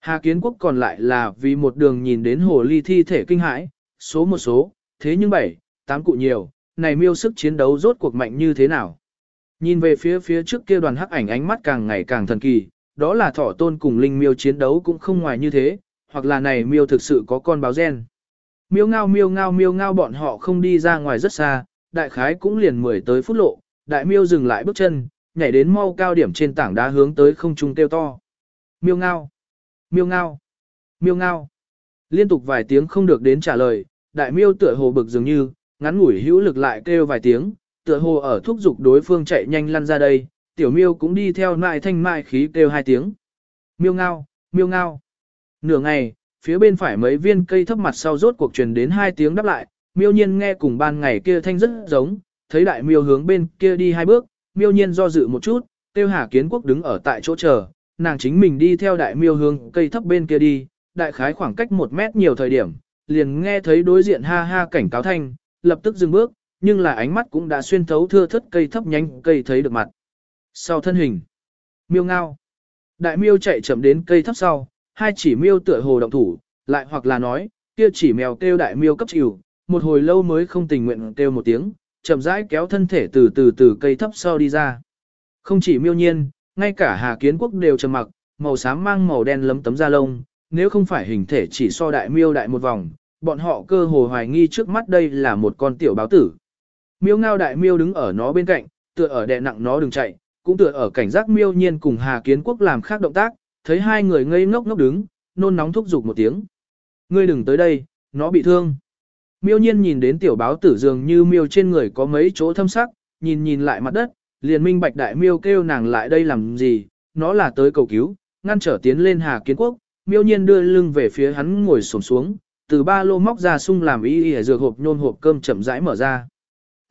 Hà Kiến Quốc còn lại là vì một đường nhìn đến hồ ly thi thể kinh hãi, số một số, thế nhưng bảy, tám cụ nhiều, này miêu sức chiến đấu rốt cuộc mạnh như thế nào. Nhìn về phía phía trước kia đoàn hắc ảnh ánh mắt càng ngày càng thần kỳ, đó là thỏ tôn cùng linh miêu chiến đấu cũng không ngoài như thế, hoặc là này miêu thực sự có con báo gen. Miêu ngao miêu ngao miêu ngao bọn họ không đi ra ngoài rất xa, đại khái cũng liền mười tới phút lộ, đại miêu dừng lại bước chân, nhảy đến mau cao điểm trên tảng đá hướng tới không trung kêu to. Miêu ngao, miêu ngao, miêu ngao. Liên tục vài tiếng không được đến trả lời, đại miêu tựa hồ bực dường như, ngắn ngủi hữu lực lại kêu vài tiếng, tựa hồ ở thúc giục đối phương chạy nhanh lăn ra đây, tiểu miêu cũng đi theo nại thanh mại khí kêu hai tiếng. Miêu ngao, miêu ngao. Nửa ngày, phía bên phải mấy viên cây thấp mặt sau rốt cuộc truyền đến hai tiếng đáp lại, miêu nhiên nghe cùng ban ngày kia thanh rất giống, thấy đại miêu hướng bên kia đi hai bước, miêu nhiên do dự một chút, tiêu hà kiến quốc đứng ở tại chỗ chờ, nàng chính mình đi theo đại miêu hướng cây thấp bên kia đi, đại khái khoảng cách một mét nhiều thời điểm, liền nghe thấy đối diện ha ha cảnh cáo thanh, lập tức dừng bước, nhưng là ánh mắt cũng đã xuyên thấu thưa thất cây thấp nhánh cây thấy được mặt. Sau thân hình, miêu ngao, đại miêu chạy chậm đến cây thấp sau, hai chỉ miêu tựa hồ động thủ, lại hoặc là nói, kia chỉ mèo kêu đại miêu cấp chịu, một hồi lâu mới không tình nguyện kêu một tiếng, chậm rãi kéo thân thể từ từ từ cây thấp sau đi ra. Không chỉ miêu nhiên, ngay cả Hà Kiến Quốc đều trầm mặc, màu xám mang màu đen lấm tấm da lông, nếu không phải hình thể chỉ so đại miêu đại một vòng, bọn họ cơ hồ hoài nghi trước mắt đây là một con tiểu báo tử. Miêu ngao đại miêu đứng ở nó bên cạnh, tựa ở đè nặng nó đừng chạy, cũng tựa ở cảnh giác miêu nhiên cùng Hà Kiến Quốc làm khác động tác, thấy hai người ngây ngốc ngốc đứng, nôn nóng thúc giục một tiếng. Ngươi đừng tới đây, nó bị thương. Miêu nhiên nhìn đến tiểu báo tử dường như miêu trên người có mấy chỗ thâm sắc, nhìn nhìn lại mặt đất, liền minh bạch đại miêu kêu nàng lại đây làm gì, nó là tới cầu cứu, ngăn trở tiến lên Hà Kiến Quốc, miêu nhiên đưa lưng về phía hắn ngồi xổm xuống, từ ba lô móc ra sung làm y y dược hộp nhôn hộp cơm chậm rãi mở ra.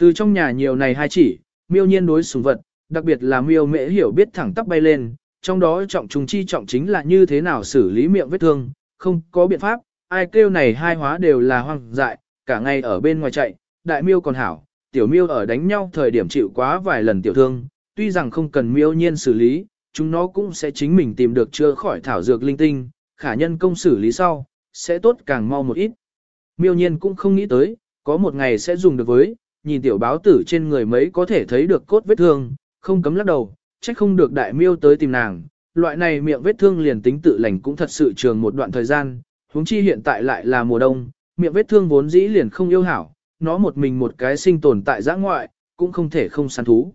Từ trong nhà nhiều này hai chỉ, miêu nhiên đối sùng vật, đặc biệt là miêu mễ hiểu biết thẳng tắp bay lên, trong đó trọng trùng chi trọng chính là như thế nào xử lý miệng vết thương, không có biện pháp, ai kêu này hai hóa đều là hoang dại, cả ngày ở bên ngoài chạy, đại miêu còn hảo, tiểu miêu ở đánh nhau thời điểm chịu quá vài lần tiểu thương, tuy rằng không cần miêu nhiên xử lý, chúng nó cũng sẽ chính mình tìm được chữa khỏi thảo dược linh tinh, khả nhân công xử lý sau, sẽ tốt càng mau một ít. Miêu nhiên cũng không nghĩ tới, có một ngày sẽ dùng được với, nhìn tiểu báo tử trên người mấy có thể thấy được cốt vết thương, không cấm lắc đầu, trách không được đại miêu tới tìm nàng, loại này miệng vết thương liền tính tự lành cũng thật sự trường một đoạn thời gian, huống chi hiện tại lại là mùa đông, miệng vết thương vốn dĩ liền không yêu hảo, nó một mình một cái sinh tồn tại giã ngoại, cũng không thể không săn thú.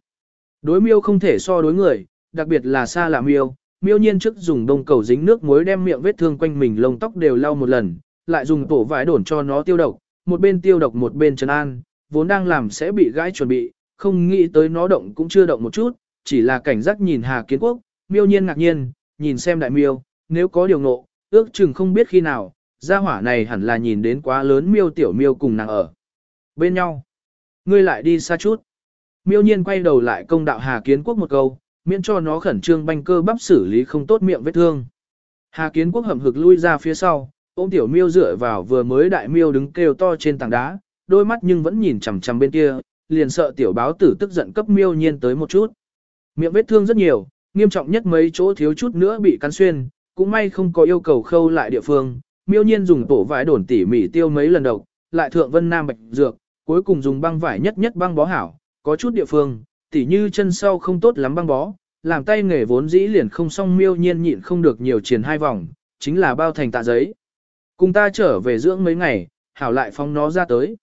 Đối miêu không thể so đối người, đặc biệt là xa lạ miêu, miêu nhiên trước dùng đông cầu dính nước muối đem miệng vết thương quanh mình lông tóc đều lau một lần, lại dùng tổ vải đổn cho nó tiêu độc, một bên tiêu độc một bên trấn an, vốn đang làm sẽ bị gãi chuẩn bị, không nghĩ tới nó động cũng chưa động một chút, chỉ là cảnh giác nhìn Hà Kiến Quốc, miêu nhiên ngạc nhiên, nhìn xem đại miêu, nếu có điều nộ, ước chừng không biết khi nào, gia hỏa này hẳn là nhìn đến quá lớn miêu tiểu miêu cùng nàng ở. Bên nhau, ngươi lại đi xa chút. Miêu nhiên quay đầu lại công đạo Hà Kiến Quốc một câu, miễn cho nó khẩn trương banh cơ bắp xử lý không tốt miệng vết thương. Hà Kiến Quốc hậm hực lui ra phía sau, ôm tiểu miêu dựa vào vừa mới đại miêu đứng kêu to trên tảng đá, đôi mắt nhưng vẫn nhìn chằm chằm bên kia, liền sợ tiểu báo tử tức giận cấp miêu nhiên tới một chút. Miệng vết thương rất nhiều, nghiêm trọng nhất mấy chỗ thiếu chút nữa bị cắn xuyên, cũng may không có yêu cầu khâu lại địa phương. Miêu nhiên dùng tổ vải đổn tỉ mỉ tiêu mấy lần đầu, lại thượng vân nam bạch dược, cuối cùng dùng băng vải nhất nhất băng bó hảo, có chút địa phương, tỉ như chân sau không tốt lắm băng bó, làm tay nghề vốn dĩ liền không xong miêu nhiên nhịn không được nhiều triển hai vòng, chính là bao thành tạ giấy. Cùng ta trở về dưỡng mấy ngày, hảo lại phong nó ra tới.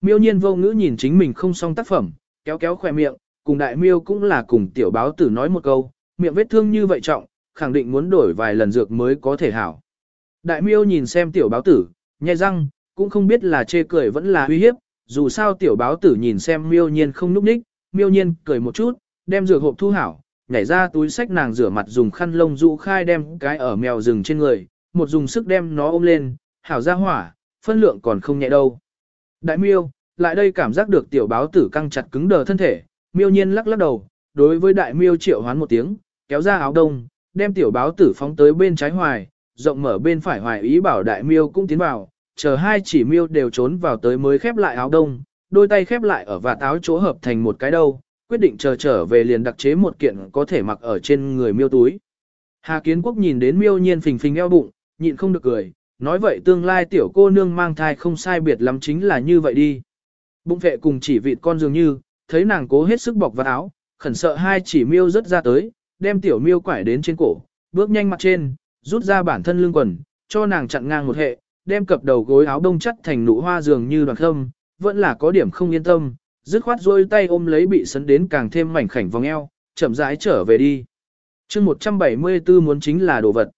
Miêu nhiên vô ngữ nhìn chính mình không xong tác phẩm, kéo kéo khỏe miệng, cùng đại miêu cũng là cùng tiểu báo tử nói một câu, miệng vết thương như vậy trọng, khẳng định muốn đổi vài lần dược mới có thể hảo. Đại miêu nhìn xem tiểu báo tử, nhai răng, cũng không biết là chê cười vẫn là uy hiếp, dù sao tiểu báo tử nhìn xem miêu nhiên không núp ních, miêu nhiên cười một chút, đem dược hộp thu hảo, nhảy ra túi sách nàng rửa mặt dùng khăn lông dụ khai đem cái ở mèo rừng trên người, một dùng sức đem nó ôm lên, hảo ra hỏa, phân lượng còn không nhẹ đâu. Đại miêu, lại đây cảm giác được tiểu báo tử căng chặt cứng đờ thân thể, miêu nhiên lắc lắc đầu, đối với đại miêu triệu hoán một tiếng, kéo ra áo đông, đem tiểu báo tử phóng tới bên trái hoài, rộng mở bên phải hoài ý bảo đại miêu cũng tiến vào, chờ hai chỉ miêu đều trốn vào tới mới khép lại áo đông, đôi tay khép lại ở và táo chỗ hợp thành một cái đâu, quyết định chờ trở về liền đặc chế một kiện có thể mặc ở trên người miêu túi. Hà Kiến Quốc nhìn đến miêu nhiên phình phình eo bụng, nhịn không được cười, nói vậy tương lai tiểu cô nương mang thai không sai biệt lắm chính là như vậy đi. Bụng vệ cùng chỉ vịt con dường như, thấy nàng cố hết sức bọc vào áo, khẩn sợ hai chỉ miêu rất ra tới, đem tiểu miêu quải đến trên cổ, bước nhanh mặt trên, rút ra bản thân lưng quần, cho nàng chặn ngang một hệ, đem cập đầu gối áo đông chắt thành nụ hoa dường như đoàn khâm, vẫn là có điểm không yên tâm, dứt khoát rôi tay ôm lấy bị sấn đến càng thêm mảnh khảnh vòng eo, chậm rãi trở về đi. chương 174 muốn chính là đồ vật.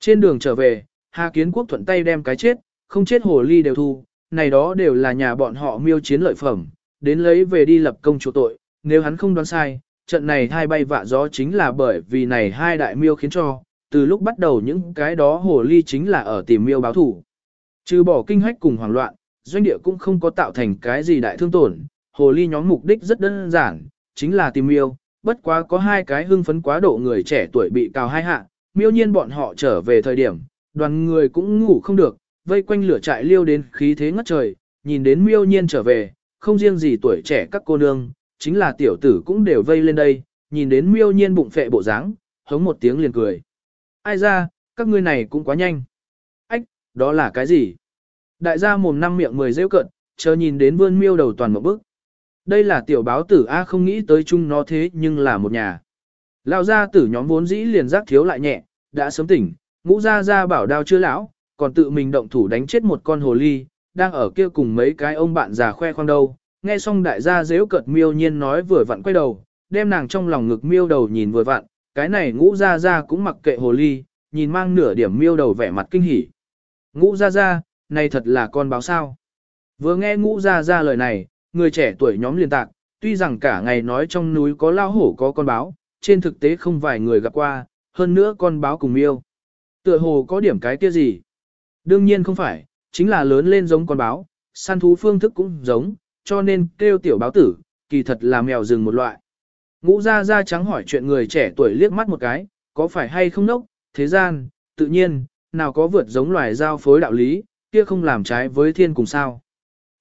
Trên đường trở về, Hà Kiến Quốc thuận tay đem cái chết, không chết hồ ly đều thu, này đó đều là nhà bọn họ miêu chiến lợi phẩm, đến lấy về đi lập công chủ tội, nếu hắn không đoán sai, trận này hai bay vạ gió chính là bởi vì này hai đại miêu khiến cho, từ lúc bắt đầu những cái đó hồ ly chính là ở tìm miêu báo thủ. Trừ bỏ kinh hách cùng hoảng loạn, doanh địa cũng không có tạo thành cái gì đại thương tổn, hồ ly nhóm mục đích rất đơn giản, chính là tìm miêu, bất quá có hai cái hưng phấn quá độ người trẻ tuổi bị cào hai hạ, miêu nhiên bọn họ trở về thời điểm, đoàn người cũng ngủ không được, vây quanh lửa trại liêu đến khí thế ngất trời, nhìn đến miêu nhiên trở về, không riêng gì tuổi trẻ các cô nương, chính là tiểu tử cũng đều vây lên đây, nhìn đến miêu nhiên bụng phệ bộ dáng, hống một tiếng liền cười. Ai ra, các ngươi này cũng quá nhanh. Ách, đó là cái gì? Đại gia mồm năm miệng mười rêu cận, chờ nhìn đến vươn miêu đầu toàn một bức. Đây là tiểu báo tử A không nghĩ tới chung nó thế nhưng là một nhà. Lao ra tử nhóm vốn dĩ liền giác thiếu lại nhẹ, đã sớm tỉnh, ngũ gia gia bảo đao chưa lão, còn tự mình động thủ đánh chết một con hồ ly, đang ở kia cùng mấy cái ông bạn già khoe khoang đâu. Nghe xong đại gia dễu cợt miêu nhiên nói vừa vặn quay đầu, đem nàng trong lòng ngực miêu đầu nhìn vừa vặn, cái này ngũ gia gia cũng mặc kệ hồ ly, nhìn mang nửa điểm miêu đầu vẻ mặt kinh hỉ. Ngũ gia gia, này thật là con báo sao. Vừa nghe ngũ gia gia lời này, người trẻ tuổi nhóm liên tạc, tuy rằng cả ngày nói trong núi có lao hổ có con báo, trên thực tế không vài người gặp qua, hơn nữa con báo cùng miêu. Tựa hồ có điểm cái kia gì? Đương nhiên không phải, chính là lớn lên giống con báo, săn thú phương thức cũng giống, cho nên kêu tiểu báo tử, kỳ thật là mèo rừng một loại. Ngũ ra ra trắng hỏi chuyện người trẻ tuổi liếc mắt một cái, có phải hay không nốc, thế gian, tự nhiên, nào có vượt giống loài giao phối đạo lý, kia không làm trái với thiên cùng sao.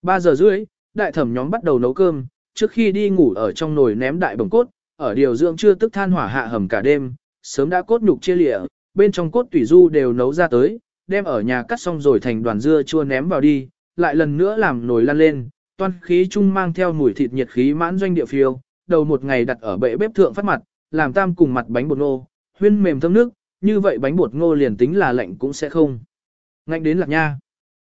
3 giờ rưỡi, đại thẩm nhóm bắt đầu nấu cơm, trước khi đi ngủ ở trong nồi ném đại bồng cốt, ở điều dưỡng chưa tức than hỏa hạ hầm cả đêm, sớm đã cốt nhục chia lịa, bên trong cốt tủy du đều nấu ra tới, đem ở nhà cắt xong rồi thành đoàn dưa chua ném vào đi, lại lần nữa làm nồi lăn lên, toan khí chung mang theo mùi thịt nhiệt khí mãn doanh địa phiêu, đầu một ngày đặt ở bệ bếp thượng phát mặt, làm tam cùng mặt bánh bột ngô, huyên mềm thơm nước, như vậy bánh bột ngô liền tính là lạnh cũng sẽ không. Ngạnh đến lạc nha.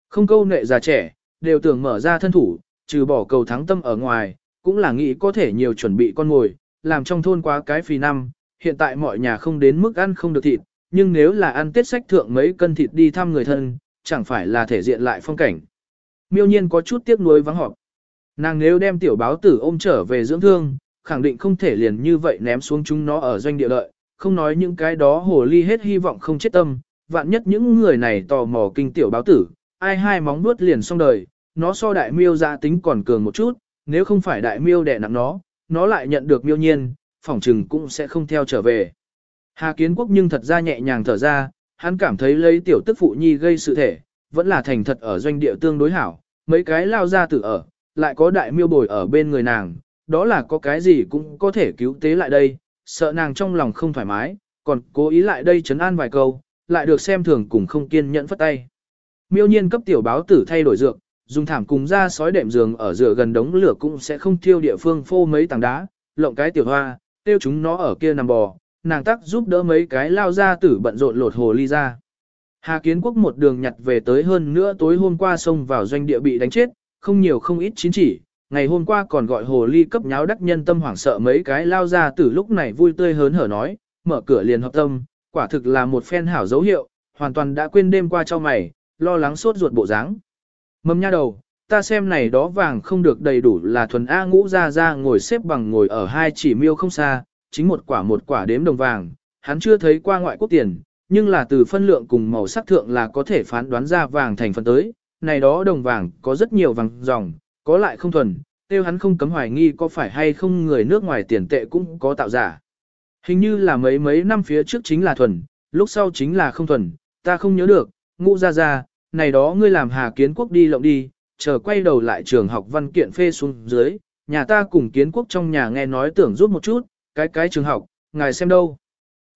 Không câu nệ già trẻ, đều tưởng mở ra thân thủ, trừ bỏ cầu thắng tâm ở ngoài, cũng là nghĩ có thể nhiều chuẩn bị con ngồi, làm trong thôn quá cái phì năm, hiện tại mọi nhà không đến mức ăn không được thịt, nhưng nếu là ăn tết sách thượng mấy cân thịt đi thăm người thân, chẳng phải là thể diện lại phong cảnh. Miêu nhiên có chút tiếc nuối vắng họp. Nàng nếu đem tiểu báo tử ôm trở về dưỡng thương, khẳng định không thể liền như vậy ném xuống chúng nó ở doanh địa lợi, không nói những cái đó hồ ly hết hy vọng không chết tâm, vạn nhất những người này tò mò kinh tiểu báo tử, ai hai móng nuốt liền xong đời, nó so đại miêu ra tính còn cường một chút, nếu không phải đại miêu đẻ nặng nó, nó lại nhận được miêu nhiên, phỏng trừng cũng sẽ không theo trở về. Hà kiến quốc nhưng thật ra nhẹ nhàng thở ra, hắn cảm thấy lấy tiểu tức phụ nhi gây sự thể, vẫn là thành thật ở doanh địa tương đối hảo, mấy cái lao ra tử ở, lại có đại miêu bồi ở bên người nàng, đó là có cái gì cũng có thể cứu tế lại đây, sợ nàng trong lòng không thoải mái, còn cố ý lại đây chấn an vài câu, lại được xem thường cùng không kiên nhẫn phất tay. Miêu nhiên cấp tiểu báo tử thay đổi dược, dùng thảm cùng ra sói đệm giường ở giữa gần đống lửa cũng sẽ không thiêu địa phương phô mấy tảng đá, lộng cái tiểu hoa, tiêu chúng nó ở kia nằm bò, nàng tắc giúp đỡ mấy cái lao ra tử bận rộn lột hồ ly ra. Hà Kiến Quốc một đường nhặt về tới hơn nữa tối hôm qua xông vào doanh địa bị đánh chết, không nhiều không ít chín chỉ, ngày hôm qua còn gọi hồ ly cấp nháo đắc nhân tâm hoảng sợ mấy cái lao ra tử lúc này vui tươi hớn hở nói, mở cửa liền hợp tâm, quả thực là một phen hảo dấu hiệu, hoàn toàn đã quên đêm qua cho mày, lo lắng sốt ruột bộ dáng. Mầm nha đầu, ta xem này đó vàng không được đầy đủ là thuần A ngũ ra ra ngồi xếp bằng ngồi ở hai chỉ miêu không xa, chính một quả một quả đếm đồng vàng, hắn chưa thấy qua ngoại quốc tiền, nhưng là từ phân lượng cùng màu sắc thượng là có thể phán đoán ra vàng thành phần tới, này đó đồng vàng có rất nhiều vàng dòng, có lại không thuần, tiêu hắn không cấm hoài nghi có phải hay không người nước ngoài tiền tệ cũng có tạo giả. Hình như là mấy mấy năm phía trước chính là thuần, lúc sau chính là không thuần, ta không nhớ được, ngũ ra ra, này đó ngươi làm hà kiến quốc đi lộng đi, chờ quay đầu lại trường học văn kiện phê xuống dưới, nhà ta cùng kiến quốc trong nhà nghe nói tưởng giúp một chút, cái cái trường học, ngài xem đâu.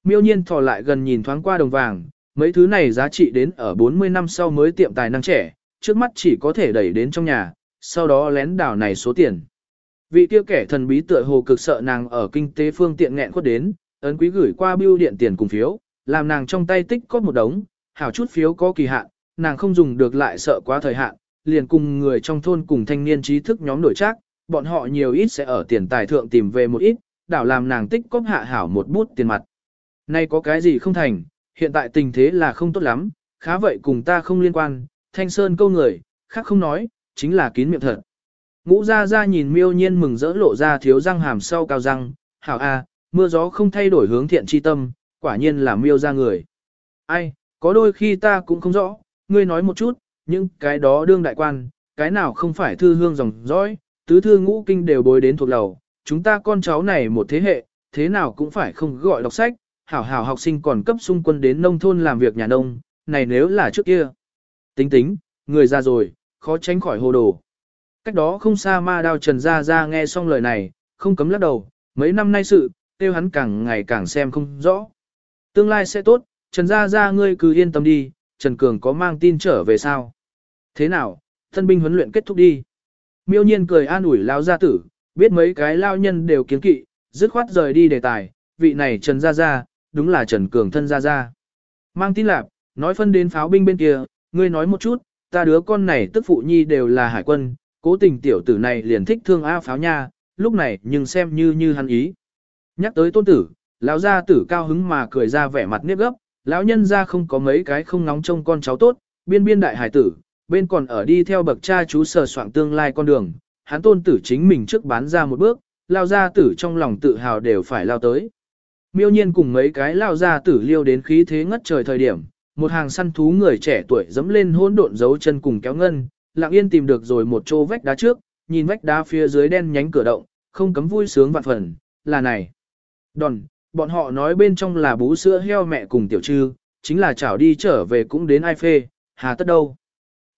Miêu nhiên thò lại gần nhìn thoáng qua đồng vàng, mấy thứ này giá trị đến ở 40 năm sau mới tiệm tài năng trẻ, trước mắt chỉ có thể đẩy đến trong nhà, sau đó lén đảo này số tiền. Vị kia kẻ thần bí tựa hồ cực sợ nàng ở kinh tế phương tiện nghẹn khuất đến, ấn quý gửi qua bưu điện tiền cùng phiếu, làm nàng trong tay tích có một đống, hảo chút phiếu có kỳ hạn, nàng không dùng được lại sợ quá thời hạn, liền cùng người trong thôn cùng thanh niên trí thức nhóm đổi trác, bọn họ nhiều ít sẽ ở tiền tài thượng tìm về một ít, đảo làm nàng tích cóp hạ hảo một bút tiền mặt. Nay có cái gì không thành, hiện tại tình thế là không tốt lắm, khá vậy cùng ta không liên quan, thanh sơn câu người, khác không nói, chính là kín miệng thật. Ngũ ra ra nhìn miêu nhiên mừng rỡ lộ ra thiếu răng hàm sau cao răng, hảo a, mưa gió không thay đổi hướng thiện chi tâm, quả nhiên là miêu ra người. ai, có đôi khi ta cũng không rõ, ngươi nói một chút, nhưng cái đó đương đại quan, cái nào không phải thư hương dòng dõi, tứ thư ngũ kinh đều bối đến thuộc lầu, chúng ta con cháu này một thế hệ, thế nào cũng phải không gọi đọc sách, hảo hảo học sinh còn cấp xung quân đến nông thôn làm việc nhà nông, này nếu là trước kia. Tính tính, người ra rồi, khó tránh khỏi hồ đồ. Cách đó không xa ma đao trần ra ra nghe xong lời này, không cấm lắc đầu, mấy năm nay sự, tiêu hắn càng ngày càng xem không rõ. Tương lai sẽ tốt, Trần Gia Gia ngươi cứ yên tâm đi, Trần Cường có mang tin trở về sao? Thế nào, thân binh huấn luyện kết thúc đi. Miêu nhiên cười an ủi lao gia tử, biết mấy cái lao nhân đều kiến kỵ, dứt khoát rời đi đề tài, vị này Trần Gia Gia, đúng là Trần Cường thân Gia Gia. Mang tin lạp, nói phân đến pháo binh bên kia, ngươi nói một chút, ta đứa con này tức phụ nhi đều là hải quân, cố tình tiểu tử này liền thích thương A pháo nha, lúc này nhưng xem như như hắn ý. Nhắc tới tôn tử, lão gia tử cao hứng mà cười ra vẻ mặt nếp gấp, lão nhân ra không có mấy cái không nóng trông con cháu tốt, biên biên đại hải tử, bên còn ở đi theo bậc cha chú sờ soạn tương lai con đường, hắn tôn tử chính mình trước bán ra một bước, lao gia tử trong lòng tự hào đều phải lao tới. Miêu nhiên cùng mấy cái lao gia tử liêu đến khí thế ngất trời thời điểm, một hàng săn thú người trẻ tuổi dẫm lên hỗn độn dấu chân cùng kéo ngân, lặng yên tìm được rồi một chỗ vách đá trước, nhìn vách đá phía dưới đen nhánh cửa động, không cấm vui sướng vạn phần, là này. Đòn, bọn họ nói bên trong là bú sữa heo mẹ cùng tiểu trư, chính là chảo đi trở về cũng đến ai phê, hà tất đâu.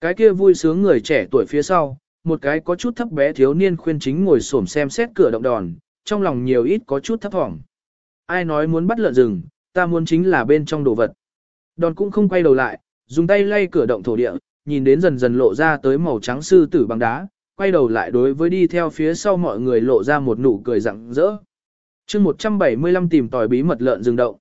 Cái kia vui sướng người trẻ tuổi phía sau, một cái có chút thấp bé thiếu niên khuyên chính ngồi xổm xem xét cửa động đòn, trong lòng nhiều ít có chút thấp thỏm. Ai nói muốn bắt lợn rừng, ta muốn chính là bên trong đồ vật. Đòn cũng không quay đầu lại, dùng tay lay cửa động thổ địa, nhìn đến dần dần lộ ra tới màu trắng sư tử bằng đá, quay đầu lại đối với đi theo phía sau mọi người lộ ra một nụ cười rạng rỡ chương 175 tìm tòi bí mật lợn rừng động.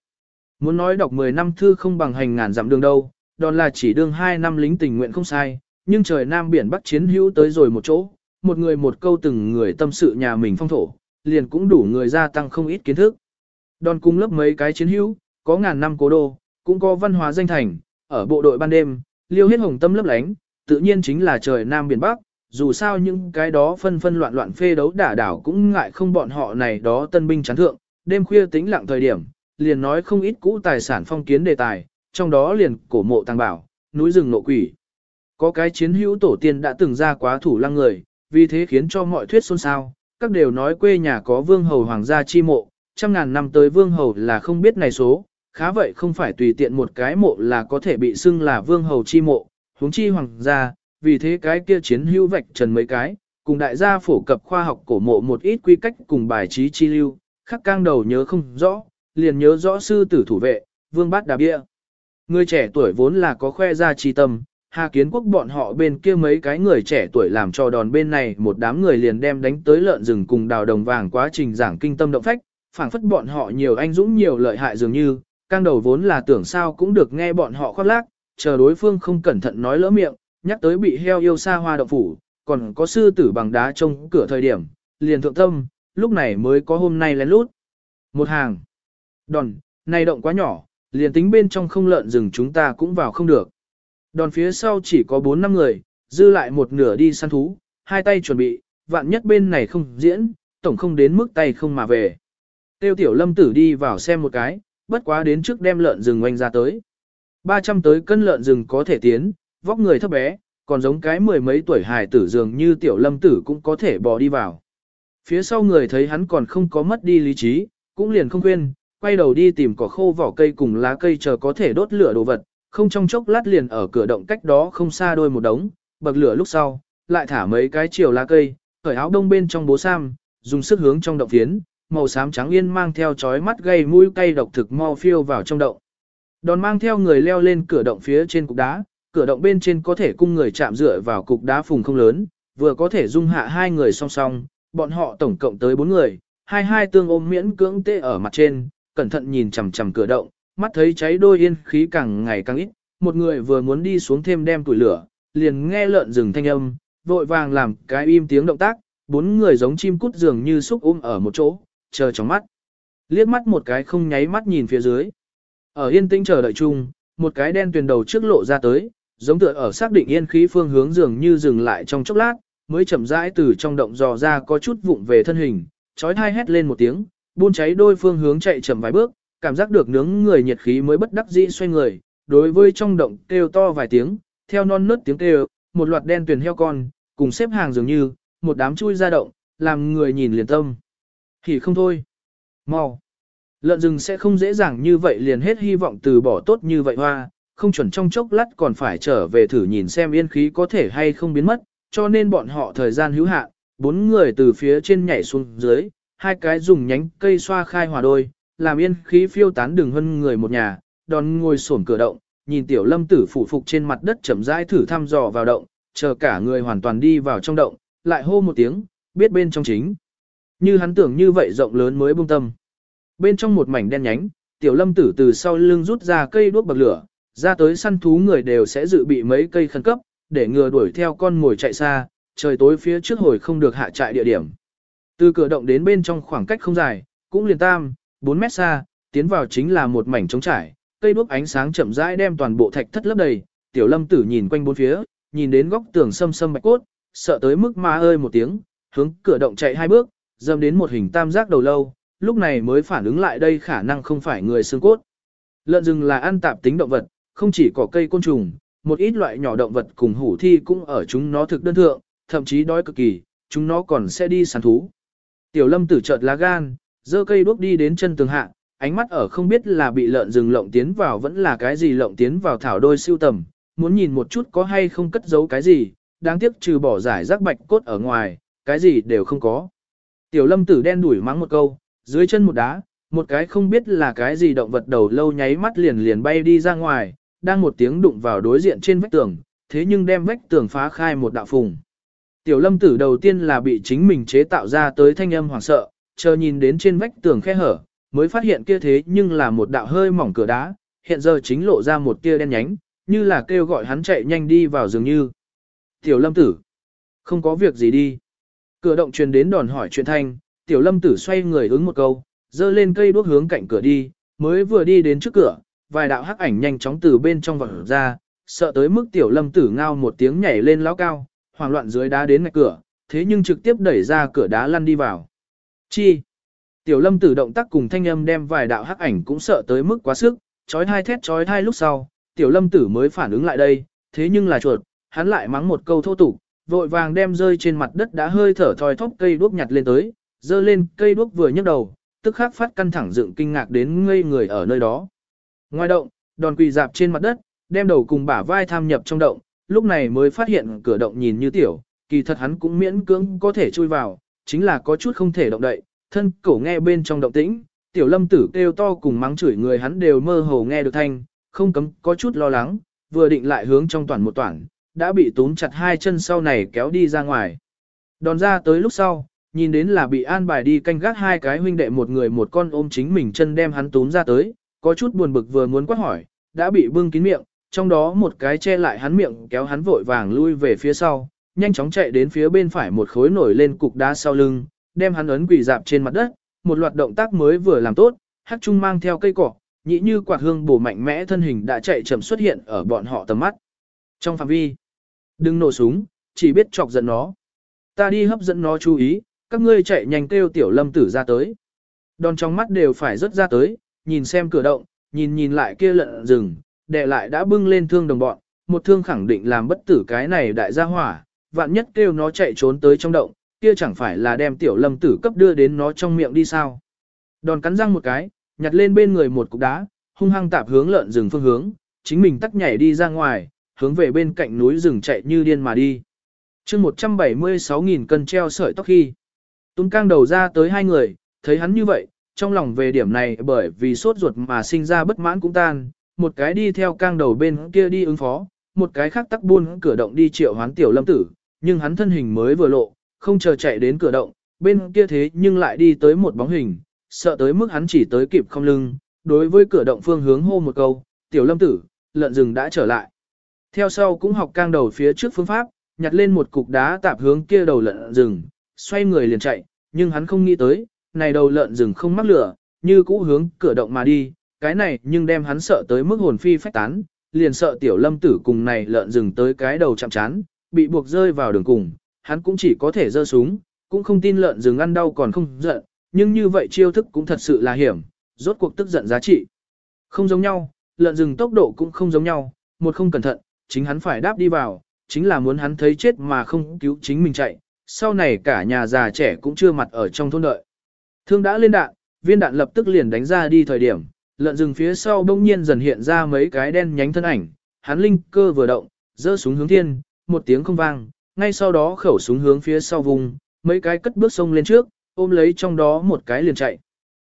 Muốn nói đọc 10 năm thư không bằng hành ngàn dặm đường đâu, đòn là chỉ đương 2 năm lính tình nguyện không sai, nhưng trời Nam biển Bắc chiến hữu tới rồi một chỗ, một người một câu từng người tâm sự nhà mình phong thổ, liền cũng đủ người gia tăng không ít kiến thức. Đòn cung lớp mấy cái chiến hữu, có ngàn năm cố đô, cũng có văn hóa danh thành, ở bộ đội ban đêm, liêu hết hồng tâm lấp lánh, tự nhiên chính là trời Nam biển Bắc, dù sao những cái đó phân phân loạn loạn phê đấu đả đảo cũng ngại không bọn họ này đó tân binh chán thượng, đêm khuya tính lặng thời điểm, liền nói không ít cũ tài sản phong kiến đề tài, trong đó liền cổ mộ tàng bảo, núi rừng nộ quỷ. Có cái chiến hữu tổ tiên đã từng ra quá thủ lăng người, vì thế khiến cho mọi thuyết xôn xao, các đều nói quê nhà có vương hầu hoàng gia chi mộ, trăm ngàn năm tới vương hầu là không biết này số, khá vậy không phải tùy tiện một cái mộ là có thể bị xưng là vương hầu chi mộ, huống chi hoàng gia, vì thế cái kia chiến hữu vạch trần mấy cái, cùng đại gia phổ cập khoa học cổ mộ một ít quy cách cùng bài trí chi lưu, khắc cang đầu nhớ không rõ, liền nhớ rõ sư tử thủ vệ, vương bát đà bia. Người trẻ tuổi vốn là có khoe ra chi tâm, Hà Kiến Quốc bọn họ bên kia mấy cái người trẻ tuổi làm cho đòn bên này một đám người liền đem đánh tới lợn rừng cùng đào đồng vàng quá trình giảng kinh tâm động phách, phảng phất bọn họ nhiều anh dũng nhiều lợi hại dường như, cang đầu vốn là tưởng sao cũng được nghe bọn họ khoác lác, chờ đối phương không cẩn thận nói lỡ miệng, nhắc tới bị heo yêu xa hoa động phủ, còn có sư tử bằng đá trông cửa thời điểm, liền thượng tâm, lúc này mới có hôm nay lén lút. Một hàng. Đòn, này động quá nhỏ, liền tính bên trong không lợn rừng chúng ta cũng vào không được. Đòn phía sau chỉ có 4 năm người, dư lại một nửa đi săn thú, hai tay chuẩn bị, vạn nhất bên này không diễn, tổng không đến mức tay không mà về. Tiêu tiểu lâm tử đi vào xem một cái, bất quá đến trước đem lợn rừng oanh ra tới. 300 tới cân lợn rừng có thể tiến, vóc người thấp bé, còn giống cái mười mấy tuổi hài tử dường như tiểu lâm tử cũng có thể bò đi vào. Phía sau người thấy hắn còn không có mất đi lý trí, cũng liền không quên, quay đầu đi tìm cỏ khô vỏ cây cùng lá cây chờ có thể đốt lửa đồ vật, không trong chốc lát liền ở cửa động cách đó không xa đôi một đống, bậc lửa lúc sau, lại thả mấy cái chiều lá cây, cởi áo đông bên trong bố sam, dùng sức hướng trong động phiến, màu xám trắng yên mang theo chói mắt gây mũi cây độc thực mau phiêu vào trong động. Đòn mang theo người leo lên cửa động phía trên cục đá, cửa động bên trên có thể cung người chạm dựa vào cục đá phùng không lớn, vừa có thể dung hạ hai người song song, bọn họ tổng cộng tới bốn người, hai hai tương ôm miễn cưỡng tê ở mặt trên, cẩn thận nhìn chằm chằm cửa động, mắt thấy cháy đôi yên khí càng ngày càng ít, một người vừa muốn đi xuống thêm đem tuổi lửa, liền nghe lợn rừng thanh âm, vội vàng làm cái im tiếng động tác, bốn người giống chim cút dường như xúc ôm ở một chỗ, chờ trong mắt. Liếc mắt một cái không nháy mắt nhìn phía dưới. Ở yên tĩnh chờ đợi chung, một cái đen tuyền đầu trước lộ ra tới, giống tựa ở xác định yên khí phương hướng dường như dừng lại trong chốc lát, mới chậm rãi từ trong động dò ra có chút vụng về thân hình, chói thai hét lên một tiếng, buôn cháy đôi phương hướng chạy chậm vài bước, cảm giác được nướng người nhiệt khí mới bất đắc dĩ xoay người, đối với trong động kêu to vài tiếng, theo non nớt tiếng kêu, một loạt đen tuyển heo con, cùng xếp hàng dường như, một đám chui ra động, làm người nhìn liền tâm. Thì không thôi. mau Lợn rừng sẽ không dễ dàng như vậy liền hết hy vọng từ bỏ tốt như vậy hoa, không chuẩn trong chốc lát còn phải trở về thử nhìn xem yên khí có thể hay không biến mất, cho nên bọn họ thời gian hữu hạn, bốn người từ phía trên nhảy xuống dưới, hai cái dùng nhánh cây xoa khai hòa đôi, làm yên khí phiêu tán đường hơn người một nhà, đòn ngồi sổn cửa động, nhìn tiểu lâm tử phủ phục trên mặt đất chậm rãi thử thăm dò vào động, chờ cả người hoàn toàn đi vào trong động, lại hô một tiếng, biết bên trong chính. Như hắn tưởng như vậy rộng lớn mới buông tâm. Bên trong một mảnh đen nhánh, tiểu lâm tử từ sau lưng rút ra cây đuốc bậc lửa, ra tới săn thú người đều sẽ dự bị mấy cây khẩn cấp, để ngừa đuổi theo con ngồi chạy xa, trời tối phía trước hồi không được hạ trại địa điểm. Từ cửa động đến bên trong khoảng cách không dài, cũng liền tam, 4 mét xa, tiến vào chính là một mảnh trống trải, cây đuốc ánh sáng chậm rãi đem toàn bộ thạch thất lấp đầy, tiểu lâm tử nhìn quanh bốn phía, nhìn đến góc tường sâm sâm bạch cốt, sợ tới mức ma ơi một tiếng, hướng cửa động chạy hai bước, dâm đến một hình tam giác đầu lâu, lúc này mới phản ứng lại đây khả năng không phải người xương cốt. Lợn rừng là ăn tạp tính động vật, không chỉ có cây côn trùng, một ít loại nhỏ động vật cùng hủ thi cũng ở chúng nó thực đơn thượng, thậm chí đói cực kỳ, chúng nó còn sẽ đi săn thú. Tiểu lâm tử chợt lá gan, dơ cây đuốc đi đến chân tường hạ, ánh mắt ở không biết là bị lợn rừng lộng tiến vào vẫn là cái gì lộng tiến vào thảo đôi siêu tầm, muốn nhìn một chút có hay không cất giấu cái gì, đáng tiếc trừ bỏ giải rác bạch cốt ở ngoài, cái gì đều không có. Tiểu lâm tử đen đuổi mắng một câu, dưới chân một đá, một cái không biết là cái gì động vật đầu lâu nháy mắt liền liền bay đi ra ngoài, đang một tiếng đụng vào đối diện trên vách tường, thế nhưng đem vách tường phá khai một đạo phùng. Tiểu lâm tử đầu tiên là bị chính mình chế tạo ra tới thanh âm hoảng sợ, chờ nhìn đến trên vách tường khe hở, mới phát hiện kia thế nhưng là một đạo hơi mỏng cửa đá, hiện giờ chính lộ ra một tia đen nhánh, như là kêu gọi hắn chạy nhanh đi vào dường như. Tiểu lâm tử, không có việc gì đi. Cửa động truyền đến đòn hỏi chuyện thanh, tiểu lâm tử xoay người ứng một câu, dơ lên cây đuốc hướng cạnh cửa đi, mới vừa đi đến trước cửa, vài đạo hắc ảnh nhanh chóng từ bên trong vọt ra, sợ tới mức tiểu lâm tử ngao một tiếng nhảy lên lão cao, hoảng loạn dưới đá đến ngạch cửa, thế nhưng trực tiếp đẩy ra cửa đá lăn đi vào. Chi? Tiểu lâm tử động tác cùng thanh âm đem vài đạo hắc ảnh cũng sợ tới mức quá sức, chói hai thét chói hai lúc sau, tiểu lâm tử mới phản ứng lại đây, thế nhưng là chuột, hắn lại mắng một câu thô tục, vội vàng đem rơi trên mặt đất đã hơi thở thoi thóp cây đuốc nhặt lên tới, dơ lên cây đuốc vừa nhấc đầu, tức khắc phát căng thẳng dựng kinh ngạc đến ngây người ở nơi đó. Ngoài động, đòn quỳ dạp trên mặt đất, đem đầu cùng bả vai tham nhập trong động, lúc này mới phát hiện cửa động nhìn như tiểu, kỳ thật hắn cũng miễn cưỡng có thể chui vào, chính là có chút không thể động đậy, thân cổ nghe bên trong động tĩnh, tiểu lâm tử kêu to cùng mắng chửi người hắn đều mơ hồ nghe được thanh, không cấm có chút lo lắng, vừa định lại hướng trong toàn một toàn, đã bị túm chặt hai chân sau này kéo đi ra ngoài. Đòn ra tới lúc sau, nhìn đến là bị an bài đi canh gác hai cái huynh đệ một người một con ôm chính mình chân đem hắn túm ra tới, có chút buồn bực vừa muốn quát hỏi, đã bị bưng kín miệng, trong đó một cái che lại hắn miệng kéo hắn vội vàng lui về phía sau, nhanh chóng chạy đến phía bên phải một khối nổi lên cục đá sau lưng, đem hắn ấn quỳ dạp trên mặt đất, một loạt động tác mới vừa làm tốt, hắc trung mang theo cây cỏ, nhĩ như quạt hương bổ mạnh mẽ thân hình đã chạy chậm xuất hiện ở bọn họ tầm mắt. Trong phạm vi, đừng nổ súng, chỉ biết chọc giận nó. Ta đi hấp dẫn nó chú ý, các ngươi chạy nhanh kêu tiểu lâm tử ra tới. Đòn trong mắt đều phải rớt ra tới, nhìn xem cửa động, nhìn nhìn lại kia lợn rừng, đệ lại đã bưng lên thương đồng bọn, một thương khẳng định làm bất tử cái này đại gia hỏa, vạn nhất kêu nó chạy trốn tới trong động, kia chẳng phải là đem tiểu lâm tử cấp đưa đến nó trong miệng đi sao. Đòn cắn răng một cái, nhặt lên bên người một cục đá, hung hăng tạp hướng lợn rừng phương hướng, chính mình tắt nhảy đi ra ngoài, hướng về bên cạnh núi rừng chạy như điên mà đi. chương 176.000 cân treo sợi tóc khi. Tuấn cang đầu ra tới hai người, thấy hắn như vậy, trong lòng về điểm này bởi vì sốt ruột mà sinh ra bất mãn cũng tan, một cái đi theo cang đầu bên kia đi ứng phó, một cái khác tắc buôn cửa động đi triệu hoán tiểu lâm tử, nhưng hắn thân hình mới vừa lộ, không chờ chạy đến cửa động, bên kia thế nhưng lại đi tới một bóng hình, sợ tới mức hắn chỉ tới kịp không lưng, đối với cửa động phương hướng hô một câu, tiểu lâm tử, lợn rừng đã trở lại. Theo sau cũng học cang đầu phía trước phương pháp, nhặt lên một cục đá tạp hướng kia đầu lợn rừng, xoay người liền chạy, nhưng hắn không nghĩ tới, này đầu lợn rừng không mắc lửa, như cũ hướng cửa động mà đi, cái này nhưng đem hắn sợ tới mức hồn phi phách tán, liền sợ tiểu lâm tử cùng này lợn rừng tới cái đầu chạm chán, bị buộc rơi vào đường cùng, hắn cũng chỉ có thể giơ súng, cũng không tin lợn rừng ăn đau còn không giận, nhưng như vậy chiêu thức cũng thật sự là hiểm, rốt cuộc tức giận giá trị. Không giống nhau, lợn rừng tốc độ cũng không giống nhau, một không cẩn thận, chính hắn phải đáp đi vào, chính là muốn hắn thấy chết mà không cứu chính mình chạy, sau này cả nhà già trẻ cũng chưa mặt ở trong thôn đợi. Thương đã lên đạn, viên đạn lập tức liền đánh ra đi thời điểm, lợn rừng phía sau bỗng nhiên dần hiện ra mấy cái đen nhánh thân ảnh, hắn linh cơ vừa động, giơ súng hướng thiên, một tiếng không vang, ngay sau đó khẩu súng hướng phía sau vùng, mấy cái cất bước sông lên trước, ôm lấy trong đó một cái liền chạy.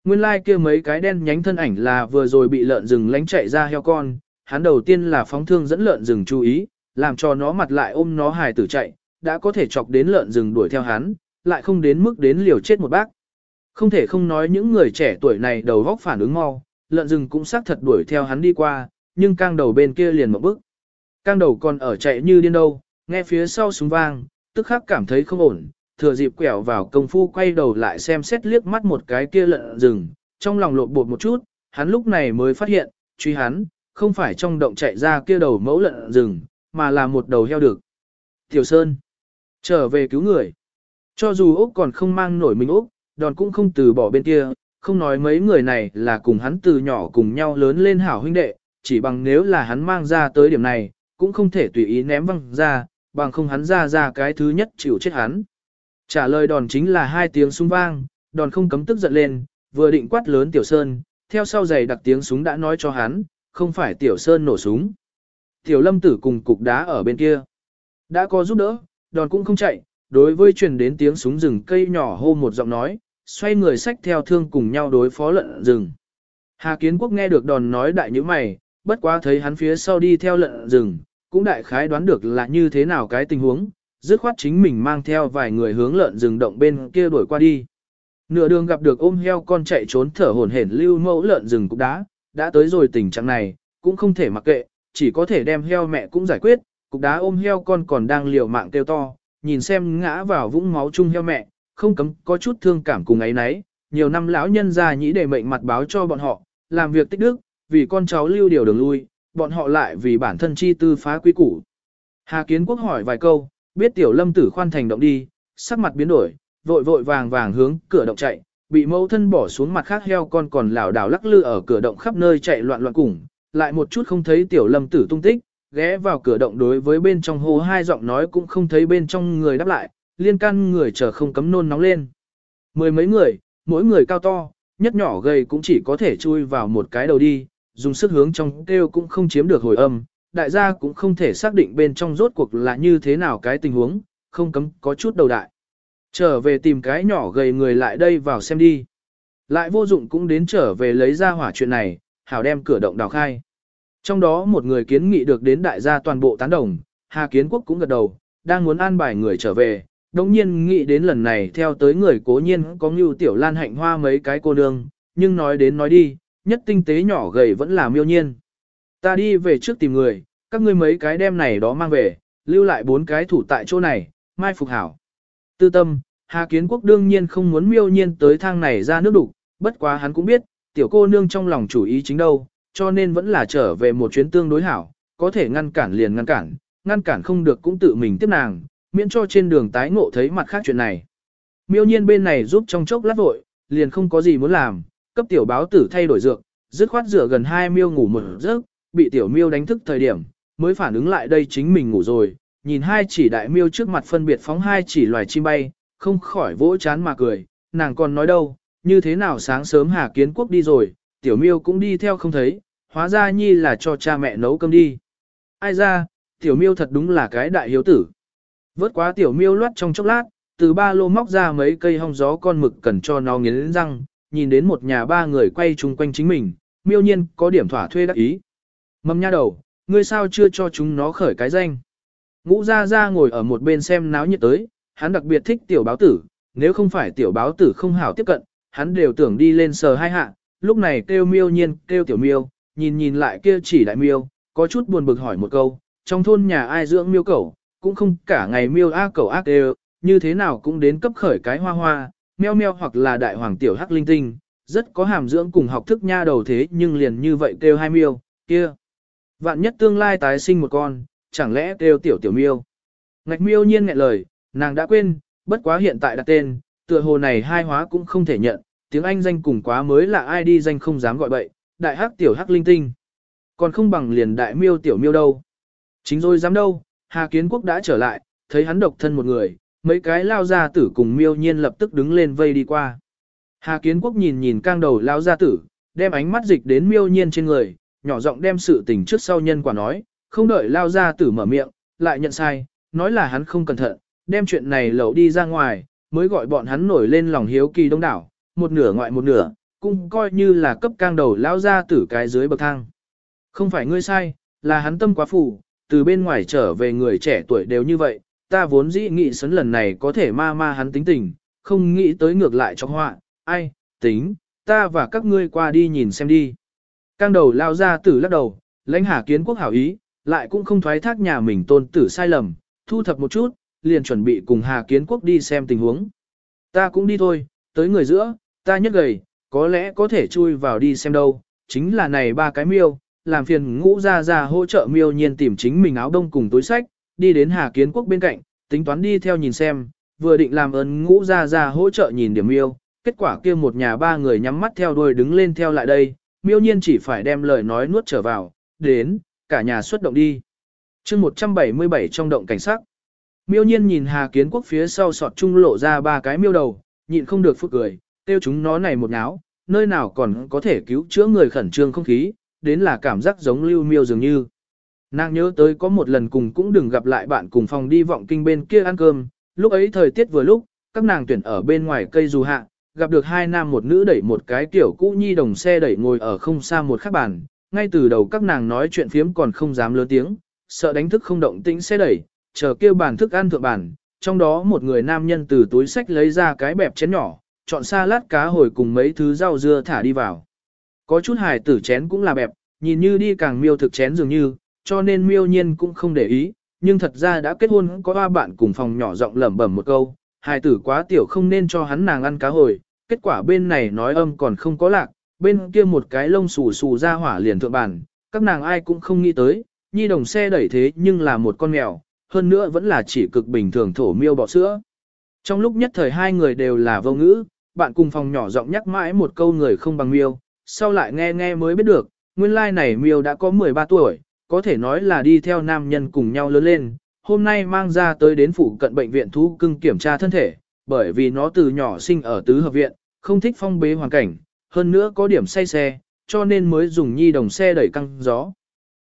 Nguyên lai like kia mấy cái đen nhánh thân ảnh là vừa rồi bị lợn rừng lánh chạy ra heo con, hắn đầu tiên là phóng thương dẫn lợn rừng chú ý, làm cho nó mặt lại ôm nó hài tử chạy, đã có thể chọc đến lợn rừng đuổi theo hắn, lại không đến mức đến liều chết một bác. Không thể không nói những người trẻ tuổi này đầu góc phản ứng mau, lợn rừng cũng xác thật đuổi theo hắn đi qua, nhưng cang đầu bên kia liền một bước. Cang đầu còn ở chạy như điên đâu, nghe phía sau súng vang, tức khắc cảm thấy không ổn, thừa dịp quẹo vào công phu quay đầu lại xem xét liếc mắt một cái kia lợn rừng, trong lòng lộn bột một chút, hắn lúc này mới phát hiện, truy hắn, không phải trong động chạy ra kia đầu mẫu lợn rừng, mà là một đầu heo được. Tiểu Sơn, trở về cứu người. Cho dù Úc còn không mang nổi mình Úc, đòn cũng không từ bỏ bên kia, không nói mấy người này là cùng hắn từ nhỏ cùng nhau lớn lên hảo huynh đệ, chỉ bằng nếu là hắn mang ra tới điểm này, cũng không thể tùy ý ném văng ra, bằng không hắn ra ra cái thứ nhất chịu chết hắn. Trả lời đòn chính là hai tiếng súng vang, đòn không cấm tức giận lên, vừa định quát lớn Tiểu Sơn, theo sau giày đặc tiếng súng đã nói cho hắn, không phải Tiểu Sơn nổ súng. Tiểu Lâm tử cùng cục đá ở bên kia. Đã có giúp đỡ, đòn cũng không chạy, đối với truyền đến tiếng súng rừng cây nhỏ hô một giọng nói, xoay người sách theo thương cùng nhau đối phó lợn rừng. Hà Kiến Quốc nghe được đòn nói đại như mày, bất quá thấy hắn phía sau đi theo lợn rừng, cũng đại khái đoán được là như thế nào cái tình huống, dứt khoát chính mình mang theo vài người hướng lợn rừng động bên kia đuổi qua đi. Nửa đường gặp được ôm heo con chạy trốn thở hổn hển lưu mẫu lợn rừng cũng đá, đã tới rồi tình trạng này, cũng không thể mặc kệ, chỉ có thể đem heo mẹ cũng giải quyết, cục đá ôm heo con còn đang liều mạng kêu to, nhìn xem ngã vào vũng máu chung heo mẹ, không cấm có chút thương cảm cùng ấy nấy, nhiều năm lão nhân già nhĩ để mệnh mặt báo cho bọn họ, làm việc tích đức, vì con cháu lưu điều đường lui, bọn họ lại vì bản thân chi tư phá quy củ. Hà Kiến Quốc hỏi vài câu, biết tiểu lâm tử khoan thành động đi, sắc mặt biến đổi, vội vội vàng vàng hướng cửa động chạy, bị mẫu thân bỏ xuống mặt khác heo con còn lảo đảo lắc lư ở cửa động khắp nơi chạy loạn loạn cùng, lại một chút không thấy tiểu lâm tử tung tích, ghé vào cửa động đối với bên trong hô hai giọng nói cũng không thấy bên trong người đáp lại, liên can người chờ không cấm nôn nóng lên. Mười mấy người, mỗi người cao to, nhất nhỏ gầy cũng chỉ có thể chui vào một cái đầu đi, dùng sức hướng trong kêu cũng không chiếm được hồi âm, đại gia cũng không thể xác định bên trong rốt cuộc là như thế nào cái tình huống, không cấm có chút đầu đại. Trở về tìm cái nhỏ gầy người lại đây vào xem đi. Lại vô dụng cũng đến trở về lấy ra hỏa chuyện này, hảo đem cửa động đào khai. Trong đó một người kiến nghị được đến đại gia toàn bộ tán đồng, Hà Kiến Quốc cũng gật đầu, đang muốn an bài người trở về, đồng nhiên nghĩ đến lần này theo tới người cố nhiên có như tiểu lan hạnh hoa mấy cái cô nương, nhưng nói đến nói đi, nhất tinh tế nhỏ gầy vẫn là miêu nhiên. Ta đi về trước tìm người, các ngươi mấy cái đem này đó mang về, lưu lại bốn cái thủ tại chỗ này, mai phục hảo. Tư tâm, Hà Kiến Quốc đương nhiên không muốn miêu nhiên tới thang này ra nước đục, bất quá hắn cũng biết, tiểu cô nương trong lòng chủ ý chính đâu, cho nên vẫn là trở về một chuyến tương đối hảo, có thể ngăn cản liền ngăn cản, ngăn cản không được cũng tự mình tiếp nàng, miễn cho trên đường tái ngộ thấy mặt khác chuyện này. Miêu nhiên bên này giúp trong chốc lát vội, liền không có gì muốn làm, cấp tiểu báo tử thay đổi dược, dứt khoát rửa gần hai miêu ngủ một giấc, bị tiểu miêu đánh thức thời điểm, mới phản ứng lại đây chính mình ngủ rồi, nhìn hai chỉ đại miêu trước mặt phân biệt phóng hai chỉ loài chim bay, không khỏi vỗ chán mà cười, nàng còn nói đâu, như thế nào sáng sớm Hà Kiến Quốc đi rồi, tiểu miêu cũng đi theo không thấy, hóa ra nhi là cho cha mẹ nấu cơm đi. Ai ra, tiểu miêu thật đúng là cái đại hiếu tử. Vớt quá tiểu miêu loát trong chốc lát, từ ba lô móc ra mấy cây hong gió con mực cần cho nó nghiến răng, nhìn đến một nhà ba người quay chung quanh chính mình, miêu nhiên có điểm thỏa thuê đắc ý. Mầm nha đầu, ngươi sao chưa cho chúng nó khởi cái danh. Ngũ ra ra ngồi ở một bên xem náo nhiệt tới, hắn đặc biệt thích tiểu báo tử, nếu không phải tiểu báo tử không hảo tiếp cận, hắn đều tưởng đi lên sờ hai hạ, lúc này kêu miêu nhiên, kêu tiểu miêu, nhìn nhìn lại kia chỉ đại miêu, có chút buồn bực hỏi một câu, trong thôn nhà ai dưỡng miêu cẩu, cũng không cả ngày miêu a cẩu ác đều, như thế nào cũng đến cấp khởi cái hoa hoa, meo meo hoặc là đại hoàng tiểu hắc linh tinh, rất có hàm dưỡng cùng học thức nha đầu thế nhưng liền như vậy kêu hai miêu, kia. Vạn nhất tương lai tái sinh một con, chẳng lẽ kêu tiểu tiểu miêu. Ngạch miêu nhiên ngại lời, nàng đã quên, bất quá hiện tại đặt tên, tựa hồ này hai hóa cũng không thể nhận, tiếng Anh danh cùng quá mới là ai đi danh không dám gọi bậy, đại hắc tiểu hắc linh tinh. Còn không bằng liền đại miêu tiểu miêu đâu. Chính rồi dám đâu, Hà Kiến Quốc đã trở lại, thấy hắn độc thân một người, mấy cái lao gia tử cùng miêu nhiên lập tức đứng lên vây đi qua. Hà Kiến Quốc nhìn nhìn cang đầu lao gia tử, đem ánh mắt dịch đến miêu nhiên trên người, nhỏ giọng đem sự tình trước sau nhân quả nói, không đợi lao gia tử mở miệng, lại nhận sai, nói là hắn không cẩn thận, đem chuyện này lẩu đi ra ngoài, mới gọi bọn hắn nổi lên lòng hiếu kỳ đông đảo, một nửa ngoại một nửa, cũng coi như là cấp cang đầu lao gia tử cái dưới bậc thang. Không phải ngươi sai, là hắn tâm quá phủ, từ bên ngoài trở về người trẻ tuổi đều như vậy, ta vốn dĩ nghĩ sấn lần này có thể ma ma hắn tính tình, không nghĩ tới ngược lại cho họa, ai, tính, ta và các ngươi qua đi nhìn xem đi. Cang đầu lao ra tử lắc đầu, lãnh hà kiến quốc hảo ý, lại cũng không thoái thác nhà mình tôn tử sai lầm, thu thập một chút, liền chuẩn bị cùng hà kiến quốc đi xem tình huống. Ta cũng đi thôi, tới người giữa, ta nhất gầy, có lẽ có thể chui vào đi xem đâu, chính là này ba cái miêu, làm phiền ngũ ra ra hỗ trợ miêu nhiên tìm chính mình áo đông cùng túi sách, đi đến Hà Kiến Quốc bên cạnh, tính toán đi theo nhìn xem, vừa định làm ơn ngũ ra ra hỗ trợ nhìn điểm miêu, kết quả kia một nhà ba người nhắm mắt theo đuôi đứng lên theo lại đây, miêu nhiên chỉ phải đem lời nói nuốt trở vào, đến, cả nhà xuất động đi. chương 177 trong động cảnh sát, miêu nhiên nhìn Hà Kiến Quốc phía sau sọt trung lộ ra ba cái miêu đầu, nhịn không được phức cười, tiêu chúng nó này một náo, nơi nào còn có thể cứu chữa người khẩn trương không khí, đến là cảm giác giống lưu miêu dường như. Nàng nhớ tới có một lần cùng cũng đừng gặp lại bạn cùng phòng đi vọng kinh bên kia ăn cơm, lúc ấy thời tiết vừa lúc, các nàng tuyển ở bên ngoài cây dù hạ, gặp được hai nam một nữ đẩy một cái tiểu cũ nhi đồng xe đẩy ngồi ở không xa một khắc bàn, ngay từ đầu các nàng nói chuyện phiếm còn không dám lớn tiếng, sợ đánh thức không động tĩnh xe đẩy, chờ kêu bàn thức ăn thượng bàn, trong đó một người nam nhân từ túi sách lấy ra cái bẹp chén nhỏ, chọn salad cá hồi cùng mấy thứ rau dưa thả đi vào. Có chút hài tử chén cũng là bẹp, nhìn như đi càng miêu thực chén dường như, cho nên miêu nhiên cũng không để ý, nhưng thật ra đã kết hôn có ba bạn cùng phòng nhỏ giọng lẩm bẩm một câu, hài tử quá tiểu không nên cho hắn nàng ăn cá hồi, kết quả bên này nói âm còn không có lạc, bên kia một cái lông xù xù ra hỏa liền thượng bàn, các nàng ai cũng không nghĩ tới, nhi đồng xe đẩy thế nhưng là một con mèo, hơn nữa vẫn là chỉ cực bình thường thổ miêu bọ sữa. Trong lúc nhất thời hai người đều là vô ngữ, bạn cùng phòng nhỏ giọng nhắc mãi một câu người không bằng miêu, sau lại nghe nghe mới biết được, nguyên lai like này miêu đã có 13 tuổi, có thể nói là đi theo nam nhân cùng nhau lớn lên, hôm nay mang ra tới đến phủ cận bệnh viện thú cưng kiểm tra thân thể, bởi vì nó từ nhỏ sinh ở tứ hợp viện, không thích phong bế hoàn cảnh, hơn nữa có điểm say xe, cho nên mới dùng nhi đồng xe đẩy căng gió.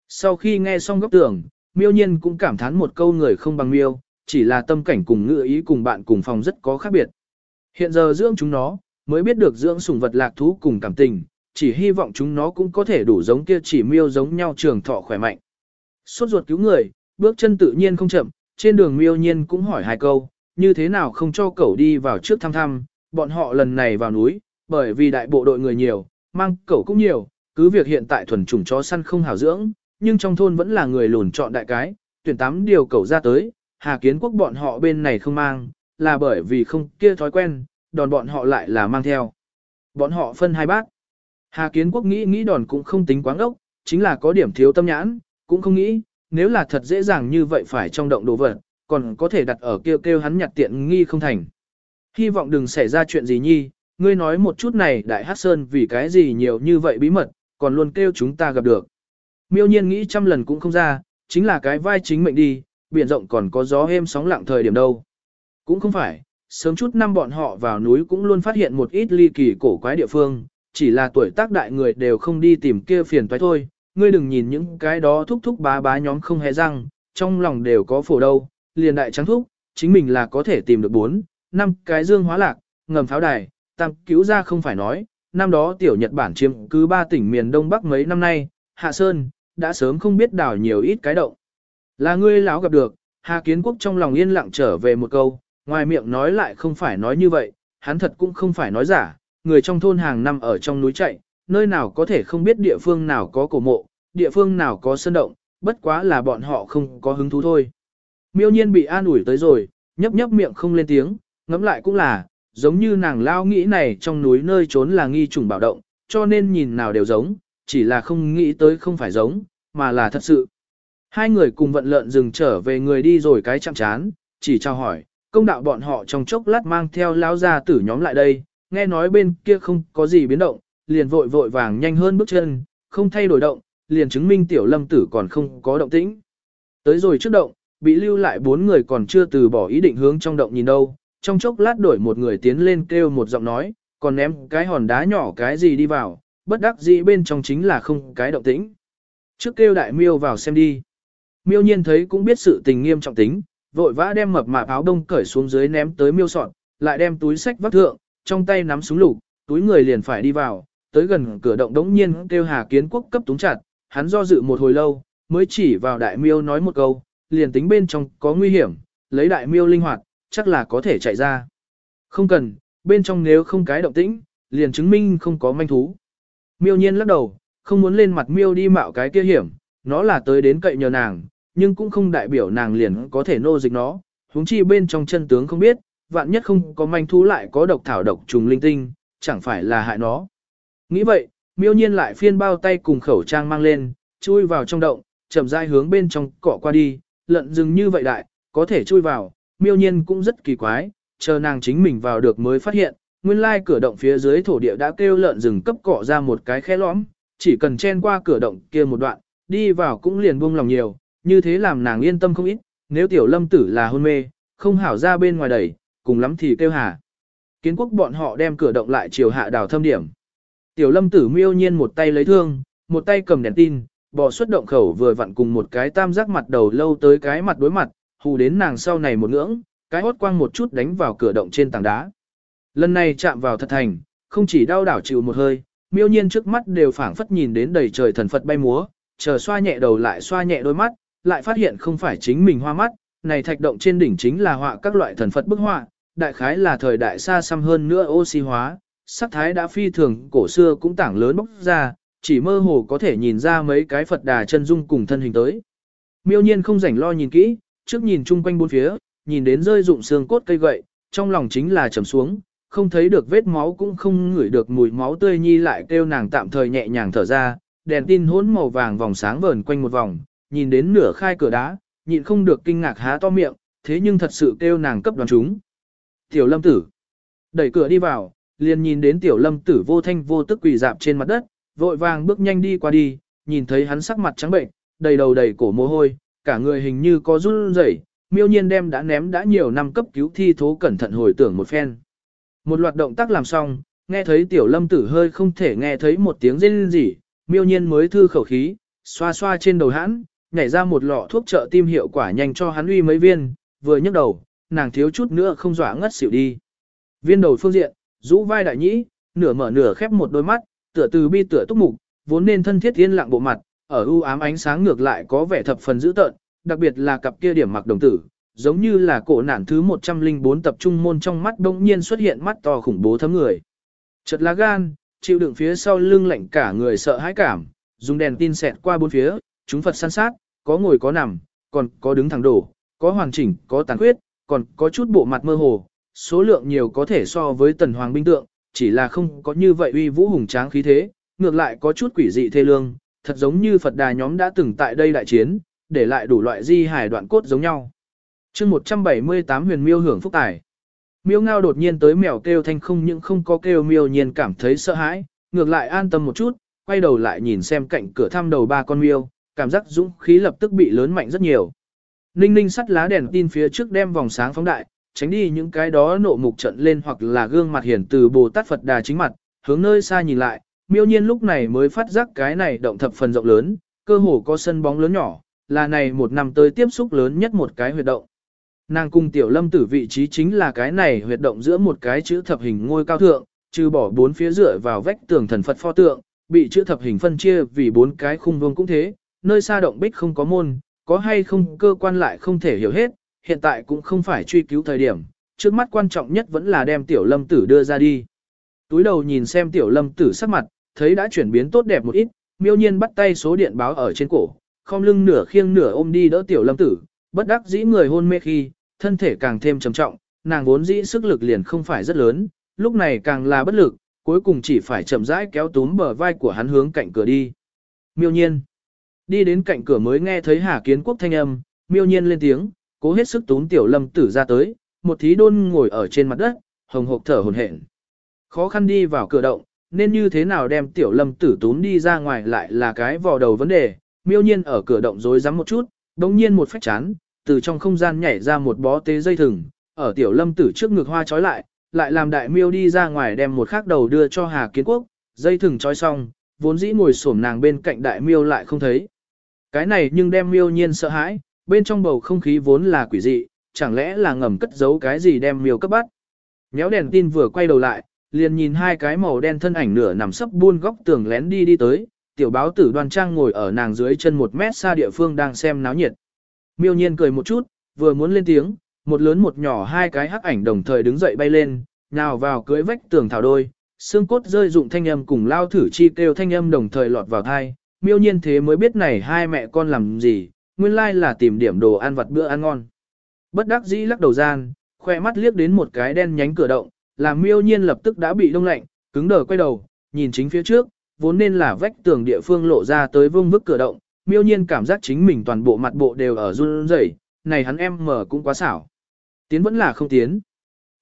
Sau khi nghe xong góc tưởng, miêu nhiên cũng cảm thán một câu người không bằng miêu, chỉ là tâm cảnh cùng ngựa ý cùng bạn cùng phòng rất có khác biệt. Hiện giờ dưỡng chúng nó, mới biết được dưỡng sủng vật lạc thú cùng cảm tình, chỉ hy vọng chúng nó cũng có thể đủ giống kia chỉ miêu giống nhau trường thọ khỏe mạnh. Suốt ruột cứu người, bước chân tự nhiên không chậm, trên đường miêu nhiên cũng hỏi hai câu, như thế nào không cho cậu đi vào trước thăm thăm, bọn họ lần này vào núi, bởi vì đại bộ đội người nhiều, mang cậu cũng nhiều, cứ việc hiện tại thuần chủng chó săn không hảo dưỡng, nhưng trong thôn vẫn là người lùn chọn đại cái, tuyển tám điều cậu ra tới, Hà Kiến Quốc bọn họ bên này không mang, là bởi vì không kia thói quen, đòn bọn họ lại là mang theo. Bọn họ phân hai bác. Hà Kiến Quốc nghĩ nghĩ đòn cũng không tính quáng ốc, chính là có điểm thiếu tâm nhãn, cũng không nghĩ, nếu là thật dễ dàng như vậy phải trong động đồ vật, còn có thể đặt ở kêu kêu hắn nhặt tiện nghi không thành. Hy vọng đừng xảy ra chuyện gì nhi, ngươi nói một chút này đại hát sơn vì cái gì nhiều như vậy bí mật, còn luôn kêu chúng ta gặp được. Miêu nhiên nghĩ trăm lần cũng không ra, chính là cái vai chính mệnh đi, biển rộng còn có gió êm sóng lặng thời điểm đâu. Cũng không phải, sớm chút năm bọn họ vào núi cũng luôn phát hiện một ít ly kỳ cổ quái địa phương, chỉ là tuổi tác đại người đều không đi tìm kia phiền toái thôi, ngươi đừng nhìn những cái đó thúc thúc bá bá nhóm không hề răng, trong lòng đều có phổ đâu, liền đại trắng thúc, chính mình là có thể tìm được bốn, năm cái dương hóa lạc, ngầm pháo đài, tam cứu ra không phải nói, năm đó tiểu Nhật Bản chiếm cứ ba tỉnh miền Đông Bắc mấy năm nay, Hạ Sơn, đã sớm không biết đảo nhiều ít cái động. Là ngươi lão gặp được, Hà Kiến Quốc trong lòng yên lặng trở về một câu, ngoài miệng nói lại không phải nói như vậy, hắn thật cũng không phải nói giả, người trong thôn hàng năm ở trong núi chạy, nơi nào có thể không biết địa phương nào có cổ mộ, địa phương nào có sơn động, bất quá là bọn họ không có hứng thú thôi. Miêu nhiên bị an ủi tới rồi, nhấp nhấp miệng không lên tiếng, ngẫm lại cũng là, giống như nàng lao nghĩ này trong núi nơi trốn là nghi trùng bảo động, cho nên nhìn nào đều giống, chỉ là không nghĩ tới không phải giống, mà là thật sự. Hai người cùng vận lợn rừng trở về người đi rồi cái chạm chán, chỉ trao hỏi, công đạo bọn họ trong chốc lát mang theo lao ra tử nhóm lại đây, nghe nói bên kia không có gì biến động, liền vội vội vàng nhanh hơn bước chân, không thay đổi động, liền chứng minh tiểu lâm tử còn không có động tĩnh. Tới rồi trước động, bị lưu lại bốn người còn chưa từ bỏ ý định hướng trong động nhìn đâu, trong chốc lát đổi một người tiến lên kêu một giọng nói, còn ném cái hòn đá nhỏ cái gì đi vào, bất đắc dĩ bên trong chính là không cái động tĩnh. Trước kêu đại miêu vào xem đi. Miêu nhiên thấy cũng biết sự tình nghiêm trọng tính, vội vã đem mập mạp áo đông cởi xuống dưới ném tới miêu sọt, lại đem túi sách vác thượng, trong tay nắm súng lục, túi người liền phải đi vào, tới gần cửa động đống nhiên kêu Hà Kiến Quốc cấp túng chặt, hắn do dự một hồi lâu, mới chỉ vào đại miêu nói một câu, liền tính bên trong có nguy hiểm, lấy đại miêu linh hoạt, chắc là có thể chạy ra. Không cần, bên trong nếu không cái động tĩnh, liền chứng minh không có manh thú. Miêu nhiên lắc đầu, không muốn lên mặt miêu đi mạo cái kia hiểm, nó là tới đến cậy nhờ nàng, nhưng cũng không đại biểu nàng liền có thể nô dịch nó, huống chi bên trong chân tướng không biết, vạn nhất không có manh thú lại có độc thảo độc trùng linh tinh, chẳng phải là hại nó. Nghĩ vậy, miêu nhiên lại phiên bao tay cùng khẩu trang mang lên, chui vào trong động, chậm rãi hướng bên trong cọ qua đi, lợn rừng như vậy đại, có thể chui vào, miêu nhiên cũng rất kỳ quái, chờ nàng chính mình vào được mới phát hiện, nguyên lai cửa động phía dưới thổ địa đã kêu lợn rừng cấp cọ ra một cái khe lõm, chỉ cần chen qua cửa động kia một đoạn, đi vào cũng liền buông lòng nhiều, như thế làm nàng yên tâm không ít, nếu tiểu lâm tử là hôn mê, không hảo ra bên ngoài đẩy, cùng lắm thì kêu hà. Kiến quốc bọn họ đem cửa động lại chiều hạ đảo thâm điểm. Tiểu lâm tử miêu nhiên một tay lấy thương, một tay cầm đèn tin, bò xuất động khẩu vừa vặn cùng một cái tam giác mặt đầu lâu tới cái mặt đối mặt, hù đến nàng sau này một ngưỡng, cái hốt quang một chút đánh vào cửa động trên tảng đá. Lần này chạm vào thật thành, không chỉ đau đảo chịu một hơi, miêu nhiên trước mắt đều phảng phất nhìn đến đầy trời thần Phật bay múa, chờ xoa nhẹ đầu lại xoa nhẹ đôi mắt, lại phát hiện không phải chính mình hoa mắt, này thạch động trên đỉnh chính là họa các loại thần Phật bức họa, đại khái là thời đại xa xăm hơn nữa oxy hóa, sắc thái đã phi thường cổ xưa cũng tảng lớn bốc ra, chỉ mơ hồ có thể nhìn ra mấy cái Phật đà chân dung cùng thân hình tới. Miêu nhiên không rảnh lo nhìn kỹ, trước nhìn chung quanh bốn phía, nhìn đến rơi rụng xương cốt cây gậy, trong lòng chính là trầm xuống, không thấy được vết máu cũng không ngửi được mùi máu tươi nhi lại kêu nàng tạm thời nhẹ nhàng thở ra, đèn tin hỗn màu vàng vòng sáng vờn quanh một vòng, nhìn đến nửa khai cửa đá, nhịn không được kinh ngạc há to miệng, thế nhưng thật sự kêu nàng cấp đoán chúng. Tiểu lâm tử, đẩy cửa đi vào, liền nhìn đến tiểu lâm tử vô thanh vô tức quỳ dạp trên mặt đất, vội vàng bước nhanh đi qua đi, nhìn thấy hắn sắc mặt trắng bệnh, đầy đầu đầy cổ mồ hôi, cả người hình như có run rẩy, miêu nhiên đem đã ném đã nhiều năm cấp cứu thi thố cẩn thận hồi tưởng một phen. Một loạt động tác làm xong, nghe thấy tiểu lâm tử hơi không thể nghe thấy một tiếng rên rỉ, miêu nhiên mới thư khẩu khí, xoa xoa trên đầu hắn, nhảy ra một lọ thuốc trợ tim hiệu quả nhanh cho hắn uy mấy viên, vừa nhấc đầu, nàng thiếu chút nữa không dọa ngất xỉu đi. Viên đầu phương diện, rũ vai đại nhĩ, nửa mở nửa khép một đôi mắt, tựa từ bi tựa túc mục, vốn nên thân thiết yên lặng bộ mặt, ở u ám ánh sáng ngược lại có vẻ thập phần dữ tợn, đặc biệt là cặp kia điểm mặc đồng tử, giống như là cổ nản thứ 104 tập trung môn trong mắt đông nhiên xuất hiện mắt to khủng bố thấm người. Chợt lá gan, chịu đựng phía sau lưng lạnh cả người sợ hãi cảm, dùng đèn tin xẹt qua bốn phía, chúng Phật săn sát, có ngồi có nằm, còn có đứng thẳng đổ, có hoàn chỉnh, có tàn khuyết, còn có chút bộ mặt mơ hồ, số lượng nhiều có thể so với tần hoàng binh tượng, chỉ là không có như vậy uy vũ hùng tráng khí thế, ngược lại có chút quỷ dị thê lương, thật giống như Phật đà nhóm đã từng tại đây đại chiến, để lại đủ loại di hài đoạn cốt giống nhau. chương 178 huyền miêu hưởng phúc tài. Miêu ngao đột nhiên tới mèo kêu thanh không những không có kêu miêu nhiên cảm thấy sợ hãi, ngược lại an tâm một chút, quay đầu lại nhìn xem cạnh cửa thăm đầu ba con miêu, cảm giác dũng khí lập tức bị lớn mạnh rất nhiều. Ninh ninh sắt lá đèn tin phía trước đem vòng sáng phóng đại, tránh đi những cái đó nộ mục trận lên hoặc là gương mặt hiển từ Bồ Tát Phật Đà chính mặt, hướng nơi xa nhìn lại, miêu nhiên lúc này mới phát giác cái này động thập phần rộng lớn, cơ hồ có sân bóng lớn nhỏ, là này một năm tới tiếp xúc lớn nhất một cái huyệt động. Nàng cung tiểu lâm tử vị trí chính là cái này huyệt động giữa một cái chữ thập hình ngôi cao thượng, trừ bỏ bốn phía dựa vào vách tường thần Phật pho tượng, bị chữ thập hình phân chia vì bốn cái khung vương cũng thế, nơi xa động bích không có môn, có hay không cơ quan lại không thể hiểu hết, hiện tại cũng không phải truy cứu thời điểm, trước mắt quan trọng nhất vẫn là đem tiểu lâm tử đưa ra đi. Túi đầu nhìn xem tiểu lâm tử sắc mặt, thấy đã chuyển biến tốt đẹp một ít, miêu nhiên bắt tay số điện báo ở trên cổ, không lưng nửa khiêng nửa ôm đi đỡ tiểu lâm tử, bất đắc dĩ người hôn mê khi, thân thể càng thêm trầm trọng, nàng vốn dĩ sức lực liền không phải rất lớn, lúc này càng là bất lực, cuối cùng chỉ phải chậm rãi kéo túm bờ vai của hắn hướng cạnh cửa đi. Miêu nhiên. Đi đến cạnh cửa mới nghe thấy Hà Kiến Quốc thanh âm, miêu nhiên lên tiếng, cố hết sức tún tiểu lâm tử ra tới, một thí đôn ngồi ở trên mặt đất, hồng hộc thở hồn hển. Khó khăn đi vào cửa động, nên như thế nào đem tiểu lâm tử tún đi ra ngoài lại là cái vò đầu vấn đề, miêu nhiên ở cửa động rối rắm một chút, đồng nhiên một phách chán, từ trong không gian nhảy ra một bó tế dây thừng, ở tiểu lâm tử trước ngực hoa trói lại, lại làm đại miêu đi ra ngoài đem một khắc đầu đưa cho Hà Kiến Quốc, dây thừng trói xong, vốn dĩ ngồi xổm nàng bên cạnh đại miêu lại không thấy. Cái này nhưng đem miêu nhiên sợ hãi, bên trong bầu không khí vốn là quỷ dị, chẳng lẽ là ngầm cất giấu cái gì đem miêu cấp bắt. Nhéo đèn tin vừa quay đầu lại, liền nhìn hai cái màu đen thân ảnh nửa nằm sấp buôn góc tường lén đi đi tới, tiểu báo tử đoan trang ngồi ở nàng dưới chân một mét xa địa phương đang xem náo nhiệt. Miêu nhiên cười một chút, vừa muốn lên tiếng, một lớn một nhỏ hai cái hắc ảnh đồng thời đứng dậy bay lên, nào vào cưới vách tường thảo đôi, xương cốt rơi dụng thanh âm cùng lao thử chi kêu thanh âm đồng thời lọt vào thai, miêu nhiên thế mới biết này hai mẹ con làm gì, nguyên lai là tìm điểm đồ ăn vặt bữa ăn ngon. Bất đắc dĩ lắc đầu gian, khoe mắt liếc đến một cái đen nhánh cửa động, làm miêu nhiên lập tức đã bị đông lạnh, cứng đờ quay đầu, nhìn chính phía trước, vốn nên là vách tường địa phương lộ ra tới vương vức cửa động, miêu nhiên cảm giác chính mình toàn bộ mặt bộ đều ở run rẩy, này hắn em mở cũng quá xảo. Tiến vẫn là không tiến.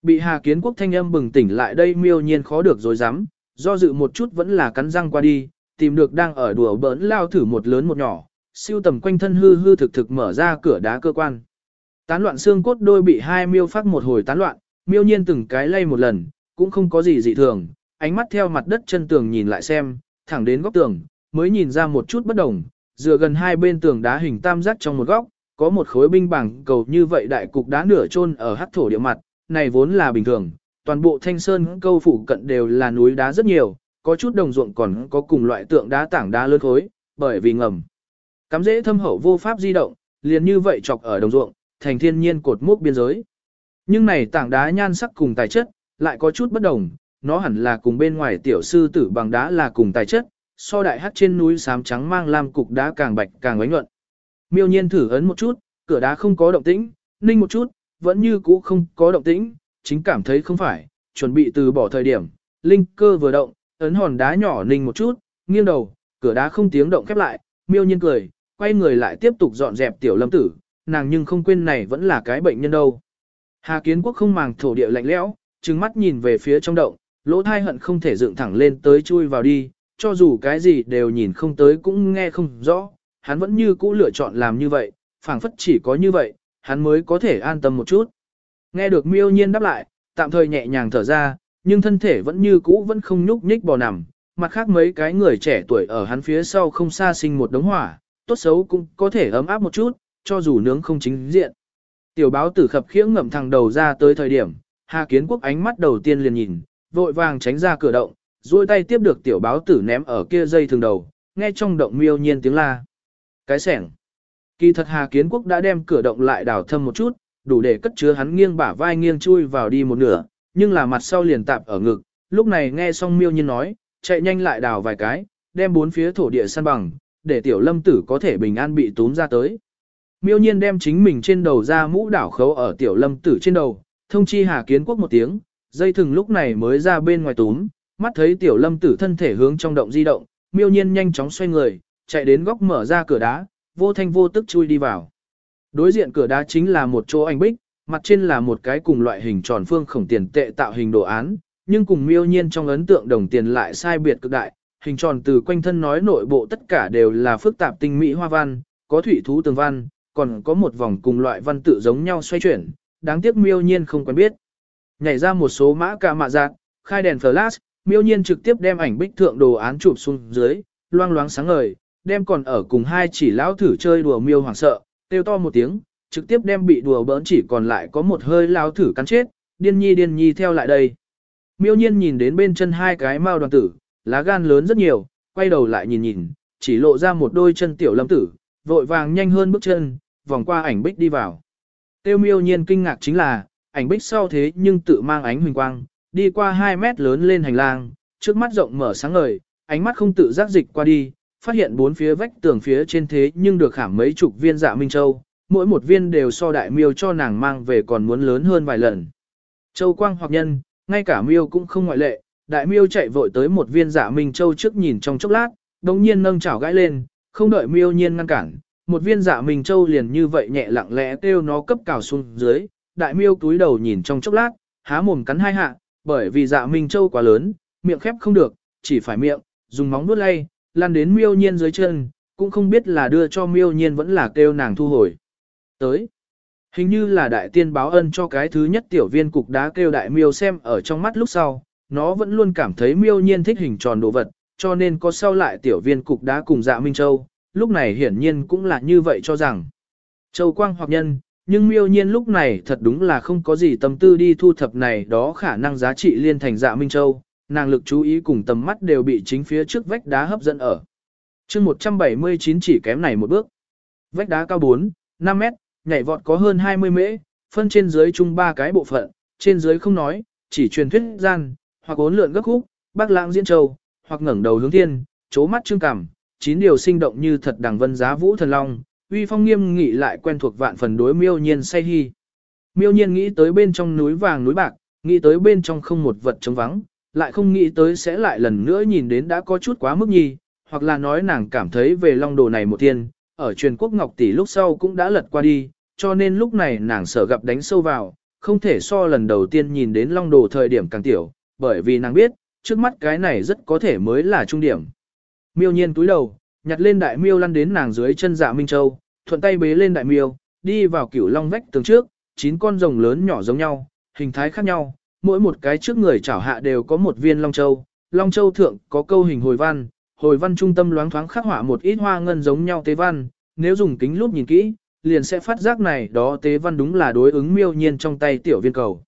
Bị Hà Kiến Quốc thanh âm bừng tỉnh lại đây miêu nhiên khó được rồi dám, do dự một chút vẫn là cắn răng qua đi, tìm được đang ở đùa bỡn lao thử một lớn một nhỏ, siêu tầm quanh thân hư hư thực thực mở ra cửa đá cơ quan. Tán loạn xương cốt đôi bị hai miêu phát một hồi tán loạn, miêu nhiên từng cái lay một lần, cũng không có gì dị thường, ánh mắt theo mặt đất chân tường nhìn lại xem, thẳng đến góc tường, mới nhìn ra một chút bất đồng, dựa gần hai bên tường đá hình tam giác trong một góc, có một khối binh bằng cầu như vậy đại cục đá nửa chôn ở hắc thổ địa mặt, này vốn là bình thường, toàn bộ thanh sơn câu phủ cận đều là núi đá rất nhiều, có chút đồng ruộng còn có cùng loại tượng đá tảng đá lớn khối, bởi vì ngầm. Cắm dễ thâm hậu vô pháp di động, liền như vậy chọc ở đồng ruộng, thành thiên nhiên cột mốc biên giới. Nhưng này tảng đá nhan sắc cùng tài chất, lại có chút bất đồng, nó hẳn là cùng bên ngoài tiểu sư tử bằng đá là cùng tài chất, so đại hắc trên núi xám trắng mang lam cục đá càng bạch càng ánh luận Miêu nhiên thử ấn một chút, cửa đá không có động tĩnh, ninh một chút, vẫn như cũ không có động tĩnh, chính cảm thấy không phải, chuẩn bị từ bỏ thời điểm, linh cơ vừa động, ấn hòn đá nhỏ ninh một chút, nghiêng đầu, cửa đá không tiếng động khép lại, miêu nhiên cười, quay người lại tiếp tục dọn dẹp tiểu lâm tử, nàng nhưng không quên này vẫn là cái bệnh nhân đâu. Hà kiến quốc không màng thổ địa lạnh lẽo, trừng mắt nhìn về phía trong động, lỗ thai hận không thể dựng thẳng lên tới chui vào đi, cho dù cái gì đều nhìn không tới cũng nghe không rõ, hắn vẫn như cũ lựa chọn làm như vậy, phảng phất chỉ có như vậy, hắn mới có thể an tâm một chút. Nghe được miêu nhiên đáp lại, tạm thời nhẹ nhàng thở ra, nhưng thân thể vẫn như cũ vẫn không nhúc nhích bò nằm, mặt khác mấy cái người trẻ tuổi ở hắn phía sau không xa sinh một đống hỏa, tốt xấu cũng có thể ấm áp một chút, cho dù nướng không chính diện. Tiểu báo tử khập khiễng ngậm thằng đầu ra tới thời điểm, Hà Kiến Quốc ánh mắt đầu tiên liền nhìn, vội vàng tránh ra cửa động, duỗi tay tiếp được tiểu báo tử ném ở kia dây thường đầu, nghe trong động miêu nhiên tiếng la. Cái sẻng. Kỳ thật Hà Kiến Quốc đã đem cửa động lại đào thâm một chút, đủ để cất chứa hắn nghiêng bả vai nghiêng chui vào đi một nửa, nhưng là mặt sau liền tạp ở ngực, lúc này nghe xong miêu nhiên nói, chạy nhanh lại đào vài cái, đem bốn phía thổ địa săn bằng, để tiểu lâm tử có thể bình an bị túm ra tới. Miêu nhiên đem chính mình trên đầu ra mũ đảo khấu ở tiểu lâm tử trên đầu, thông chi Hà Kiến Quốc một tiếng, dây thừng lúc này mới ra bên ngoài túm, mắt thấy tiểu lâm tử thân thể hướng trong động di động, miêu nhiên nhanh chóng xoay người, chạy đến góc mở ra cửa đá, vô thanh vô tức chui đi vào. Đối diện cửa đá chính là một chỗ ảnh bích, mặt trên là một cái cùng loại hình tròn phương khổng tiền tệ tạo hình đồ án, nhưng cùng miêu nhiên trong ấn tượng đồng tiền lại sai biệt cực đại, hình tròn từ quanh thân nói nội bộ tất cả đều là phức tạp tinh mỹ hoa văn, có thủy thú tường văn, còn có một vòng cùng loại văn tự giống nhau xoay chuyển, đáng tiếc miêu nhiên không quen biết. Nhảy ra một số mã cả mạ dạng khai đèn flash, miêu nhiên trực tiếp đem ảnh bích thượng đồ án chụp xuống dưới, loang loáng sáng ngời, đem còn ở cùng hai chỉ lão thử chơi đùa miêu hoảng sợ, kêu to một tiếng, trực tiếp đem bị đùa bỡn chỉ còn lại có một hơi lao thử cắn chết, điên nhi điên nhi theo lại đây. Miêu nhiên nhìn đến bên chân hai cái mao đoàn tử, lá gan lớn rất nhiều, quay đầu lại nhìn nhìn, chỉ lộ ra một đôi chân tiểu lâm tử, vội vàng nhanh hơn bước chân, vòng qua ảnh bích đi vào. Tiêu miêu nhiên kinh ngạc chính là, ảnh bích sau thế nhưng tự mang ánh huỳnh quang, đi qua 2 mét lớn lên hành lang, trước mắt rộng mở sáng ngời, ánh mắt không tự giác dịch qua đi, phát hiện bốn phía vách tường phía trên thế nhưng được khảm mấy chục viên dạ minh châu, mỗi một viên đều so đại miêu cho nàng mang về còn muốn lớn hơn vài lần. Châu quang hoặc nhân, ngay cả miêu cũng không ngoại lệ, đại miêu chạy vội tới một viên dạ minh châu trước nhìn trong chốc lát, đồng nhiên nâng chảo gãi lên, không đợi miêu nhiên ngăn cản, một viên dạ minh châu liền như vậy nhẹ lặng lẽ kêu nó cấp cào xuống dưới, đại miêu túi đầu nhìn trong chốc lát, há mồm cắn hai hạ, bởi vì dạ minh châu quá lớn, miệng khép không được, chỉ phải miệng, dùng móng vuốt lay, lan đến miêu nhiên dưới chân, cũng không biết là đưa cho miêu nhiên vẫn là kêu nàng thu hồi. Tới, hình như là đại tiên báo ân cho cái thứ nhất tiểu viên cục đá kêu đại miêu xem ở trong mắt lúc sau, nó vẫn luôn cảm thấy miêu nhiên thích hình tròn đồ vật, cho nên có sau lại tiểu viên cục đá cùng dạ Minh Châu, lúc này hiển nhiên cũng là như vậy cho rằng. Châu Quang hoặc nhân, nhưng miêu nhiên lúc này thật đúng là không có gì tâm tư đi thu thập này đó khả năng giá trị liên thành dạ Minh Châu, nàng lực chú ý cùng tầm mắt đều bị chính phía trước vách đá hấp dẫn ở. chương 179 chỉ kém này một bước. Vách đá cao 4, 5 mét, nhảy vọt có hơn 20 mễ, phân trên dưới chung ba cái bộ phận, trên dưới không nói, chỉ truyền thuyết gian, hoặc ốn lượn gấp khúc, bác lãng diễn châu, hoặc ngẩng đầu hướng thiên, chố mắt trương cảm, chín điều sinh động như thật đằng vân giá vũ thần long, uy phong nghiêm nghị lại quen thuộc vạn phần đối miêu nhiên say hy. Miêu nhiên nghĩ tới bên trong núi vàng núi bạc, nghĩ tới bên trong không một vật trống vắng, lại không nghĩ tới sẽ lại lần nữa nhìn đến đã có chút quá mức nhi, hoặc là nói nàng cảm thấy về long đồ này một tiên, ở truyền quốc ngọc tỷ lúc sau cũng đã lật qua đi, cho nên lúc này nàng sợ gặp đánh sâu vào, không thể so lần đầu tiên nhìn đến long đồ thời điểm càng tiểu, bởi vì nàng biết, trước mắt cái này rất có thể mới là trung điểm. Miêu nhiên túi đầu, nhặt lên đại miêu lăn đến nàng dưới chân dạ Minh Châu, thuận tay bế lên đại miêu, đi vào cửu long vách tường trước, chín con rồng lớn nhỏ giống nhau, hình thái khác nhau, mỗi một cái trước người chảo hạ đều có một viên long châu, long châu thượng có câu hình hồi văn, hồi văn trung tâm loáng thoáng khắc họa một ít hoa ngân giống nhau tế văn, nếu dùng kính lúp nhìn kỹ, liền sẽ phát giác này đó tế văn đúng là đối ứng miêu nhiên trong tay tiểu viên cầu.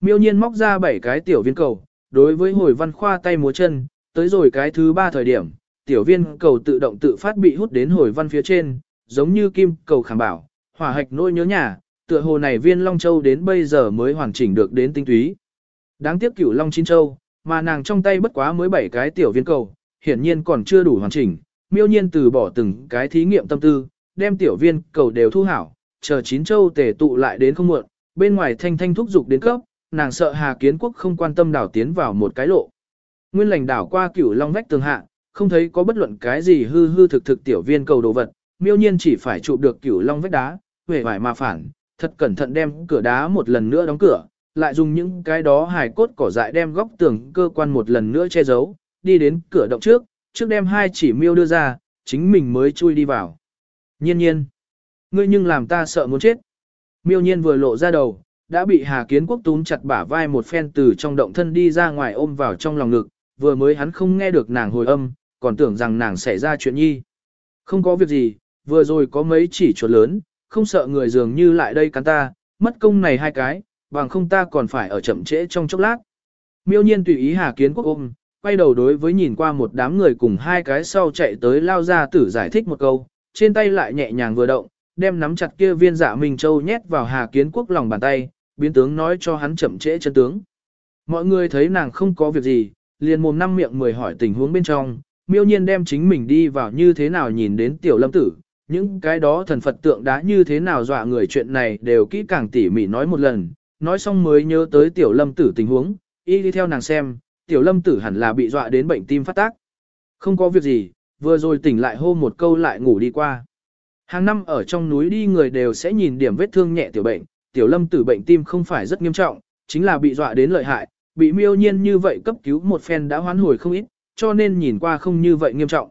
Miêu nhiên móc ra bảy cái tiểu viên cầu, đối với hồi văn khoa tay múa chân, tới rồi cái thứ ba thời điểm, tiểu viên cầu tự động tự phát bị hút đến hồi văn phía trên, giống như kim cầu khảm bảo, hỏa hạch nỗi nhớ nhà, tựa hồ này viên Long Châu đến bây giờ mới hoàn chỉnh được đến tinh túy. Đáng tiếc cửu Long Chín Châu, mà nàng trong tay bất quá mới bảy cái tiểu viên cầu, hiển nhiên còn chưa đủ hoàn chỉnh, miêu nhiên từ bỏ từng cái thí nghiệm tâm tư, đem tiểu viên cầu đều thu hảo, chờ chín châu tề tụ lại đến không muộn, bên ngoài thanh thanh thúc dục đến cấp, nàng sợ Hà Kiến Quốc không quan tâm đảo tiến vào một cái lộ. Nguyên lành đảo qua cửu long vách tường hạ, không thấy có bất luận cái gì hư hư thực thực tiểu viên cầu đồ vật, miêu nhiên chỉ phải chụp được cửu long vách đá, huệ vải mà phản, thật cẩn thận đem cửa đá một lần nữa đóng cửa, lại dùng những cái đó hài cốt cỏ dại đem góc tường cơ quan một lần nữa che giấu, đi đến cửa động trước, trước đem hai chỉ miêu đưa ra, chính mình mới chui đi vào. Nhiên nhiên, ngươi nhưng làm ta sợ muốn chết. Miêu nhiên vừa lộ ra đầu, đã bị Hà Kiến Quốc túm chặt bả vai một phen từ trong động thân đi ra ngoài ôm vào trong lòng ngực, vừa mới hắn không nghe được nàng hồi âm, còn tưởng rằng nàng xảy ra chuyện nhi. Không có việc gì, vừa rồi có mấy chỉ chuột lớn, không sợ người dường như lại đây cắn ta, mất công này hai cái, bằng không ta còn phải ở chậm trễ trong chốc lát. Miêu nhiên tùy ý Hà Kiến Quốc ôm, quay đầu đối với nhìn qua một đám người cùng hai cái sau chạy tới lao ra tử giải thích một câu, trên tay lại nhẹ nhàng vừa động, đem nắm chặt kia viên dạ Minh Châu nhét vào Hà Kiến Quốc lòng bàn tay, biến tướng nói cho hắn chậm trễ chân tướng. Mọi người thấy nàng không có việc gì, liền mồm năm miệng mười hỏi tình huống bên trong, miêu nhiên đem chính mình đi vào như thế nào nhìn đến tiểu lâm tử, những cái đó thần Phật tượng đã như thế nào dọa người chuyện này đều kỹ càng tỉ mỉ nói một lần, nói xong mới nhớ tới tiểu lâm tử tình huống, y đi theo nàng xem, tiểu lâm tử hẳn là bị dọa đến bệnh tim phát tác. Không có việc gì, vừa rồi tỉnh lại hô một câu lại ngủ đi qua. Hàng năm ở trong núi đi người đều sẽ nhìn điểm vết thương nhẹ tiểu bệnh, tiểu lâm tử bệnh tim không phải rất nghiêm trọng, chính là bị dọa đến lợi hại, bị miêu nhiên như vậy cấp cứu một phen đã hoán hồi không ít, cho nên nhìn qua không như vậy nghiêm trọng.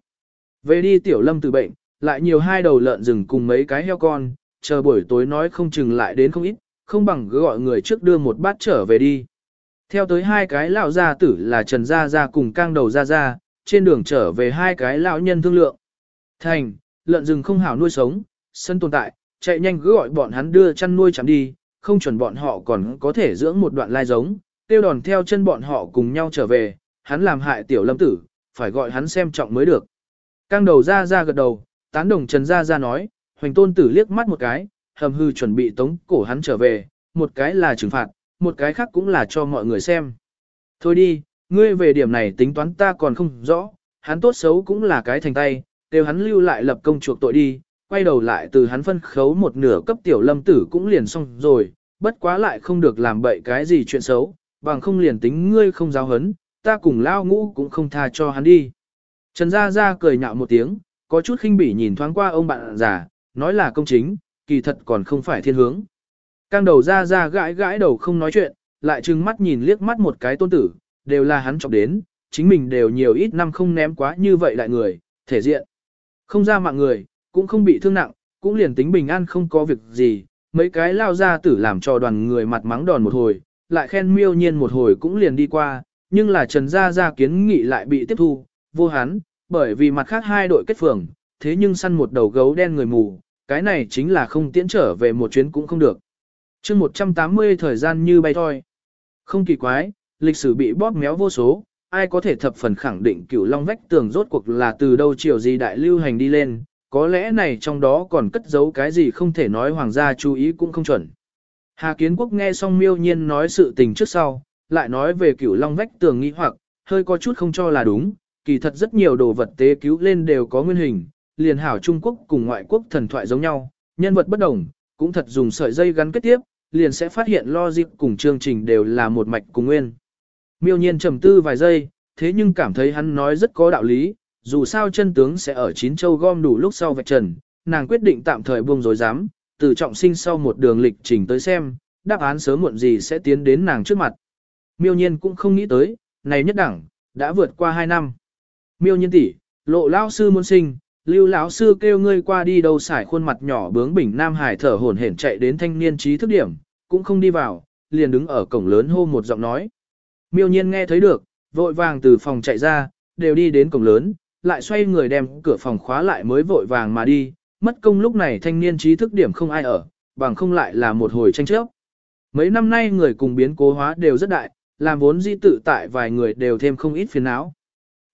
Về đi tiểu lâm tử bệnh, lại nhiều hai đầu lợn rừng cùng mấy cái heo con, chờ buổi tối nói không chừng lại đến không ít, không bằng cứ gọi người trước đưa một bát trở về đi. Theo tới hai cái lão gia tử là Trần Gia Gia cùng cang đầu Gia Gia, trên đường trở về hai cái lão nhân thương lượng. Thành, lợn rừng không hảo nuôi sống, sân tồn tại, chạy nhanh cứ gọi bọn hắn đưa chăn nuôi chạm đi, không chuẩn bọn họ còn có thể dưỡng một đoạn lai giống, tiêu đòn theo chân bọn họ cùng nhau trở về, hắn làm hại tiểu lâm tử, phải gọi hắn xem trọng mới được. Cang đầu Gia Gia gật đầu, tán đồng Trần Gia Gia nói, hoành tôn tử liếc mắt một cái, hầm hư chuẩn bị tống cổ hắn trở về, một cái là trừng phạt, một cái khác cũng là cho mọi người xem. Thôi đi, ngươi về điểm này tính toán ta còn không rõ, hắn tốt xấu cũng là cái thành tay, đều hắn lưu lại lập công chuộc tội đi, quay đầu lại từ hắn phân khấu một nửa cấp tiểu lâm tử cũng liền xong rồi, bất quá lại không được làm bậy cái gì chuyện xấu, bằng không liền tính ngươi không giáo hấn, ta cùng lao ngũ cũng không tha cho hắn đi. Trần Gia Gia cười nhạo một tiếng, có chút khinh bỉ nhìn thoáng qua ông bạn già, nói là công chính, kỳ thật còn không phải thiên hướng. Cang đầu Gia Gia gãi gãi đầu không nói chuyện, lại trừng mắt nhìn liếc mắt một cái tôn tử, đều là hắn chọc đến, chính mình đều nhiều ít năm không ném quá như vậy lại người, thể diện. Không ra mạng người, cũng không bị thương nặng, cũng liền tính bình an không có việc gì, mấy cái lao ra tử làm cho đoàn người mặt mắng đòn một hồi, lại khen miêu nhiên một hồi cũng liền đi qua, nhưng là Trần Gia Gia kiến nghị lại bị tiếp thu, vô hắn, bởi vì mặt khác hai đội kết phường, thế nhưng săn một đầu gấu đen người mù, cái này chính là không tiễn trở về một chuyến cũng không được chương 180 thời gian như bay thôi. Không kỳ quái, lịch sử bị bóp méo vô số, ai có thể thập phần khẳng định cửu long vách tường rốt cuộc là từ đâu chiều gì đại lưu hành đi lên, có lẽ này trong đó còn cất giấu cái gì không thể nói hoàng gia chú ý cũng không chuẩn. Hà Kiến Quốc nghe xong miêu nhiên nói sự tình trước sau, lại nói về cửu long vách tường nghĩ hoặc, hơi có chút không cho là đúng, kỳ thật rất nhiều đồ vật tế cứu lên đều có nguyên hình, liền hảo Trung Quốc cùng ngoại quốc thần thoại giống nhau, nhân vật bất đồng, cũng thật dùng sợi dây gắn kết tiếp, liền sẽ phát hiện logic cùng chương trình đều là một mạch cùng nguyên. Miêu nhiên trầm tư vài giây, thế nhưng cảm thấy hắn nói rất có đạo lý, dù sao chân tướng sẽ ở chín châu gom đủ lúc sau vạch trần, nàng quyết định tạm thời buông dối dám, từ trọng sinh sau một đường lịch trình tới xem, đáp án sớm muộn gì sẽ tiến đến nàng trước mặt. Miêu nhiên cũng không nghĩ tới, này nhất đẳng, đã vượt qua 2 năm. Miêu nhiên tỷ, lộ lão sư muốn sinh, lưu lão sư kêu ngươi qua đi đâu xải khuôn mặt nhỏ bướng bỉnh Nam Hải thở hổn hển chạy đến thanh niên trí thức điểm, cũng không đi vào, liền đứng ở cổng lớn hô một giọng nói. Miêu nhiên nghe thấy được, vội vàng từ phòng chạy ra, đều đi đến cổng lớn, lại xoay người đem cửa phòng khóa lại mới vội vàng mà đi, mất công lúc này thanh niên trí thức điểm không ai ở, bằng không lại là một hồi tranh chấp. Mấy năm nay người cùng biến cố hóa đều rất đại, làm vốn di tự tại vài người đều thêm không ít phiền não.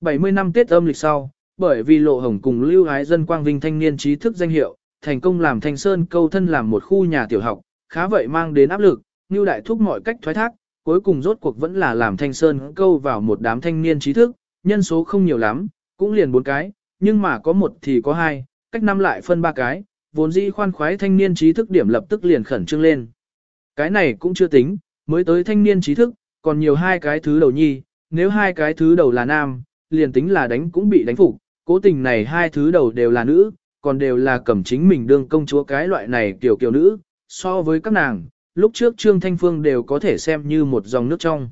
70 năm Tết âm lịch sau, bởi vì lộ hồng cùng lưu ái dân quang vinh thanh niên trí thức danh hiệu, thành công làm thanh sơn câu thân làm một khu nhà tiểu học, khá vậy mang đến áp lực, như đại thúc mọi cách thoái thác, cuối cùng rốt cuộc vẫn là làm thanh sơn câu vào một đám thanh niên trí thức, nhân số không nhiều lắm, cũng liền bốn cái, nhưng mà có một thì có hai, cách năm lại phân ba cái, vốn dĩ khoan khoái thanh niên trí thức điểm lập tức liền khẩn trương lên. Cái này cũng chưa tính, mới tới thanh niên trí thức, còn nhiều hai cái thứ đầu nhi, nếu hai cái thứ đầu là nam, liền tính là đánh cũng bị đánh phục, cố tình này hai thứ đầu đều là nữ, còn đều là cầm chính mình đương công chúa cái loại này kiểu kiểu nữ, so với các nàng, lúc trước Trương Thanh Phương đều có thể xem như một dòng nước trong.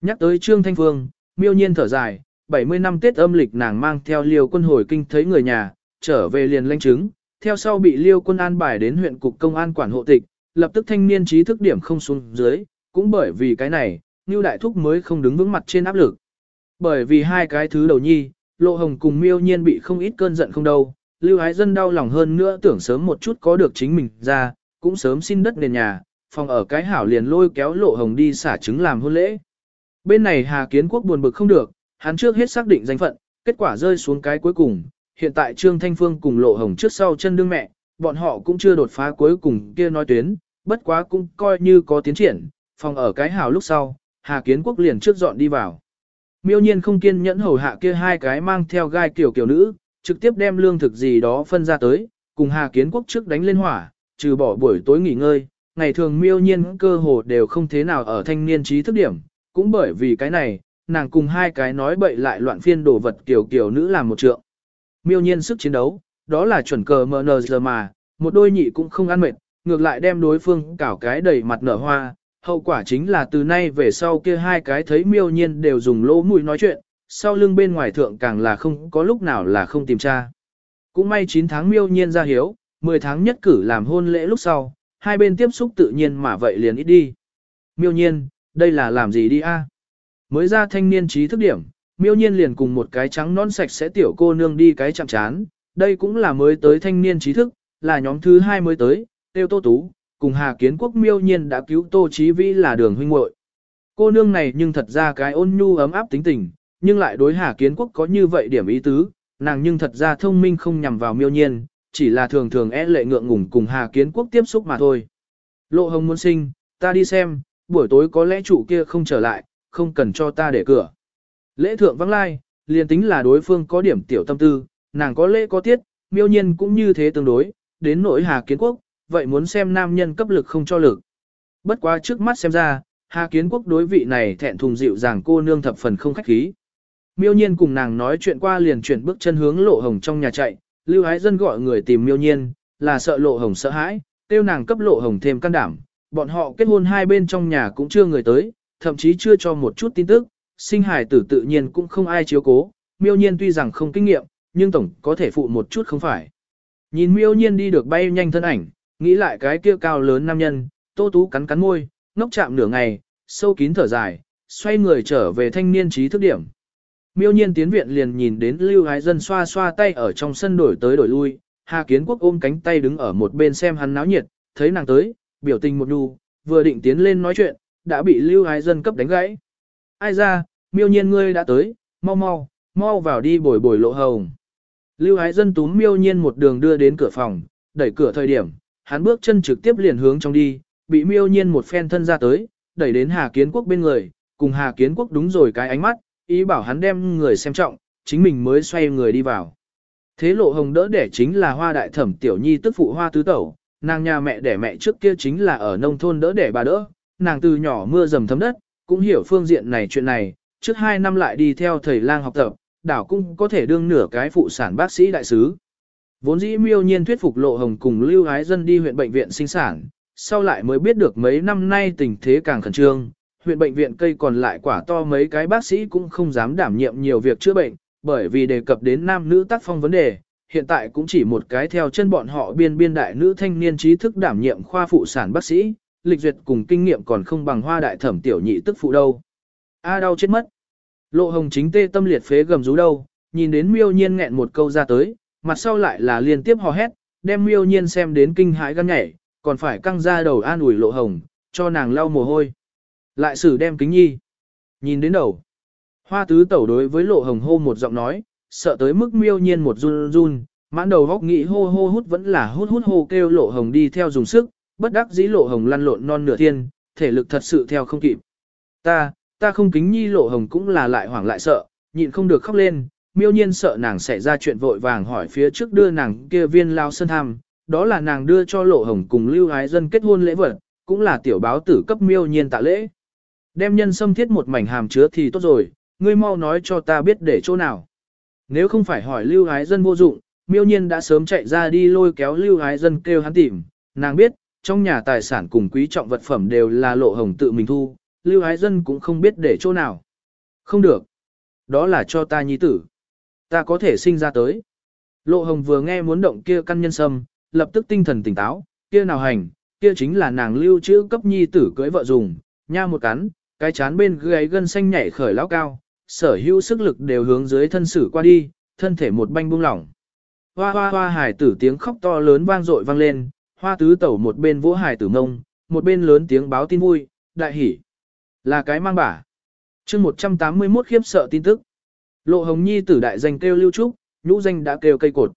Nhắc tới Trương Thanh Phương, miêu nhiên thở dài, 70 năm Tết âm lịch nàng mang theo liêu quân hồi kinh thấy người nhà, trở về liền lãnh chứng, theo sau bị liêu quân an bài đến huyện cục công an quản hộ tịch, lập tức thanh niên trí thức điểm không xuống dưới, cũng bởi vì cái này, Ngưu Đại Thúc mới không đứng vững mặt trên áp lực. Bởi vì hai cái thứ đầu nhi, Lộ Hồng cùng Miêu Nhiên bị không ít cơn giận không đâu, Lưu Ái Dân đau lòng hơn nữa tưởng sớm một chút có được chính mình ra, cũng sớm xin đất nền nhà, phòng ở cái hảo liền lôi kéo Lộ Hồng đi xả trứng làm hôn lễ. Bên này Hà Kiến Quốc buồn bực không được, hắn trước hết xác định danh phận, kết quả rơi xuống cái cuối cùng, hiện tại Trương Thanh Phương cùng Lộ Hồng trước sau chân đương mẹ, bọn họ cũng chưa đột phá cuối cùng kia nói tuyến, bất quá cũng coi như có tiến triển, phòng ở cái hảo lúc sau, Hà Kiến Quốc liền trước dọn đi vào. Miêu nhiên không kiên nhẫn hầu hạ kia hai cái mang theo gai kiểu kiểu nữ, trực tiếp đem lương thực gì đó phân ra tới, cùng Hà Kiến Quốc trước đánh lên hỏa, trừ bỏ buổi tối nghỉ ngơi, ngày thường miêu nhiên cơ hồ đều không thế nào ở thanh niên trí thức điểm, cũng bởi vì cái này, nàng cùng hai cái nói bậy lại loạn phiên đồ vật kiểu kiểu nữ làm một trượng. Miêu nhiên sức chiến đấu, đó là chuẩn cờ MN giờ mà, một đôi nhị cũng không ăn mệt, ngược lại đem đối phương cảo cái đầy mặt nở hoa, hậu quả chính là từ nay về sau kia hai cái thấy miêu nhiên đều dùng lỗ mũi nói chuyện, sau lưng bên ngoài thượng càng là không có lúc nào là không tìm tra. Cũng may 9 tháng miêu nhiên ra hiếu, 10 tháng nhất cử làm hôn lễ lúc sau, hai bên tiếp xúc tự nhiên mà vậy liền ít đi. Miêu nhiên, đây là làm gì đi a? Mới ra thanh niên trí thức điểm, miêu nhiên liền cùng một cái trắng non sạch sẽ tiểu cô nương đi cái chạm chán, đây cũng là mới tới thanh niên trí thức, là nhóm thứ hai mới tới, tiêu tô tú, cùng Hà Kiến Quốc miêu nhiên đã cứu Tô Chí Vĩ là đường huynh muội. Cô nương này nhưng thật ra cái ôn nhu ấm áp tính tình, nhưng lại đối Hà Kiến Quốc có như vậy điểm ý tứ, nàng nhưng thật ra thông minh không nhằm vào miêu nhiên, chỉ là thường thường e lệ ngượng ngùng cùng Hà Kiến Quốc tiếp xúc mà thôi. Lộ hồng muốn sinh, ta đi xem, buổi tối có lẽ chủ kia không trở lại, không cần cho ta để cửa. Lễ thượng vắng lai, liền tính là đối phương có điểm tiểu tâm tư, nàng có lễ có tiết, miêu nhiên cũng như thế tương đối, đến nỗi Hà Kiến Quốc, vậy muốn xem nam nhân cấp lực không cho lực. Bất quá trước mắt xem ra, Hà Kiến Quốc đối vị này thẹn thùng dịu dàng cô nương thập phần không khách khí. Miêu nhiên cùng nàng nói chuyện qua liền chuyển bước chân hướng lộ hồng trong nhà chạy, lưu ái dân gọi người tìm miêu nhiên, là sợ lộ hồng sợ hãi, tiêu nàng cấp lộ hồng thêm can đảm. Bọn họ kết hôn hai bên trong nhà cũng chưa người tới, thậm chí chưa cho một chút tin tức, sinh hài tử tự nhiên cũng không ai chiếu cố, miêu nhiên tuy rằng không kinh nghiệm, nhưng tổng có thể phụ một chút không phải. Nhìn miêu nhiên đi được bay nhanh thân ảnh, nghĩ lại cái kia cao lớn nam nhân, tô tú cắn cắn môi, ngốc chạm nửa ngày, sâu kín thở dài, xoay người trở về thanh niên trí thức điểm. Miêu nhiên tiến viện liền nhìn đến lưu ái dân xoa xoa tay ở trong sân đổi tới đổi lui, Hà Kiến Quốc ôm cánh tay đứng ở một bên xem hắn náo nhiệt, thấy nàng tới, biểu tình một nhu, vừa định tiến lên nói chuyện, đã bị lưu ái dân cấp đánh gãy. Ai ra, miêu nhiên ngươi đã tới, mau mau, mau vào đi bồi bồi lộ hồng. Lưu ái dân túm miêu nhiên một đường đưa đến cửa phòng, đẩy cửa thời điểm, hắn bước chân trực tiếp liền hướng trong đi, bị miêu nhiên một phen thân ra tới, đẩy đến Hà Kiến Quốc bên người, cùng Hà Kiến Quốc đúng rồi cái ánh mắt, ý bảo hắn đem người xem trọng, chính mình mới xoay người đi vào. Thế lộ hồng đỡ đẻ chính là hoa đại thẩm tiểu nhi tức phụ hoa tứ tẩu, nàng nhà mẹ đẻ mẹ trước kia chính là ở nông thôn đỡ đẻ bà đỡ, nàng từ nhỏ mưa dầm thấm đất, cũng hiểu phương diện này chuyện này, trước hai năm lại đi theo thầy lang học tập, đảo cũng có thể đương nửa cái phụ sản bác sĩ đại sứ. Vốn dĩ miêu nhiên thuyết phục lộ hồng cùng lưu ái dân đi huyện bệnh viện sinh sản, sau lại mới biết được mấy năm nay tình thế càng khẩn trương, huyện bệnh viện cây còn lại quả to mấy cái bác sĩ cũng không dám đảm nhiệm nhiều việc chữa bệnh, bởi vì đề cập đến nam nữ tác phong vấn đề, hiện tại cũng chỉ một cái theo chân bọn họ biên biên đại nữ thanh niên trí thức đảm nhiệm khoa phụ sản bác sĩ, lịch duyệt cùng kinh nghiệm còn không bằng hoa đại thẩm tiểu nhị tức phụ đâu. A đau chết mất. Lộ hồng chính tê tâm liệt phế gầm rú đâu, nhìn đến miêu nhiên nghẹn một câu ra tới, mặt sau lại là liên tiếp hò hét, đem miêu nhiên xem đến kinh hãi gan nhảy, còn phải căng ra đầu an ủi lộ hồng, cho nàng lau mồ hôi. Lại xử đem kính nhi. Nhìn đến đầu. Hoa tứ tẩu đối với lộ hồng hô một giọng nói, sợ tới mức miêu nhiên một run run, mãn đầu góc nghĩ hô hô hút vẫn là hút hút hô kêu lộ hồng đi theo dùng sức, bất đắc dĩ lộ hồng lăn lộn non nửa thiên, thể lực thật sự theo không kịp. Ta, ta không kính nhi lộ hồng cũng là lại hoảng lại sợ, nhịn không được khóc lên, miêu nhiên sợ nàng xảy ra chuyện vội vàng hỏi phía trước đưa nàng kia viên lao sân tham, đó là nàng đưa cho lộ hồng cùng lưu ái dân kết hôn lễ vật, cũng là tiểu báo tử cấp miêu nhiên tạ lễ. Đem nhân xâm thiết một mảnh hàm chứa thì tốt rồi, ngươi mau nói cho ta biết để chỗ nào. Nếu không phải hỏi lưu ái dân vô dụng, miêu nhiên đã sớm chạy ra đi lôi kéo lưu ái dân kêu hắn tìm, nàng biết, trong nhà tài sản cùng quý trọng vật phẩm đều là lộ hồng tự mình thu, lưu ái dân cũng không biết để chỗ nào. Không được. Đó là cho ta nhi tử. Ta có thể sinh ra tới. Lộ hồng vừa nghe muốn động kia căn nhân sâm, lập tức tinh thần tỉnh táo, kia nào hành, kia chính là nàng lưu trữ cấp nhi tử cưới vợ dùng, nha một cắn, cái chán bên gáy gân xanh nhảy khởi lão cao, sở hữu sức lực đều hướng dưới thân sử qua đi, thân thể một banh buông lỏng. Hoa hoa hoa hải tử tiếng khóc to lớn vang dội vang lên, hoa tứ tẩu một bên vỗ hải tử ngông, một bên lớn tiếng báo tin vui, đại hỉ. Là cái mang bả. chương 181 khiếp sợ tin tức. Lộ hồng nhi tử đại danh kêu lưu trúc, nhũ danh đã kêu cây cột.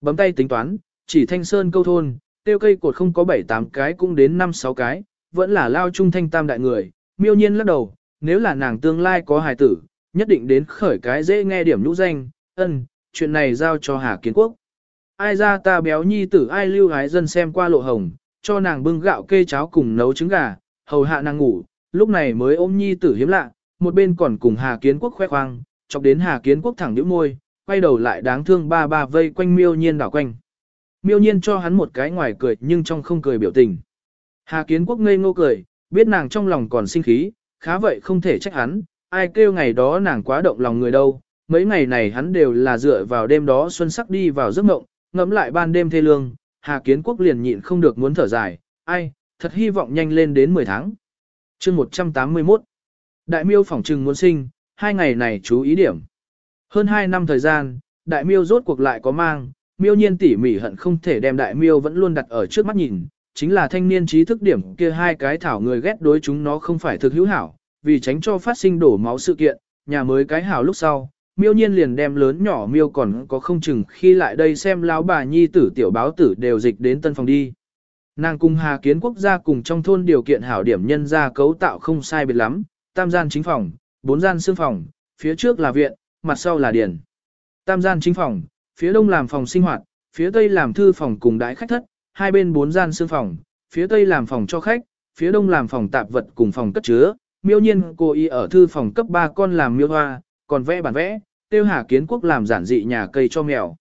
Bấm tay tính toán, chỉ thanh sơn câu thôn, kêu cây cột không có 7-8 cái cũng đến 5-6 cái, vẫn là lao trung thanh tam đại người. Miêu nhiên lắc đầu, nếu là nàng tương lai có hài tử, nhất định đến khởi cái dễ nghe điểm nhũ danh, ân, chuyện này giao cho Hà Kiến Quốc. Ai ra ta béo nhi tử ai lưu hái dân xem qua lộ hồng, cho nàng bưng gạo kê cháo cùng nấu trứng gà, hầu hạ nàng ngủ, lúc này mới ôm nhi tử hiếm lạ, một bên còn cùng Hà Kiến Quốc khoe khoang, chọc đến Hà Kiến Quốc thẳng nhíu môi, quay đầu lại đáng thương ba ba vây quanh miêu nhiên đảo quanh. Miêu nhiên cho hắn một cái ngoài cười nhưng trong không cười biểu tình. Hà Kiến Quốc ngây ngô cười, biết nàng trong lòng còn sinh khí, khá vậy không thể trách hắn, ai kêu ngày đó nàng quá động lòng người đâu, mấy ngày này hắn đều là dựa vào đêm đó xuân sắc đi vào giấc mộng, ngẫm lại ban đêm thê lương, Hà Kiến Quốc liền nhịn không được muốn thở dài, ai, thật hy vọng nhanh lên đến 10 tháng. chương 181 Đại miêu phỏng trừng muốn sinh, hai ngày này chú ý điểm. Hơn 2 năm thời gian, đại miêu rốt cuộc lại có mang, miêu nhiên tỉ mỉ hận không thể đem đại miêu vẫn luôn đặt ở trước mắt nhìn, chính là thanh niên trí thức điểm kia hai cái thảo người ghét đối chúng nó không phải thực hữu hảo, vì tránh cho phát sinh đổ máu sự kiện, nhà mới cái hảo lúc sau, miêu nhiên liền đem lớn nhỏ miêu còn có không chừng khi lại đây xem lão bà nhi tử tiểu báo tử đều dịch đến tân phòng đi. Nàng cùng Hà Kiến Quốc gia cùng trong thôn điều kiện hảo điểm nhân ra cấu tạo không sai biệt lắm, tam gian chính phòng, bốn gian xương phòng, phía trước là viện, mặt sau là điền. Tam gian chính phòng, phía đông làm phòng sinh hoạt, phía tây làm thư phòng cùng đái khách thất, hai bên bốn gian xương phòng, phía tây làm phòng cho khách, phía đông làm phòng tạp vật cùng phòng cất chứa. Miêu nhiên cô y ở thư phòng cấp 3 con làm miêu hoa, còn vẽ bản vẽ, tiêu hà kiến quốc làm giản dị nhà cây cho mèo.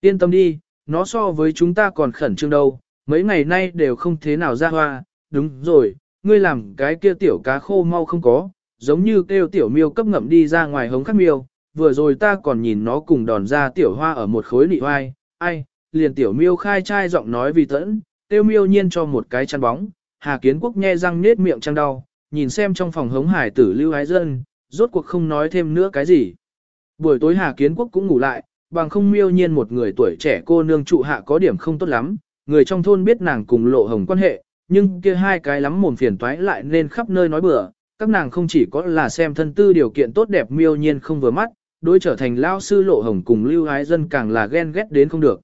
Yên tâm đi, nó so với chúng ta còn khẩn trương đâu, mấy ngày nay đều không thế nào ra hoa, đúng rồi, ngươi làm cái kia tiểu cá khô mau không có, giống như kêu tiểu miêu cấp ngậm đi ra ngoài hống khắc miêu, vừa rồi ta còn nhìn nó cùng đòn ra tiểu hoa ở một khối nị hoai, ai, liền tiểu miêu khai trai giọng nói vì tẫn, tiêu miêu nhiên cho một cái chăn bóng, Hà Kiến Quốc nghe răng nết miệng trăng đau, nhìn xem trong phòng hống hải tử lưu ái dân, rốt cuộc không nói thêm nữa cái gì. Buổi tối Hà Kiến Quốc cũng ngủ lại, bằng không miêu nhiên một người tuổi trẻ cô nương trụ hạ có điểm không tốt lắm, người trong thôn biết nàng cùng lộ hồng quan hệ, nhưng kia hai cái lắm mồm phiền toái lại nên khắp nơi nói bừa, các nàng không chỉ có là xem thân tư điều kiện tốt đẹp miêu nhiên không vừa mắt, đối trở thành lao sư lộ hồng cùng lưu ái dân càng là ghen ghét đến không được.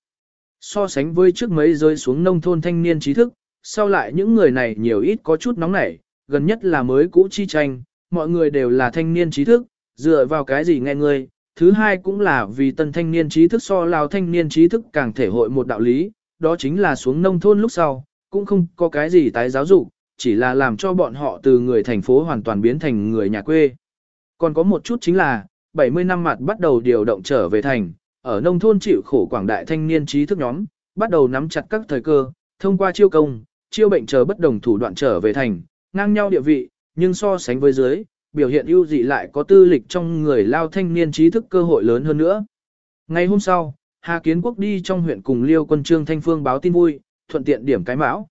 So sánh với trước mấy rơi xuống nông thôn thanh niên trí thức, sau lại những người này nhiều ít có chút nóng nảy, gần nhất là mới cũ chi tranh, mọi người đều là thanh niên trí thức, dựa vào cái gì nghe ngươi, thứ hai cũng là vì tân thanh niên trí thức so lao thanh niên trí thức càng thể hội một đạo lý, đó chính là xuống nông thôn lúc sau, cũng không có cái gì tái giáo dục, chỉ là làm cho bọn họ từ người thành phố hoàn toàn biến thành người nhà quê. Còn có một chút chính là, 70 năm mặt bắt đầu điều động trở về thành, ở nông thôn chịu khổ quảng đại thanh niên trí thức nhóm, bắt đầu nắm chặt các thời cơ, thông qua chiêu công, chiêu bệnh chờ bất đồng thủ đoạn trở về thành, ngang nhau địa vị, nhưng so sánh với dưới, biểu hiện ưu dị lại có tư lịch trong người lao thanh niên trí thức cơ hội lớn hơn nữa. Ngày hôm sau, Hà Kiến Quốc đi trong huyện cùng Liêu quân trương Thanh Phương báo tin vui, thuận tiện điểm cái mão.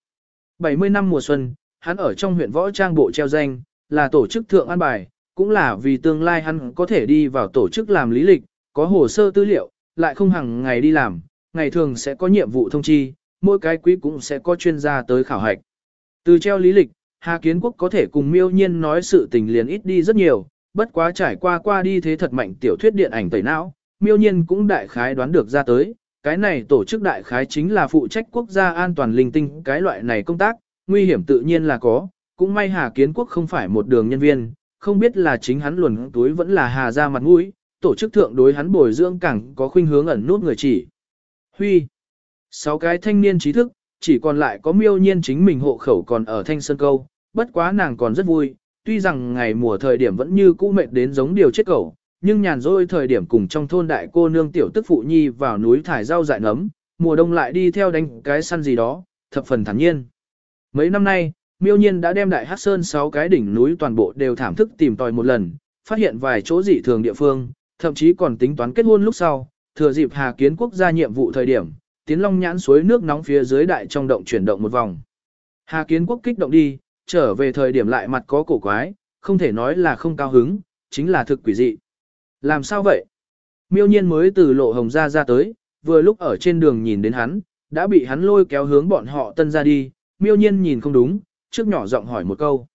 70 năm mùa xuân, hắn ở trong huyện võ trang bộ treo danh, là tổ chức thượng an bài, cũng là vì tương lai hắn có thể đi vào tổ chức làm lý lịch, có hồ sơ tư liệu, lại không hằng ngày đi làm, ngày thường sẽ có nhiệm vụ thông chi, mỗi cái quý cũng sẽ có chuyên gia tới khảo hạch. Từ treo lý lịch, Hà Kiến Quốc có thể cùng miêu nhiên nói sự tình liền ít đi rất nhiều, bất quá trải qua qua đi thế thật mạnh tiểu thuyết điện ảnh tẩy não, miêu nhiên cũng đại khái đoán được ra tới, cái này tổ chức đại khái chính là phụ trách quốc gia an toàn linh tinh cái loại này công tác, nguy hiểm tự nhiên là có, cũng may Hà Kiến Quốc không phải một đường nhân viên, không biết là chính hắn luồn túi vẫn là Hà ra mặt mũi, tổ chức thượng đối hắn bồi dưỡng càng có khuynh hướng ẩn nút người chỉ. Huy. Sáu cái thanh niên trí thức, chỉ còn lại có miêu nhiên chính mình hộ khẩu còn ở thanh sơn câu, bất quá nàng còn rất vui, tuy rằng ngày mùa thời điểm vẫn như cũ mệt đến giống điều chết cẩu, nhưng nhàn rỗi thời điểm cùng trong thôn đại cô nương tiểu tức phụ nhi vào núi thải rau dại nấm, mùa đông lại đi theo đánh cái săn gì đó, thập phần thản nhiên. Mấy năm nay, miêu nhiên đã đem đại hát sơn 6 cái đỉnh núi toàn bộ đều thảm thức tìm tòi một lần, phát hiện vài chỗ dị thường địa phương, thậm chí còn tính toán kết hôn lúc sau, thừa dịp Hà Kiến Quốc ra nhiệm vụ thời điểm, tiến long nhãn suối nước nóng phía dưới đại trong động chuyển động một vòng. Hà Kiến Quốc kích động đi, trở về thời điểm lại mặt có cổ quái, không thể nói là không cao hứng, chính là thực quỷ dị. Làm sao vậy? Miêu nhiên mới từ lộ hồng ra ra tới, vừa lúc ở trên đường nhìn đến hắn, đã bị hắn lôi kéo hướng bọn họ tân ra đi, miêu nhiên nhìn không đúng, trước nhỏ giọng hỏi một câu.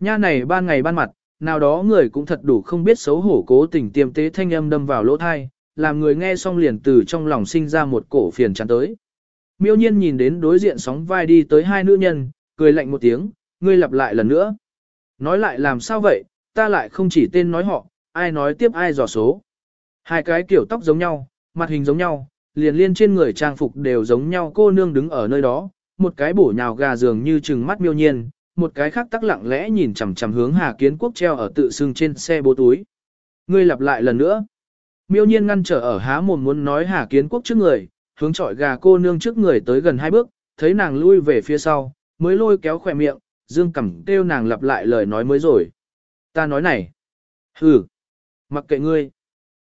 Nha này ban ngày ban mặt, nào đó người cũng thật đủ không biết xấu hổ cố tình tiêm tế thanh âm đâm vào lỗ thai, làm người nghe xong liền từ trong lòng sinh ra một cổ phiền chán tới. Miêu nhiên nhìn đến đối diện sóng vai đi tới hai nữ nhân, cười lạnh một tiếng, ngươi lặp lại lần nữa. Nói lại làm sao vậy, ta lại không chỉ tên nói họ, ai nói tiếp ai dò số. Hai cái kiểu tóc giống nhau, mặt hình giống nhau, liền liên trên người trang phục đều giống nhau cô nương đứng ở nơi đó, một cái bổ nhào gà dường như trừng mắt miêu nhiên, một cái khác tắc lặng lẽ nhìn chằm chằm hướng Hà Kiến Quốc treo ở tự xưng trên xe bố túi. Ngươi lặp lại lần nữa. Miêu nhiên ngăn trở ở há mồm muốn nói Hà Kiến Quốc trước người, hướng trọi gà cô nương trước người tới gần hai bước, thấy nàng lui về phía sau, mới lôi kéo khỏe miệng, dương cẩm kêu nàng lặp lại lời nói mới rồi. Ta nói này. Hừ. Mặc kệ ngươi.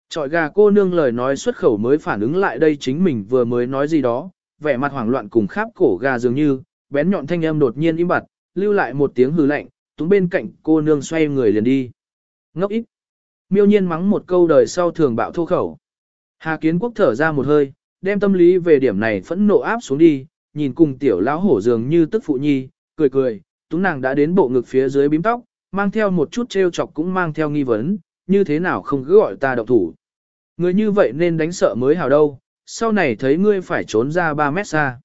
Trọi gà cô nương lời nói xuất khẩu mới phản ứng lại đây chính mình vừa mới nói gì đó, vẻ mặt hoảng loạn cùng kháp cổ gà dường như, bén nhọn thanh âm đột nhiên im bặt, lưu lại một tiếng hừ lạnh, túng bên cạnh cô nương xoay người liền đi. Ngốc ít. Miêu nhiên mắng một câu đời sau thường bạo thô khẩu. Hà kiến quốc thở ra một hơi, đem tâm lý về điểm này phẫn nộ áp xuống đi, nhìn cùng tiểu lão hổ dường như tức phụ nhi, cười cười, túng nàng đã đến bộ ngực phía dưới bím tóc, mang theo một chút trêu chọc cũng mang theo nghi vấn, như thế nào không cứ gọi ta động thủ. Người như vậy nên đánh sợ mới hào đâu, sau này thấy ngươi phải trốn ra 3 mét xa.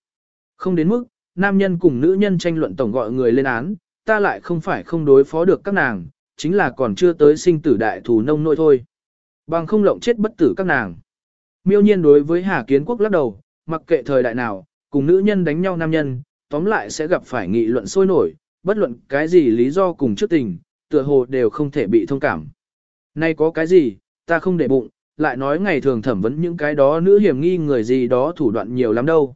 Không đến mức, nam nhân cùng nữ nhân tranh luận tổng gọi người lên án, ta lại không phải không đối phó được các nàng, chính là còn chưa tới sinh tử đại thù nông nỗi thôi. Bằng không lộng chết bất tử các nàng. Miêu nhiên đối với Hà Kiến Quốc lắc đầu, mặc kệ thời đại nào, cùng nữ nhân đánh nhau nam nhân, tóm lại sẽ gặp phải nghị luận sôi nổi, bất luận cái gì lý do cùng trước tình, tựa hồ đều không thể bị thông cảm. Nay có cái gì, ta không để bụng, lại nói ngày thường thẩm vấn những cái đó nữ hiểm nghi người gì đó thủ đoạn nhiều lắm đâu.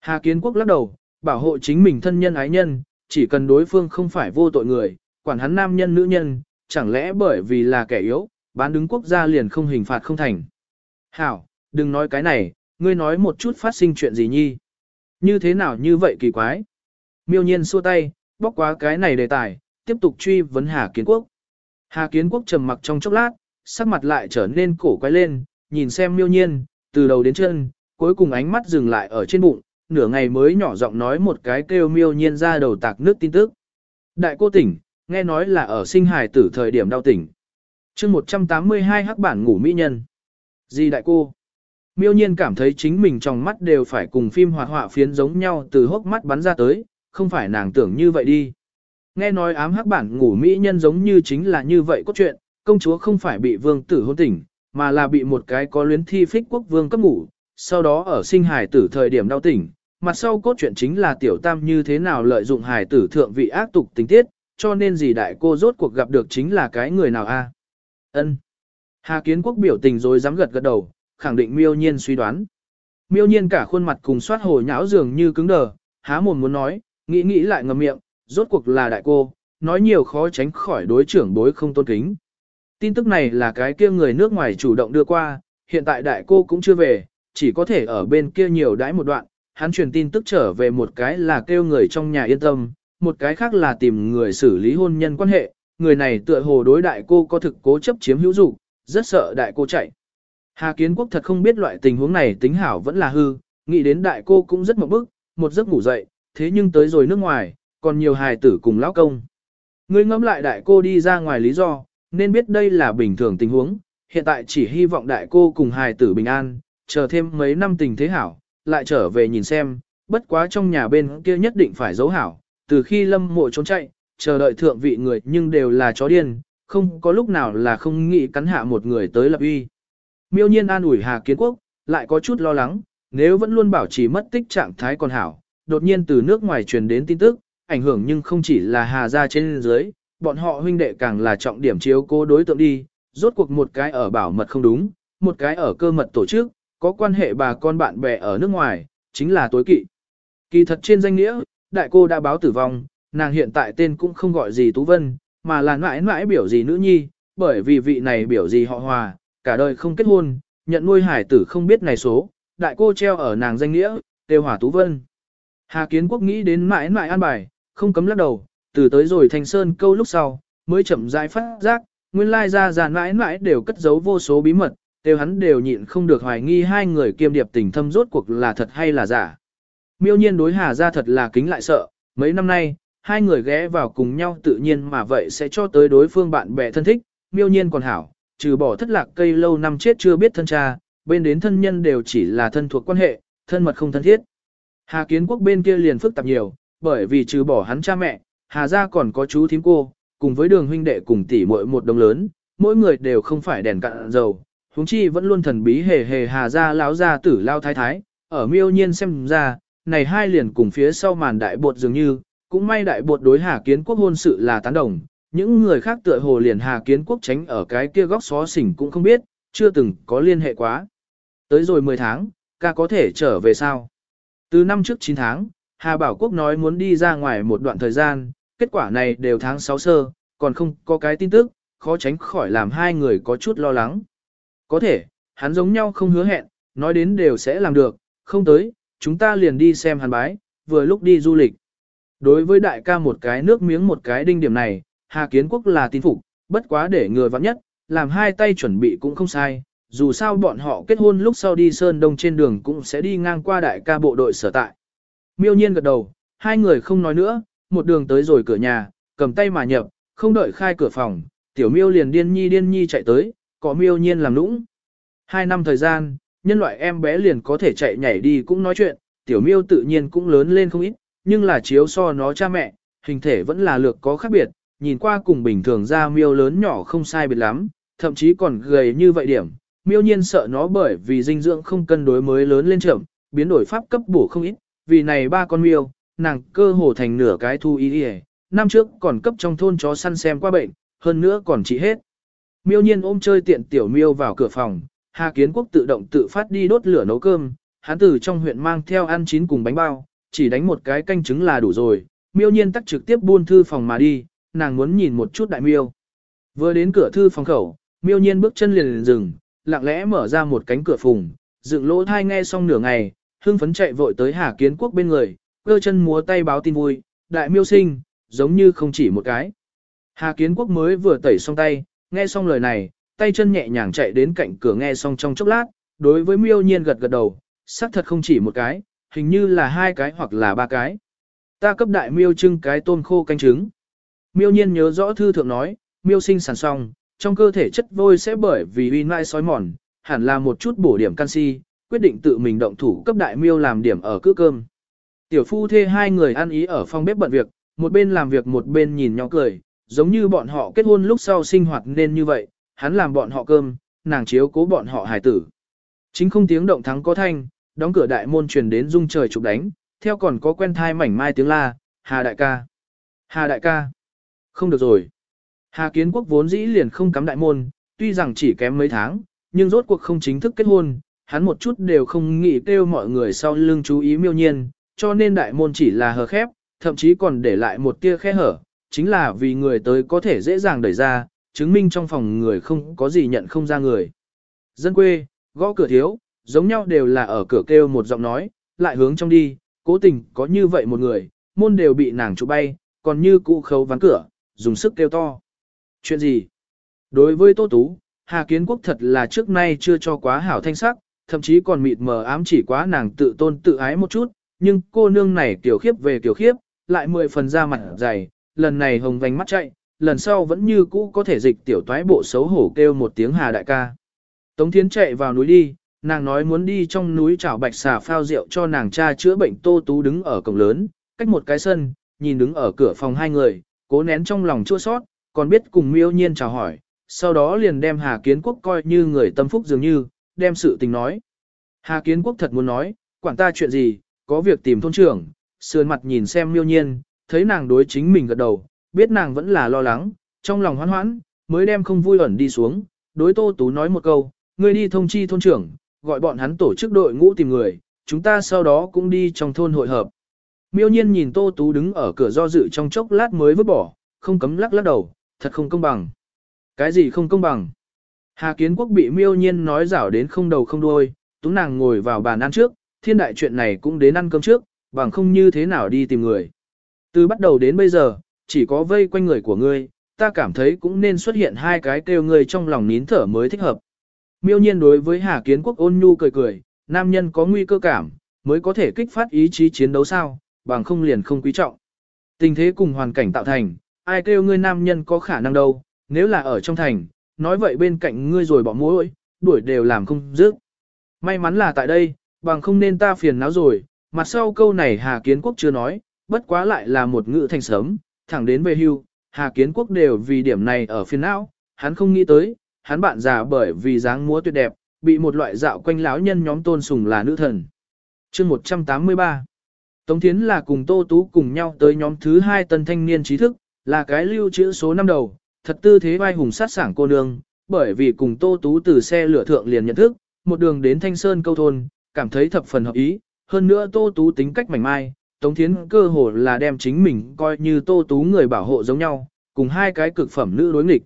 Hà Kiến Quốc lắc đầu, bảo hộ chính mình thân nhân ái nhân, chỉ cần đối phương không phải vô tội người, quản hắn nam nhân nữ nhân, chẳng lẽ bởi vì là kẻ yếu, bán đứng quốc gia liền không hình phạt không thành. Hảo, đừng nói cái này, ngươi nói một chút phát sinh chuyện gì nhi. Như thế nào như vậy kỳ quái. Miêu nhiên xua tay, bóc quá cái này đề tài, tiếp tục truy vấn Hà Kiến Quốc. Hà Kiến Quốc trầm mặc trong chốc lát, sắc mặt lại trở nên cổ quay lên, nhìn xem miêu nhiên, từ đầu đến chân, cuối cùng ánh mắt dừng lại ở trên bụng, nửa ngày mới nhỏ giọng nói một cái kêu miêu nhiên ra đầu tạc nước tin tức. Đại cô tỉnh, nghe nói là ở sinh hài tử thời điểm đau tỉnh. chương 182 hắc bản ngủ mỹ nhân. Gì đại cô? Miêu nhiên cảm thấy chính mình trong mắt đều phải cùng phim hoạt họa phiến giống nhau từ hốc mắt bắn ra tới, không phải nàng tưởng như vậy đi. Nghe nói ám hắc bản ngủ mỹ nhân giống như chính là như vậy có chuyện công chúa không phải bị vương tử hôn tỉnh, mà là bị một cái có luyến thi phích quốc vương cấp ngủ, sau đó ở sinh hài tử thời điểm đau tỉnh. Mặt sau cốt truyện chính là tiểu tam như thế nào lợi dụng hài tử thượng vị ác tục tình tiết, cho nên gì đại cô rốt cuộc gặp được chính là cái người nào a? Ân. Hà Kiến Quốc biểu tình rồi dám gật gật đầu, khẳng định miêu nhiên suy đoán. Miêu nhiên cả khuôn mặt cùng soát hồi nhão dường như cứng đờ, há mồm muốn nói, nghĩ nghĩ lại ngậm miệng, rốt cuộc là đại cô, nói nhiều khó tránh khỏi đối trưởng đối không tôn kính. Tin tức này là cái kia người nước ngoài chủ động đưa qua, hiện tại đại cô cũng chưa về, chỉ có thể ở bên kia nhiều đãi một đoạn, hắn truyền tin tức trở về một cái là kêu người trong nhà yên tâm, một cái khác là tìm người xử lý hôn nhân quan hệ, người này tựa hồ đối đại cô có thực cố chấp chiếm hữu dục, rất sợ đại cô chạy. Hà Kiến Quốc thật không biết loại tình huống này tính hảo vẫn là hư, nghĩ đến đại cô cũng rất mộng bức, một giấc ngủ dậy, thế nhưng tới rồi nước ngoài, còn nhiều hài tử cùng lão công. Ngươi ngẫm lại đại cô đi ra ngoài lý do, nên biết đây là bình thường tình huống, hiện tại chỉ hy vọng đại cô cùng hài tử bình an, chờ thêm mấy năm tình thế hảo, lại trở về nhìn xem, bất quá trong nhà bên kia nhất định phải giấu hảo, từ khi lâm mộ trốn chạy, chờ đợi thượng vị người nhưng đều là chó điên, không có lúc nào là không nghĩ cắn hạ một người tới lập uy. Miêu nhiên an ủi Hà Kiến Quốc, lại có chút lo lắng, nếu vẫn luôn bảo trì mất tích trạng thái còn hảo, đột nhiên từ nước ngoài truyền đến tin tức, ảnh hưởng nhưng không chỉ là Hà gia trên dưới, bọn họ huynh đệ càng là trọng điểm chiếu cố đối tượng đi, rốt cuộc một cái ở bảo mật không đúng, một cái ở cơ mật tổ chức, có quan hệ bà con bạn bè ở nước ngoài, chính là tối kỵ. Kỳ thật trên danh nghĩa, đại cô đã báo tử vong, nàng hiện tại tên cũng không gọi gì Tú Vân, mà là mãi mãi biểu gì nữ nhi, bởi vì vị này biểu gì họ hòa, cả đời không kết hôn, nhận nuôi hải tử không biết này số, đại cô treo ở nàng danh nghĩa, tiêu hỏa Tú Vân. Hà Kiến Quốc nghĩ đến mãi mãi an bài, không cấm lắc đầu, từ tới rồi thành sơn câu lúc sau, mới chậm rãi phát giác, nguyên lai ra già mãi mãi đều cất giấu vô số bí mật, đều hắn đều nhịn không được hoài nghi hai người kiêm điệp tình thâm rốt cuộc là thật hay là giả. Miêu nhiên đối Hà ra thật là kính lại sợ, mấy năm nay, hai người ghé vào cùng nhau tự nhiên mà vậy sẽ cho tới đối phương bạn bè thân thích, miêu nhiên còn hảo, trừ bỏ thất lạc cây lâu năm chết chưa biết thân cha, bên đến thân nhân đều chỉ là thân thuộc quan hệ, thân mật không thân thiết. Hà kiến quốc bên kia liền phức tạp nhiều, bởi vì trừ bỏ hắn cha mẹ, Hà gia còn có chú thím cô, cùng với đường huynh đệ cùng tỷ muội một đồng lớn, mỗi người đều không phải đèn cạn dầu, huống chi vẫn luôn thần bí hề hề Hà ra lão gia tử lao thái thái, ở miêu nhiên xem ra, này hai liền cùng phía sau màn đại bột dường như, cũng may đại bột đối Hà Kiến Quốc hôn sự là tán đồng, những người khác tựa hồ liền Hà Kiến Quốc tránh ở cái kia góc xó xỉnh cũng không biết, chưa từng có liên hệ quá. Tới rồi 10 tháng, ca có thể trở về sao? Từ năm trước 9 tháng, Hà Bảo Quốc nói muốn đi ra ngoài một đoạn thời gian, kết quả này đều tháng 6 sơ, còn không có cái tin tức, khó tránh khỏi làm hai người có chút lo lắng. Có thể, hắn giống nhau không hứa hẹn, nói đến đều sẽ làm được, không tới, chúng ta liền đi xem hắn bái, vừa lúc đi du lịch. Đối với đại ca một cái nước miếng một cái đinh điểm này, Hà Kiến Quốc là tin phục, bất quá để người vắng nhất, làm hai tay chuẩn bị cũng không sai, dù sao bọn họ kết hôn lúc sau đi Sơn Đông trên đường cũng sẽ đi ngang qua đại ca bộ đội sở tại. Miêu nhiên gật đầu, hai người không nói nữa, một đường tới rồi cửa nhà, cầm tay mà nhập, không đợi khai cửa phòng, tiểu miêu liền điên nhi điên nhi chạy tới, có miêu nhiên làm nũng. Hai năm thời gian, nhân loại em bé liền có thể chạy nhảy đi cũng nói chuyện, tiểu miêu tự nhiên cũng lớn lên không ít, nhưng là chiếu so nó cha mẹ, hình thể vẫn là lược có khác biệt, nhìn qua cùng bình thường ra miêu lớn nhỏ không sai biệt lắm, thậm chí còn gầy như vậy điểm. Miêu nhiên sợ nó bởi vì dinh dưỡng không cân đối mới lớn lên chậm, biến đổi pháp cấp bổ không ít, vì này ba con miêu, nàng cơ hồ thành nửa cái thu ý đi năm trước còn cấp trong thôn chó săn xem qua bệnh, hơn nữa còn trị hết. Miêu nhiên ôm chơi tiện tiểu miêu vào cửa phòng, Hà Kiến Quốc tự động tự phát đi đốt lửa nấu cơm, hắn từ trong huyện mang theo ăn chín cùng bánh bao, chỉ đánh một cái canh trứng là đủ rồi. Miêu nhiên tắt trực tiếp buôn thư phòng mà đi, nàng muốn nhìn một chút đại miêu. Vừa đến cửa thư phòng khẩu, miêu nhiên bước chân liền liền dừng, lặng lẽ mở ra một cánh cửa phùng, dựng lỗ thai nghe xong nửa ngày, hưng phấn chạy vội tới Hà Kiến Quốc bên người, cơ chân múa tay báo tin vui, đại miêu sinh, giống như không chỉ một cái. Hà Kiến Quốc mới vừa tẩy xong tay, nghe xong lời này, tay chân nhẹ nhàng chạy đến cạnh cửa nghe xong trong chốc lát, đối với miêu nhiên gật gật đầu, xác thật không chỉ một cái, hình như là hai cái hoặc là ba cái. Ta cấp đại miêu trưng cái tôm khô canh trứng. Miêu nhiên nhớ rõ thư thượng nói, miêu sinh sản xong, trong cơ thể chất vôi sẽ bởi vì uy nai sói mòn, hẳn là một chút bổ điểm canxi, quyết định tự mình động thủ cấp đại miêu làm điểm ở cứ cơm. Tiểu phu thê hai người ăn ý ở phòng bếp bận việc, một bên làm việc một bên nhìn nhau cười, giống như bọn họ kết hôn lúc sau sinh hoạt nên như vậy, hắn làm bọn họ cơm, nàng chiếu cố bọn họ hài tử. Chính không tiếng động thắng có thanh, đóng cửa đại môn truyền đến rung trời chụp đánh, theo còn có quen thai mảnh mai tiếng la, Hà đại ca. Hà đại ca. Không được rồi. Hà kiến quốc vốn dĩ liền không cắm đại môn, tuy rằng chỉ kém mấy tháng, nhưng rốt cuộc không chính thức kết hôn, hắn một chút đều không nghĩ kêu mọi người sau lưng chú ý miêu nhiên, cho nên đại môn chỉ là hờ khép, thậm chí còn để lại một tia khe hở, chính là vì người tới có thể dễ dàng đẩy ra, chứng minh trong phòng người không có gì nhận không ra người. Dân quê, gõ cửa thiếu, giống nhau đều là ở cửa kêu một giọng nói, lại hướng trong đi, cố tình có như vậy một người, môn đều bị nàng chụp bay, còn như cụ khấu ván cửa, dùng sức kêu to. Chuyện gì? Đối với Tô Tú, Hà Kiến Quốc thật là trước nay chưa cho quá hảo thanh sắc, thậm chí còn mịt mờ ám chỉ quá nàng tự tôn tự ái một chút, nhưng cô nương này tiểu khiếp về tiểu khiếp, lại mười phần ra mặt dày, lần này hồng vành mắt chạy, lần sau vẫn như cũ có thể dịch tiểu toái bộ xấu hổ kêu một tiếng Hà đại ca. Tống Thiến chạy vào núi đi, nàng nói muốn đi trong núi chảo bạch xà phao rượu cho nàng cha chữa bệnh Tô Tú đứng ở cổng lớn, cách một cái sân, nhìn đứng ở cửa phòng hai người, cố nén trong lòng chua sót, còn biết cùng miêu nhiên chào hỏi, sau đó liền đem Hà Kiến Quốc coi như người tâm phúc dường như, đem sự tình nói. Hà Kiến Quốc thật muốn nói, quản ta chuyện gì, có việc tìm thôn trưởng, sườn mặt nhìn xem miêu nhiên, thấy nàng đối chính mình gật đầu, biết nàng vẫn là lo lắng, trong lòng hoan hoãn, mới đem không vui ẩn đi xuống, đối Tô Tú nói một câu, ngươi đi thông chi thôn trưởng, gọi bọn hắn tổ chức đội ngũ tìm người, chúng ta sau đó cũng đi trong thôn hội hợp. Miêu nhiên nhìn Tô Tú đứng ở cửa do dự trong chốc lát mới vứt bỏ, không cấm lắc lắc đầu, thật không công bằng. Cái gì không công bằng? Hà Kiến Quốc bị miêu nhiên nói rảo đến không đầu không đuôi, tú nàng ngồi vào bàn ăn trước, thiên đại chuyện này cũng đến ăn cơm trước, bằng không như thế nào đi tìm người. Từ bắt đầu đến bây giờ, chỉ có vây quanh người của ngươi, ta cảm thấy cũng nên xuất hiện hai cái kêu ngươi trong lòng nín thở mới thích hợp. Miêu nhiên đối với Hà Kiến Quốc ôn nhu cười cười, nam nhân có nguy cơ cảm, mới có thể kích phát ý chí chiến đấu sao, bằng không liền không quý trọng. Tình thế cùng hoàn cảnh tạo thành, ai kêu ngươi nam nhân có khả năng đâu, nếu là ở trong thành, nói vậy bên cạnh ngươi rồi bỏ mối, đuổi đều làm không dứt. May mắn là tại đây, bằng không nên ta phiền não rồi, mặt sau câu này Hà Kiến Quốc chưa nói, bất quá lại là một ngữ thành sớm, thẳng đến về hưu, Hà Kiến Quốc đều vì điểm này ở phiền não, hắn không nghĩ tới, hắn bạn già bởi vì dáng múa tuyệt đẹp, bị một loại dạo quanh lão nhân nhóm tôn sùng là nữ thần. chương 183 Tống Thiến là cùng Tô Tú cùng nhau tới nhóm thứ hai tân thanh niên trí thức, là cái lưu trữ số năm đầu, thật tư thế vai hùng sát sảng cô nương, bởi vì cùng Tô Tú từ xe lửa thượng liền nhận thức, một đường đến Thanh Sơn câu thôn, cảm thấy thập phần hợp ý, hơn nữa Tô Tú tính cách mảnh mai, Tống Thiến cơ hồ là đem chính mình coi như Tô Tú người bảo hộ giống nhau, cùng hai cái cực phẩm nữ đối nghịch.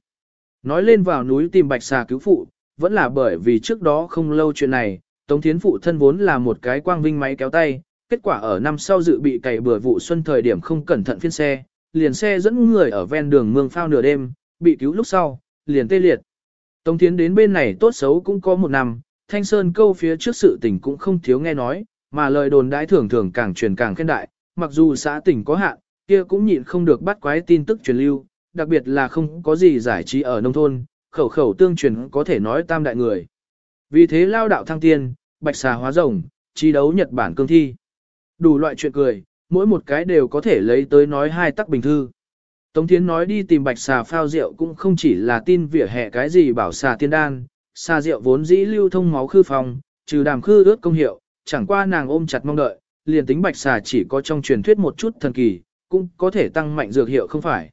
Nói lên vào núi tìm bạch xà cứu phụ, vẫn là bởi vì trước đó không lâu chuyện này, Tống Thiến phụ thân vốn là một cái quang vinh máy kéo tay, kết quả ở năm sau dự bị cày bừa vụ xuân thời điểm không cẩn thận phiên xe, liền xe dẫn người ở ven đường mương phao nửa đêm, bị cứu lúc sau, liền tê liệt. Tống Thiến đến bên này tốt xấu cũng có một năm, Thanh Sơn câu phía trước sự tình cũng không thiếu nghe nói, mà lời đồn đãi thường thường càng truyền càng khen đại, mặc dù xã tỉnh có hạn, kia cũng nhịn không được bắt quái tin tức truyền lưu, đặc biệt là không có gì giải trí ở nông thôn, khẩu khẩu tương truyền có thể nói tam đại người. Vì thế lao đạo thăng tiên, bạch xà hóa rồng, chi đấu Nhật Bản cương thi. Đủ loại chuyện cười, mỗi một cái đều có thể lấy tới nói hai tắc bình thư. Tống Thiến nói đi tìm bạch xà phao rượu cũng không chỉ là tin vỉa hè cái gì bảo xà tiên đan, xà rượu vốn dĩ lưu thông máu khư phòng, trừ đàm khư ướt công hiệu, chẳng qua nàng ôm chặt mong đợi, liền tính bạch xà chỉ có trong truyền thuyết một chút thần kỳ, cũng có thể tăng mạnh dược hiệu không phải.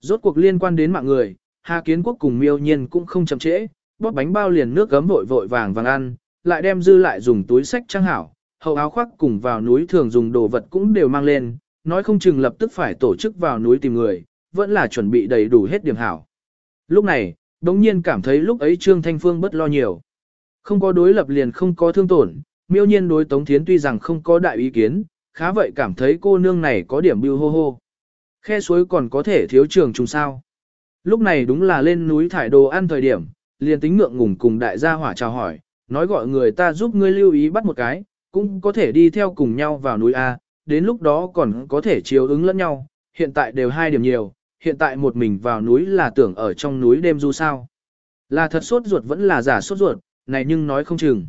Rốt cuộc liên quan đến mạng người, Hà Kiến Quốc cùng miêu nhiên cũng không chậm trễ, bóp bánh bao liền nước gấm vội vội vàng vàng ăn, lại đem dư lại dùng túi sách trang hảo, hậu áo khoác cùng vào núi thường dùng đồ vật cũng đều mang lên, nói không chừng lập tức phải tổ chức vào núi tìm người, vẫn là chuẩn bị đầy đủ hết điểm hảo. Lúc này, đống nhiên cảm thấy lúc ấy Trương Thanh Phương bất lo nhiều. Không có đối lập liền không có thương tổn, miêu nhiên đối Tống Thiến tuy rằng không có đại ý kiến, khá vậy cảm thấy cô nương này có điểm bưu hô hô. Khe suối còn có thể thiếu trường trùng sao. Lúc này đúng là lên núi thải đồ ăn thời điểm, liền tính ngượng ngùng cùng đại gia hỏa chào hỏi, nói gọi người ta giúp ngươi lưu ý bắt một cái, cũng có thể đi theo cùng nhau vào núi A, đến lúc đó còn có thể chiếu ứng lẫn nhau, hiện tại đều hai điểm nhiều, hiện tại một mình vào núi là tưởng ở trong núi đêm du sao. Là thật sốt ruột vẫn là giả sốt ruột, này nhưng nói không chừng.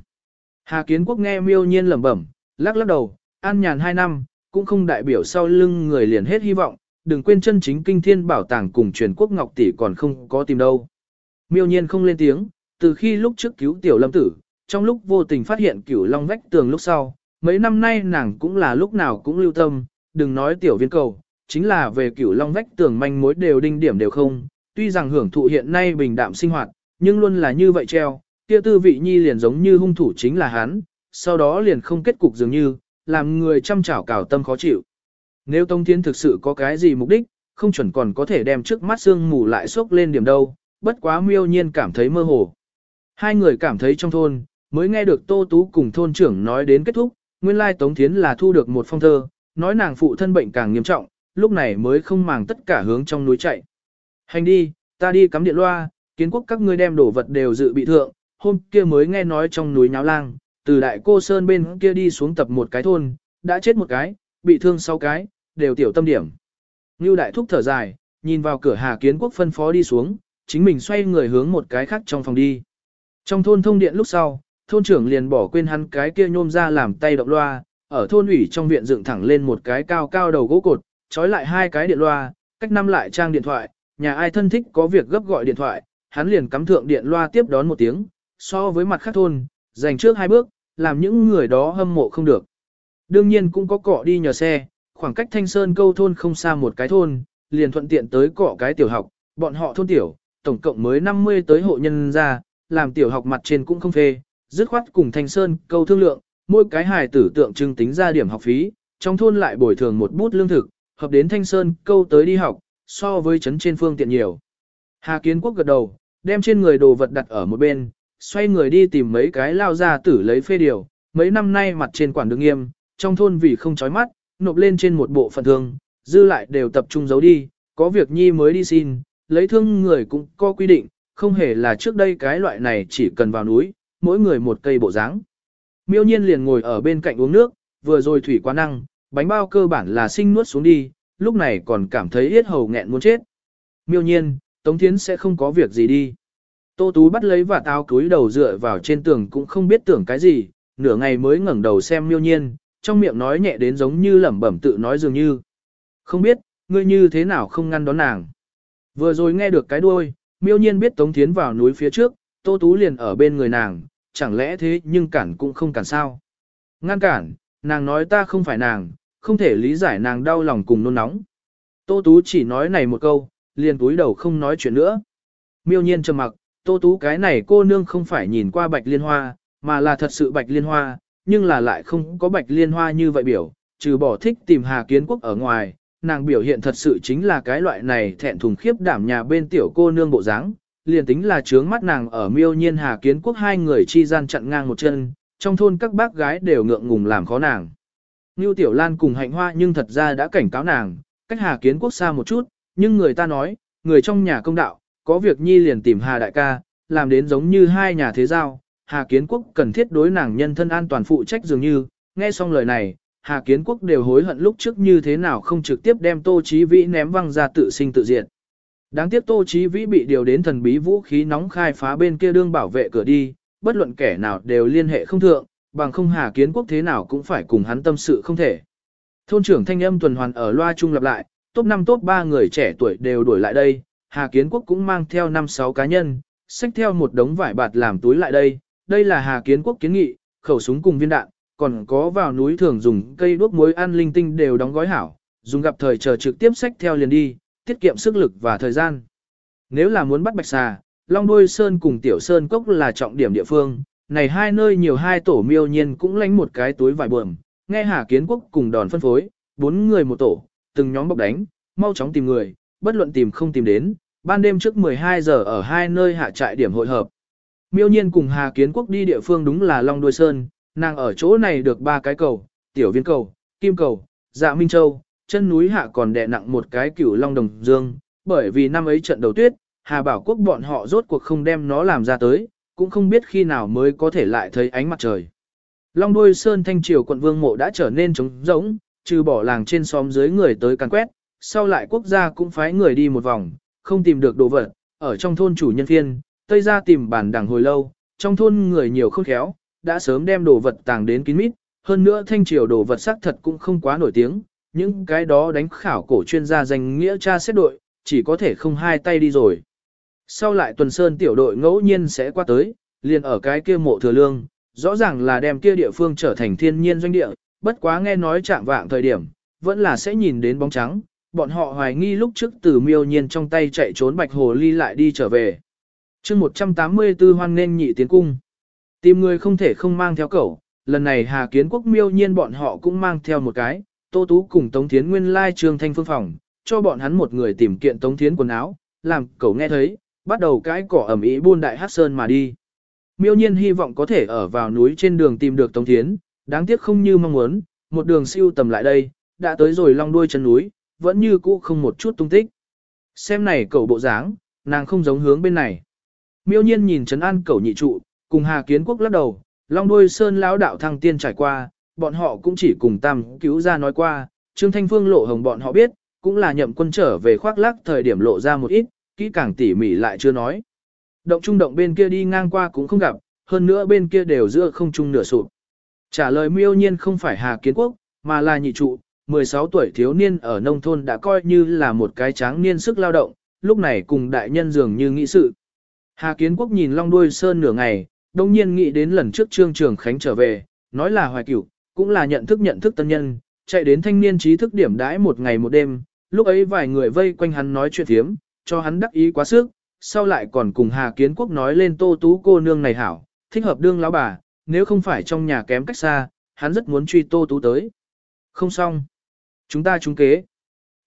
Hà Kiến Quốc nghe miêu nhiên lẩm bẩm, lắc lắc đầu, an nhàn hai năm, cũng không đại biểu sau lưng người liền hết hy vọng, đừng quên chân chính kinh thiên bảo tàng cùng truyền quốc ngọc tỷ còn không có tìm đâu. Miêu nhiên không lên tiếng, từ khi lúc trước cứu tiểu lâm tử, trong lúc vô tình phát hiện cửu long vách tường lúc sau, mấy năm nay nàng cũng là lúc nào cũng lưu tâm, đừng nói tiểu viên cầu, chính là về cửu long vách tường manh mối đều đinh điểm đều không, tuy rằng hưởng thụ hiện nay bình đạm sinh hoạt, nhưng luôn là như vậy treo, kia tư vị nhi liền giống như hung thủ chính là hắn, sau đó liền không kết cục dường như, làm người chăm chảo cào tâm khó chịu. Nếu Tông Thiên thực sự có cái gì mục đích, không chuẩn còn có thể đem trước mắt xương mù lại xốc lên điểm đâu, bất quá miêu nhiên cảm thấy mơ hồ. Hai người cảm thấy trong thôn, mới nghe được Tô Tú cùng thôn trưởng nói đến kết thúc, nguyên lai Tống Thiến là thu được một phong thơ, nói nàng phụ thân bệnh càng nghiêm trọng, lúc này mới không màng tất cả hướng trong núi chạy. Hành đi, ta đi cắm điện loa, kiến quốc các ngươi đem đồ vật đều dự bị thượng, hôm kia mới nghe nói trong núi nháo lang, từ đại cô sơn bên kia đi xuống tập một cái thôn, đã chết một cái, bị thương sáu cái, đều tiểu tâm điểm. Ngưu đại thúc thở dài, nhìn vào cửa Hà Kiến Quốc phân phó đi xuống, chính mình xoay người hướng một cái khác trong phòng đi. Trong thôn thông điện lúc sau, thôn trưởng liền bỏ quên hắn cái kia nhôm ra làm tay động loa, ở thôn ủy trong viện dựng thẳng lên một cái cao cao đầu gỗ cột, trói lại hai cái điện loa, cách năm lại trang điện thoại, nhà ai thân thích có việc gấp gọi điện thoại, hắn liền cắm thượng điện loa tiếp đón một tiếng, so với mặt khác thôn, dành trước hai bước, làm những người đó hâm mộ không được. Đương nhiên cũng có cọ đi nhờ xe, khoảng cách Thanh Sơn câu thôn không xa một cái thôn, liền thuận tiện tới cọ cái tiểu học, bọn họ thôn tiểu, tổng cộng mới 50 tới hộ nhân ra, làm tiểu học mặt trên cũng không phê, dứt khoát cùng Thanh Sơn câu thương lượng, mỗi cái hài tử tượng trưng tính ra điểm học phí, trong thôn lại bồi thường một bút lương thực, hợp đến Thanh Sơn câu tới đi học, so với chấn trên phương tiện nhiều. Hà Kiến Quốc gật đầu, đem trên người đồ vật đặt ở một bên, xoay người đi tìm mấy cái lao ra tử lấy phê điều, mấy năm nay mặt trên quản đường nghiêm, trong thôn vì không chói mắt, nộp lên trên một bộ phận thương, dư lại đều tập trung giấu đi, có việc nhi mới đi xin, lấy thương người cũng có quy định, không hề là trước đây cái loại này chỉ cần vào núi, mỗi người một cây bộ dáng. Miêu nhiên liền ngồi ở bên cạnh uống nước, vừa rồi thủy quá năng, bánh bao cơ bản là sinh nuốt xuống đi, lúc này còn cảm thấy yết hầu nghẹn muốn chết. Miêu nhiên, Tống Thiến sẽ không có việc gì đi. Tô Tú bắt lấy và tao cúi đầu dựa vào trên tường cũng không biết tưởng cái gì, nửa ngày mới ngẩng đầu xem miêu nhiên, trong miệng nói nhẹ đến giống như lẩm bẩm tự nói dường như. Không biết, ngươi như thế nào không ngăn đón nàng. Vừa rồi nghe được cái đuôi, miêu nhiên biết Tống Thiến vào núi phía trước, Tô Tú liền ở bên người nàng, chẳng lẽ thế nhưng cản cũng không cản sao. Ngăn cản, nàng nói ta không phải nàng, không thể lý giải nàng đau lòng cùng nôn nóng. Tô Tú chỉ nói này một câu, liền túi đầu không nói chuyện nữa. Miêu nhiên trầm mặc, Tô Tú cái này cô nương không phải nhìn qua bạch liên hoa, mà là thật sự bạch liên hoa, nhưng là lại không có bạch liên hoa như vậy biểu, trừ bỏ thích tìm Hà Kiến Quốc ở ngoài, nàng biểu hiện thật sự chính là cái loại này thẹn thùng khiếp đảm nhà bên tiểu cô nương bộ dáng, liền tính là trướng mắt nàng ở miêu nhiên Hà Kiến Quốc hai người chi gian chặn ngang một chân, trong thôn các bác gái đều ngượng ngùng làm khó nàng. Ngưu Tiểu Lan cùng hạnh hoa nhưng thật ra đã cảnh cáo nàng, cách Hà Kiến Quốc xa một chút, nhưng người ta nói, người trong nhà công đạo, có việc nhi liền tìm Hà Đại ca, làm đến giống như hai nhà thế giao, Hà Kiến Quốc cần thiết đối nàng nhân thân an toàn phụ trách dường như, nghe xong lời này, Hà Kiến Quốc đều hối hận lúc trước như thế nào không trực tiếp đem Tô Chí Vĩ ném văng ra tự sinh tự diệt. Đáng tiếc Tô Chí Vĩ bị điều đến thần bí vũ khí nóng khai phá bên kia đương bảo vệ cửa đi, bất luận kẻ nào đều liên hệ không thượng, bằng không Hà Kiến Quốc thế nào cũng phải cùng hắn tâm sự không thể. Thôn trưởng thanh âm tuần hoàn ở loa trung lặp lại, top 5 top 3 người trẻ tuổi đều đuổi lại đây, Hà Kiến Quốc cũng mang theo 5-6 cá nhân, xách theo một đống vải bạt làm túi lại đây, đây là Hà Kiến Quốc kiến nghị, khẩu súng cùng viên đạn, còn có vào núi thường dùng cây đuốc muối ăn linh tinh đều đóng gói hảo, dùng gặp thời chờ trực tiếp xách theo liền đi, tiết kiệm sức lực và thời gian. Nếu là muốn bắt bạch xà, Long Đôi Sơn cùng Tiểu Sơn Cốc là trọng điểm địa phương, này hai nơi nhiều hai tổ miêu nhiên cũng lánh một cái túi vải buồm, nghe Hà Kiến Quốc cùng đòn phân phối, bốn người một tổ, từng nhóm bọc đánh, mau chóng tìm người, bất luận tìm không tìm đến, ban đêm trước 12 giờ ở hai nơi hạ trại điểm hội hợp. Miêu nhiên cùng Hà Kiến Quốc đi địa phương đúng là Long Đuôi Sơn, nàng ở chỗ này được ba cái cầu, tiểu viên cầu, kim cầu, dạ Minh Châu, chân núi hạ còn đè nặng một cái cửu Long Đồng Dương, bởi vì năm ấy trận đầu tuyết, Hà Bảo Quốc bọn họ rốt cuộc không đem nó làm ra tới, cũng không biết khi nào mới có thể lại thấy ánh mặt trời. Long đuôi sơn thanh triều quận vương mộ đã trở nên trống rỗng, trừ bỏ làng trên xóm dưới người tới càn quét, sau lại quốc gia cũng phái người đi một vòng, không tìm được đồ vật, ở trong thôn chủ nhân phiên, tây ra tìm bản đằng hồi lâu, trong thôn người nhiều khôn khéo, đã sớm đem đồ vật tàng đến kín mít, hơn nữa thanh triều đồ vật xác thật cũng không quá nổi tiếng, những cái đó đánh khảo cổ chuyên gia danh nghĩa tra xét đội, chỉ có thể không hai tay đi rồi. Sau lại tuần sơn tiểu đội ngẫu nhiên sẽ qua tới, liền ở cái kia mộ thừa lương, rõ ràng là đem kia địa phương trở thành thiên nhiên doanh địa, bất quá nghe nói chạm vạng thời điểm, vẫn là sẽ nhìn đến bóng trắng, bọn họ hoài nghi lúc trước từ miêu nhiên trong tay chạy trốn bạch hồ ly lại đi trở về. chương 184 hoan nên nhị tiến cung. Tìm người không thể không mang theo cẩu, lần này Hà Kiến Quốc miêu nhiên bọn họ cũng mang theo một cái, Tô Tú cùng Tống Thiến Nguyên lai trương thanh phương phòng, cho bọn hắn một người tìm kiện Tống Thiến quần áo, làm cẩu nghe thấy, bắt đầu cái cỏ ẩm ý buôn đại hát sơn mà đi. Miêu nhiên hy vọng có thể ở vào núi trên đường tìm được Tống Thiến, đáng tiếc không như mong muốn, một đường siêu tầm lại đây, đã tới rồi long đuôi chân núi, vẫn như cũ không một chút tung tích. Xem này cẩu bộ dáng, nàng không giống hướng bên này. Miêu nhiên nhìn Trấn An cẩu nhị trụ, cùng Hà Kiến Quốc lắc đầu, long đuôi sơn lão đạo thăng tiên trải qua, bọn họ cũng chỉ cùng tam cứu ra nói qua, Trương Thanh Phương lộ hồng bọn họ biết, cũng là nhậm quân trở về khoác lác thời điểm lộ ra một ít, kỹ càng tỉ mỉ lại chưa nói. Động trung động bên kia đi ngang qua cũng không gặp, hơn nữa bên kia đều giữa không trung nửa sụp. Trả lời miêu nhiên không phải Hà Kiến Quốc, mà là nhị trụ, 16 tuổi thiếu niên ở nông thôn đã coi như là một cái tráng niên sức lao động, lúc này cùng đại nhân dường như nghĩ sự. Hà Kiến Quốc nhìn long đuôi sơn nửa ngày, đồng nhiên nghĩ đến lần trước Trương Trường Khánh trở về, nói là hoài cửu, cũng là nhận thức nhận thức tân nhân, chạy đến thanh niên trí thức điểm đãi một ngày một đêm, lúc ấy vài người vây quanh hắn nói chuyện thiếm, cho hắn đắc ý quá sức, sau lại còn cùng Hà Kiến Quốc nói lên tô tú cô nương này hảo, thích hợp đương lão bà, nếu không phải trong nhà kém cách xa, hắn rất muốn truy tô tú tới. Không xong. Chúng ta trúng kế.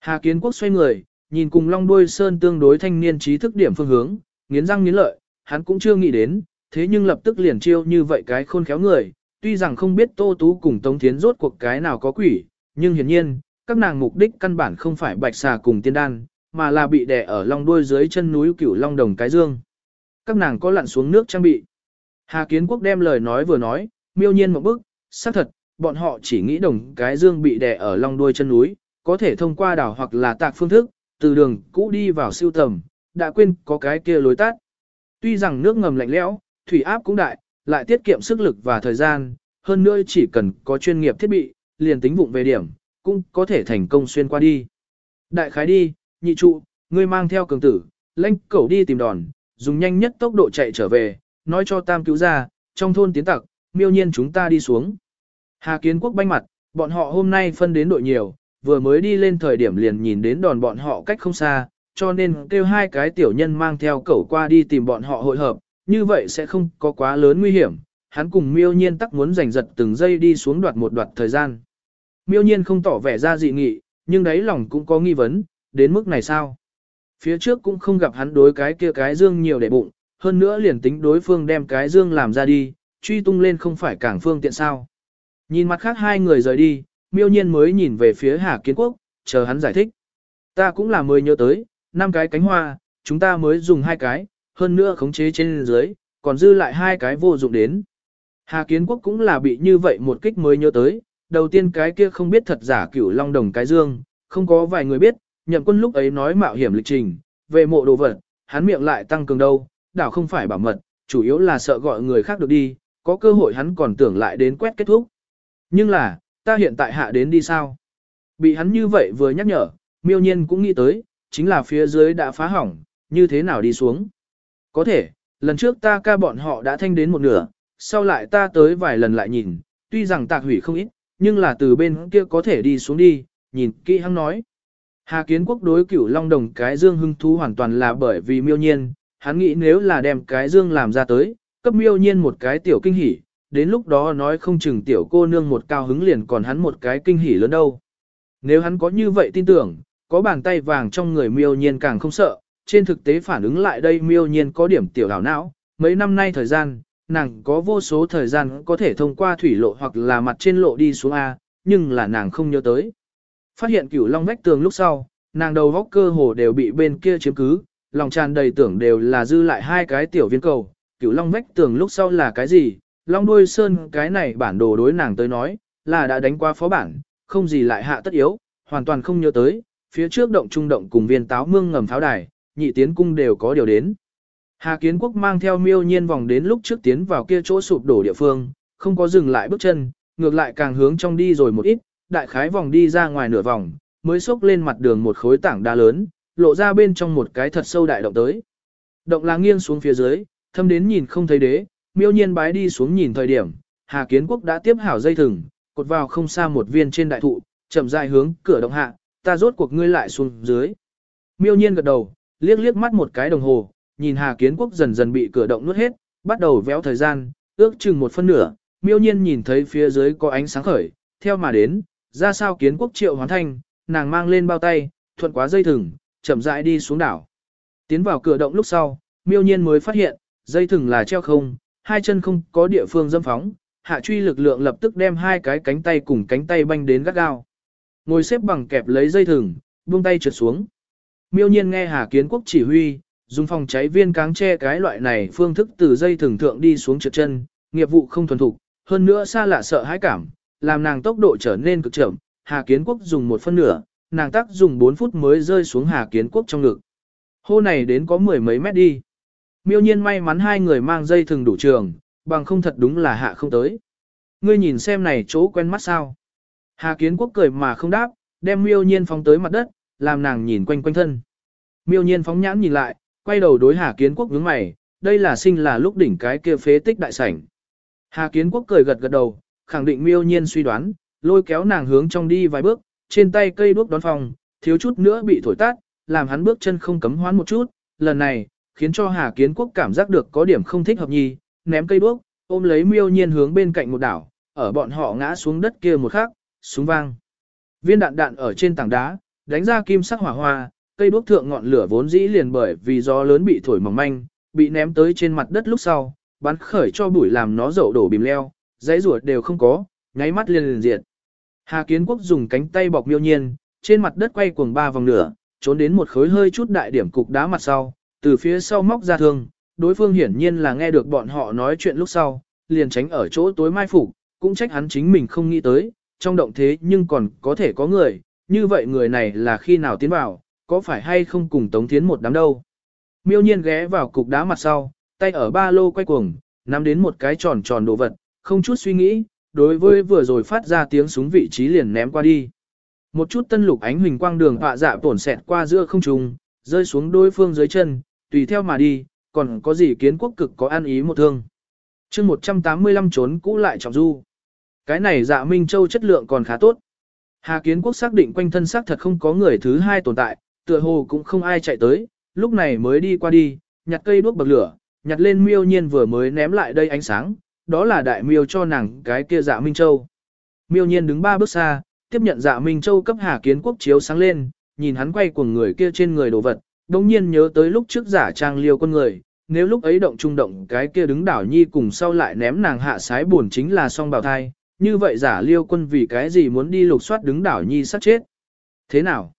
Hà Kiến Quốc xoay người, nhìn cùng long đuôi sơn tương đối thanh niên trí thức điểm phương hướng, nghiến răng nghiến lợi, hắn cũng chưa nghĩ đến, thế nhưng lập tức liền chiêu như vậy cái khôn khéo người, tuy rằng không biết Tô Tú cùng Tống Thiến rốt cuộc cái nào có quỷ, nhưng hiển nhiên, các nàng mục đích căn bản không phải bạch xà cùng tiên đan, mà là bị đè ở long đuôi dưới chân núi cửu long đồng cái dương. Các nàng có lặn xuống nước trang bị. Hà Kiến Quốc đem lời nói vừa nói, miêu nhiên một bức, xác thật, bọn họ chỉ nghĩ đồng cái dương bị đè ở long đuôi chân núi, có thể thông qua đảo hoặc là tạc phương thức, từ đường cũ đi vào siêu tầm, đã quên có cái kia lối tắt. Tuy rằng nước ngầm lạnh lẽo, thủy áp cũng đại, lại tiết kiệm sức lực và thời gian, hơn nữa chỉ cần có chuyên nghiệp thiết bị, liền tính vụng về điểm, cũng có thể thành công xuyên qua đi. Đại khái đi, nhị trụ, ngươi mang theo cường tử, lãnh cẩu đi tìm đòn, dùng nhanh nhất tốc độ chạy trở về, nói cho tam cứu ra, trong thôn tiến tặc, miêu nhiên chúng ta đi xuống. Hà kiến quốc banh mặt, bọn họ hôm nay phân đến đội nhiều, vừa mới đi lên thời điểm liền nhìn đến đòn bọn họ cách không xa, cho nên kêu hai cái tiểu nhân mang theo cẩu qua đi tìm bọn họ hội hợp, như vậy sẽ không có quá lớn nguy hiểm. Hắn cùng miêu nhiên tắc muốn giành giật từng giây đi xuống đoạt một đoạt thời gian. Miêu nhiên không tỏ vẻ ra dị nghị, nhưng đáy lòng cũng có nghi vấn, đến mức này sao? Phía trước cũng không gặp hắn đối cái kia cái dương nhiều để bụng, hơn nữa liền tính đối phương đem cái dương làm ra đi, truy tung lên không phải càng phương tiện sao. Nhìn mặt khác hai người rời đi, miêu nhiên mới nhìn về phía Hà Kiến Quốc, chờ hắn giải thích. Ta cũng là mới nhớ tới, năm cái cánh hoa, chúng ta mới dùng hai cái, hơn nữa khống chế trên dưới, còn dư lại hai cái vô dụng đến. Hà Kiến Quốc cũng là bị như vậy một kích mới nhớ tới, đầu tiên cái kia không biết thật giả cửu long đồng cái dương, không có vài người biết, nhậm quân lúc ấy nói mạo hiểm lịch trình, về mộ đồ vật, hắn miệng lại tăng cường đâu, đảo không phải bảo mật, chủ yếu là sợ gọi người khác được đi, có cơ hội hắn còn tưởng lại đến quét kết thúc. Nhưng là, ta hiện tại hạ đến đi sao? Bị hắn như vậy vừa nhắc nhở, miêu nhiên cũng nghĩ tới, chính là phía dưới đã phá hỏng, như thế nào đi xuống. Có thể, lần trước ta ca bọn họ đã thanh đến một nửa, sau lại ta tới vài lần lại nhìn, tuy rằng tạc hủy không ít, nhưng là từ bên kia có thể đi xuống đi, nhìn kỹ hắn nói. Hà Kiến Quốc đối cửu Long Đồng cái dương hưng thú hoàn toàn là bởi vì miêu nhiên, hắn nghĩ nếu là đem cái dương làm ra tới, cấp miêu nhiên một cái tiểu kinh hỉ, đến lúc đó nói không chừng tiểu cô nương một cao hứng liền còn hắn một cái kinh hỉ lớn đâu. Nếu hắn có như vậy tin tưởng, có bàn tay vàng trong người miêu nhiên càng không sợ, trên thực tế phản ứng lại đây miêu nhiên có điểm tiểu đảo não, mấy năm nay thời gian, nàng có vô số thời gian có thể thông qua thủy lộ hoặc là mặt trên lộ đi xuống A, nhưng là nàng không nhớ tới. Phát hiện cửu long vách tường lúc sau, nàng đầu góc cơ hồ đều bị bên kia chiếm cứ, lòng tràn đầy tưởng đều là dư lại hai cái tiểu viên cầu, cửu long vách tường lúc sau là cái gì, long đuôi sơn cái này bản đồ đối nàng tới nói, là đã đánh qua phó bản, không gì lại hạ tất yếu, hoàn toàn không nhớ tới, phía trước động trung động cùng viên táo mương ngầm pháo đài, nhị tiến cung đều có điều đến. Hà Kiến Quốc mang theo miêu nhiên vòng đến lúc trước tiến vào kia chỗ sụp đổ địa phương, không có dừng lại bước chân, ngược lại càng hướng trong đi rồi một ít, đại khái vòng đi ra ngoài nửa vòng, mới xốc lên mặt đường một khối tảng đá lớn, lộ ra bên trong một cái thật sâu đại động tới. Động là nghiêng xuống phía dưới, thâm đến nhìn không thấy đế, miêu nhiên bái đi xuống nhìn thời điểm, Hà Kiến Quốc đã tiếp hảo dây thừng, cột vào không xa một viên trên đại thụ, chậm rãi hướng cửa động hạ, ta rốt cuộc ngươi lại xuống dưới. Miêu nhiên gật đầu, liếc liếc mắt một cái đồng hồ, nhìn Hà Kiến Quốc dần dần bị cửa động nuốt hết, bắt đầu véo thời gian, ước chừng một phân nửa, miêu nhiên nhìn thấy phía dưới có ánh sáng khởi, theo mà đến, ra sao Kiến Quốc triệu hoán thanh, nàng mang lên bao tay, thuận quá dây thừng, chậm rãi đi xuống đảo. Tiến vào cửa động lúc sau, miêu nhiên mới phát hiện, dây thừng là treo không, hai chân không có địa phương dâm phóng, hạ truy lực lượng lập tức đem hai cái cánh tay cùng cánh tay banh đến gắt gao. Ngồi xếp bằng kẹp lấy dây thừng, buông tay trượt xuống. Miêu nhiên nghe Hà Kiến Quốc chỉ huy, dùng phòng cháy viên cáng che cái loại này phương thức từ dây thừng thượng đi xuống trượt chân, nghiệp vụ không thuần thục, hơn nữa xa lạ sợ hãi cảm, làm nàng tốc độ trở nên cực chậm. Hà Kiến Quốc dùng một phân nửa, nàng tác dùng 4 phút mới rơi xuống Hà Kiến Quốc trong ngực. Hô này đến có mười mấy mét đi. Miêu nhiên may mắn hai người mang dây thừng đủ trường, bằng không thật đúng là hạ không tới. Ngươi nhìn xem này chỗ quen mắt sao. Hà Kiến Quốc cười mà không đáp, đem miêu nhiên phóng tới mặt đất, làm nàng nhìn quanh quanh thân. Miêu nhiên phóng nhãn nhìn lại, quay đầu đối Hà Kiến Quốc nhướng mày, đây là sinh là lúc đỉnh cái kia phế tích đại sảnh. Hà Kiến Quốc cười gật gật đầu, khẳng định miêu nhiên suy đoán, lôi kéo nàng hướng trong đi vài bước, trên tay cây đuốc đón phòng, thiếu chút nữa bị thổi tát, làm hắn bước chân không cấm hoán một chút, lần này, khiến cho Hà Kiến Quốc cảm giác được có điểm không thích hợp nhì, ném cây đuốc, ôm lấy miêu nhiên hướng bên cạnh một đảo, ở bọn họ ngã xuống đất kia một khắc, súng vang. Viên đạn đạn ở trên tảng đá, đánh ra kim sắc hỏa hoa, cây đuốc thượng ngọn lửa vốn dĩ liền bởi vì gió lớn bị thổi mỏng manh, bị ném tới trên mặt đất lúc sau, bắn khởi cho bụi làm nó dậu đổ bìm leo, dãy ruột đều không có, nháy mắt liền liền diệt. Hà Kiến Quốc dùng cánh tay bọc miêu nhiên, trên mặt đất quay cuồng ba vòng nửa, trốn đến một khối hơi chút đại điểm cục đá mặt sau, từ phía sau móc ra thương, đối phương hiển nhiên là nghe được bọn họ nói chuyện lúc sau, liền tránh ở chỗ tối mai phục, cũng trách hắn chính mình không nghĩ tới, trong động thế nhưng còn có thể có người, như vậy người này là khi nào tiến vào, có phải hay không cùng Tống Thiến một đám đâu. Miêu nhiên ghé vào cục đá mặt sau, tay ở ba lô quay cuồng, nắm đến một cái tròn tròn đồ vật, không chút suy nghĩ, đối với vừa rồi phát ra tiếng súng vị trí liền ném qua đi. Một chút tân lục ánh huỳnh quang đường họa dạ tổn xẹt qua giữa không trung, rơi xuống đối phương dưới chân, tùy theo mà đi, còn có gì kiến quốc cực có an ý một thương. chương 185 trốn cũ lại trọng du. Cái này dạ Minh Châu chất lượng còn khá tốt. Hà Kiến Quốc xác định quanh thân xác thật không có người thứ hai tồn tại, tựa hồ cũng không ai chạy tới, lúc này mới đi qua đi, nhặt cây đuốc bậc lửa, nhặt lên miêu nhiên vừa mới ném lại đây ánh sáng, đó là đại miêu cho nàng cái kia dạ Minh Châu. Miêu nhiên đứng ba bước xa, tiếp nhận dạ Minh Châu cấp Hà Kiến Quốc chiếu sáng lên, nhìn hắn quay của người kia trên người đồ vật, đồng nhiên nhớ tới lúc trước giả trang liêu con người, nếu lúc ấy động trung động cái kia đứng đảo nhi cùng sau lại ném nàng hạ sái buồn chính là song bào thai, như vậy giả liêu quân vì cái gì muốn đi lục soát đứng đảo nhi sát chết. Thế nào?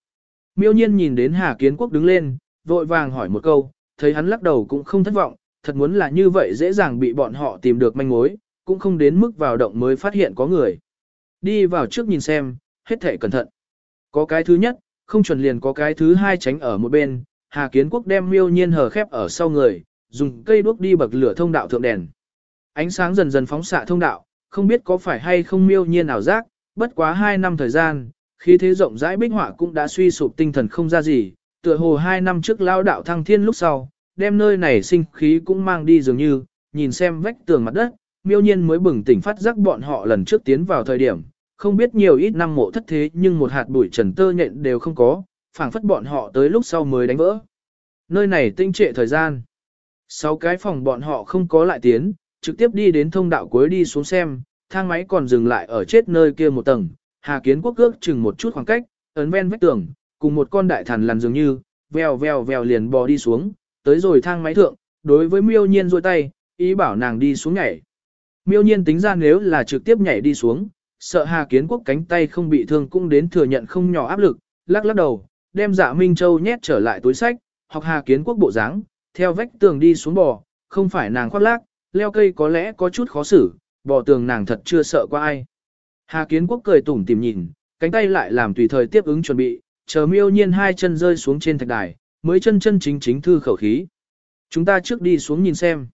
Miêu nhiên nhìn đến Hà Kiến Quốc đứng lên, vội vàng hỏi một câu, thấy hắn lắc đầu cũng không thất vọng, thật muốn là như vậy dễ dàng bị bọn họ tìm được manh mối, cũng không đến mức vào động mới phát hiện có người. Đi vào trước nhìn xem, hết thể cẩn thận. Có cái thứ nhất, không chuẩn liền có cái thứ hai tránh ở một bên, Hà Kiến Quốc đem miêu nhiên hờ khép ở sau người, dùng cây đuốc đi bậc lửa thông đạo thượng đèn. Ánh sáng dần dần phóng xạ thông đạo, không biết có phải hay không miêu nhiên ảo giác, bất quá 2 năm thời gian, khi thế rộng rãi bích họa cũng đã suy sụp tinh thần không ra gì, tựa hồ 2 năm trước lao đạo thăng thiên lúc sau, đem nơi này sinh khí cũng mang đi dường như, nhìn xem vách tường mặt đất, miêu nhiên mới bừng tỉnh phát giác bọn họ lần trước tiến vào thời điểm, không biết nhiều ít năm mộ thất thế nhưng một hạt bụi trần tơ nhện đều không có, phảng phất bọn họ tới lúc sau mới đánh vỡ. Nơi này tinh trệ thời gian. Sáu cái phòng bọn họ không có lại tiến, trực tiếp đi đến thông đạo cuối đi xuống xem, thang máy còn dừng lại ở chết nơi kia một tầng, Hà Kiến Quốc ước chừng một chút khoảng cách, ấn ven vách tường, cùng một con đại thần lằn dường như, vèo vèo vèo liền bò đi xuống, tới rồi thang máy thượng, đối với miêu nhiên rôi tay, ý bảo nàng đi xuống nhảy. Miêu nhiên tính ra nếu là trực tiếp nhảy đi xuống, sợ Hà Kiến Quốc cánh tay không bị thương cũng đến thừa nhận không nhỏ áp lực, lắc lắc đầu, đem dạ Minh Châu nhét trở lại túi sách, học Hà Kiến Quốc bộ dáng, theo vách tường đi xuống bò, không phải nàng khoác lác, leo cây có lẽ có chút khó xử, bò tường nàng thật chưa sợ qua ai. Hà Kiến Quốc cười tủm tìm nhìn, cánh tay lại làm tùy thời tiếp ứng chuẩn bị, chờ miêu nhiên hai chân rơi xuống trên thạch đài, mới chân chân chính chính thư khẩu khí. Chúng ta trước đi xuống nhìn xem.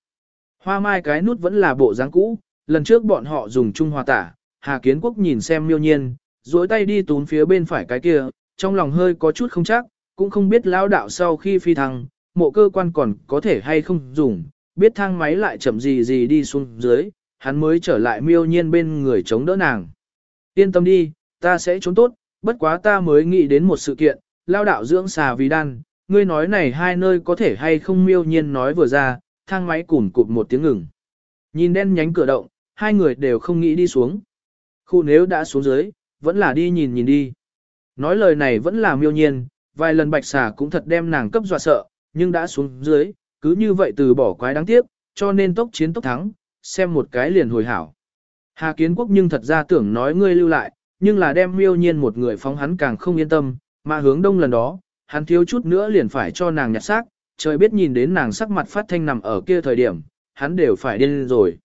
Hoa mai cái nút vẫn là bộ dáng cũ, lần trước bọn họ dùng chung hòa tả, Hà Kiến Quốc nhìn xem miêu nhiên, duỗi tay đi tún phía bên phải cái kia, trong lòng hơi có chút không chắc, cũng không biết lão đạo sau khi phi thăng, mộ cơ quan còn có thể hay không dùng, biết thang máy lại chậm gì gì đi xuống dưới, hắn mới trở lại miêu nhiên bên người chống đỡ nàng. Yên tâm đi, ta sẽ trốn tốt, bất quá ta mới nghĩ đến một sự kiện, lao đạo dưỡng xà vì đan, ngươi nói này hai nơi có thể hay không miêu nhiên nói vừa ra, thang máy củn cụt một tiếng ngừng. Nhìn đen nhánh cửa động, hai người đều không nghĩ đi xuống. Khu nếu đã xuống dưới, vẫn là đi nhìn nhìn đi. Nói lời này vẫn là miêu nhiên, vài lần bạch xà cũng thật đem nàng cấp dọa sợ, nhưng đã xuống dưới, cứ như vậy từ bỏ quái đáng tiếc, cho nên tốc chiến tốc thắng, xem một cái liền hồi hảo. Hà Kiến Quốc nhưng thật ra tưởng nói ngươi lưu lại, nhưng là đem miêu nhiên một người phóng hắn càng không yên tâm, mà hướng đông lần đó, hắn thiếu chút nữa liền phải cho nàng nhặt xác, trời biết nhìn đến nàng sắc mặt phát thanh nằm ở kia thời điểm, hắn đều phải điên rồi.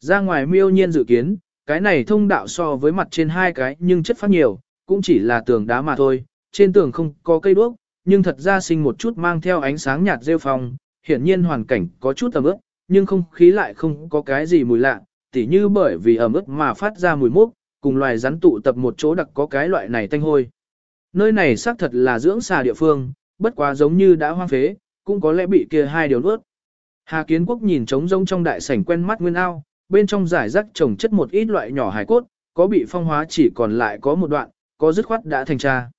Ra ngoài miêu nhiên dự kiến, cái này thông đạo so với mặt trên hai cái nhưng chất phát nhiều, cũng chỉ là tường đá mà thôi, trên tường không có cây đuốc, nhưng thật ra sinh một chút mang theo ánh sáng nhạt rêu phong, hiển nhiên hoàn cảnh có chút ẩm ướt, nhưng không khí lại không có cái gì mùi lạ, tỉ như bởi vì ẩm ướt mà phát ra mùi mốc, cùng loài rắn tụ tập một chỗ đặc có cái loại này tanh hôi. Nơi này xác thật là dưỡng xà địa phương, bất quá giống như đã hoang phế, cũng có lẽ bị kia hai điều nuốt. Hà Kiến Quốc nhìn trống rông trong đại sảnh quen mắt nguyên ao, bên trong giải rác trồng chất một ít loại nhỏ hài cốt, có bị phong hóa chỉ còn lại có một đoạn, có dứt khoát đã thành cha.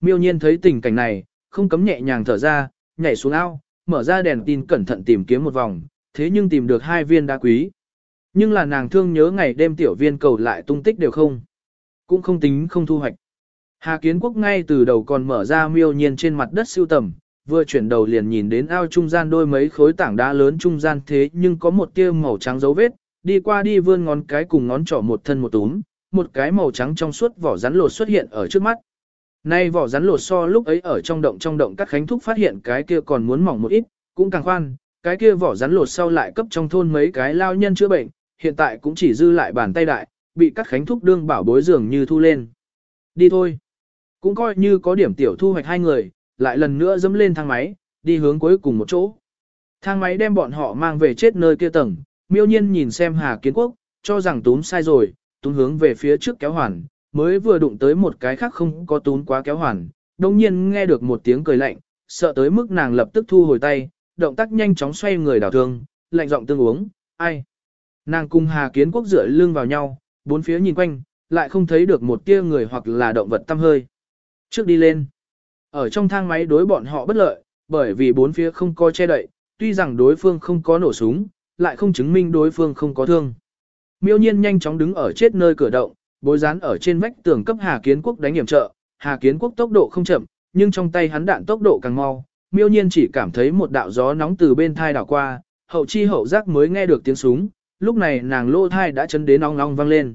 Miêu nhiên thấy tình cảnh này, không cấm nhẹ nhàng thở ra, nhảy xuống ao, mở ra đèn tin cẩn thận tìm kiếm một vòng, thế nhưng tìm được hai viên đá quý. Nhưng là nàng thương nhớ ngày đêm tiểu viên cầu lại tung tích đều không. Cũng không tính không thu hoạch. Hà Kiến Quốc ngay từ đầu còn mở ra miêu nhiên trên mặt đất siêu tầm, vừa chuyển đầu liền nhìn đến ao trung gian đôi mấy khối tảng đá lớn trung gian thế nhưng có một tia màu trắng dấu vết, đi qua đi vươn ngón cái cùng ngón trỏ một thân một túm, một cái màu trắng trong suốt vỏ rắn lột xuất hiện ở trước mắt. Nay vỏ rắn lột so lúc ấy ở trong động trong động các khánh thúc phát hiện cái kia còn muốn mỏng một ít, cũng càng khoan, cái kia vỏ rắn lột sau lại cấp trong thôn mấy cái lao nhân chữa bệnh, hiện tại cũng chỉ dư lại bàn tay đại, bị các khánh thúc đương bảo bối dường như thu lên. Đi thôi. Cũng coi như có điểm tiểu thu hoạch hai người, lại lần nữa dẫm lên thang máy, đi hướng cuối cùng một chỗ. Thang máy đem bọn họ mang về chết nơi kia tầng, miêu nhiên nhìn xem Hà Kiến Quốc, cho rằng túm sai rồi, túm hướng về phía trước kéo hoàn, mới vừa đụng tới một cái khác không có túm quá kéo hoàn, đồng nhiên nghe được một tiếng cười lạnh, sợ tới mức nàng lập tức thu hồi tay, động tác nhanh chóng xoay người đảo thương, lạnh giọng tương uống, ai. Nàng cùng Hà Kiến Quốc rửa lưng vào nhau, bốn phía nhìn quanh, lại không thấy được một tia người hoặc là động vật tăm hơi. Trước đi lên, ở trong thang máy đối bọn họ bất lợi, bởi vì bốn phía không có che đậy, tuy rằng đối phương không có nổ súng, lại không chứng minh đối phương không có thương. Miêu nhiên nhanh chóng đứng ở chết nơi cửa động, bối rán ở trên vách tường cấp Hà Kiến Quốc đánh hiểm trợ, Hà Kiến Quốc tốc độ không chậm, nhưng trong tay hắn đạn tốc độ càng mau, miêu nhiên chỉ cảm thấy một đạo gió nóng từ bên thai đảo qua, hậu chi hậu giác mới nghe được tiếng súng, lúc này nàng lô thai đã chấn đến ong ong vang lên.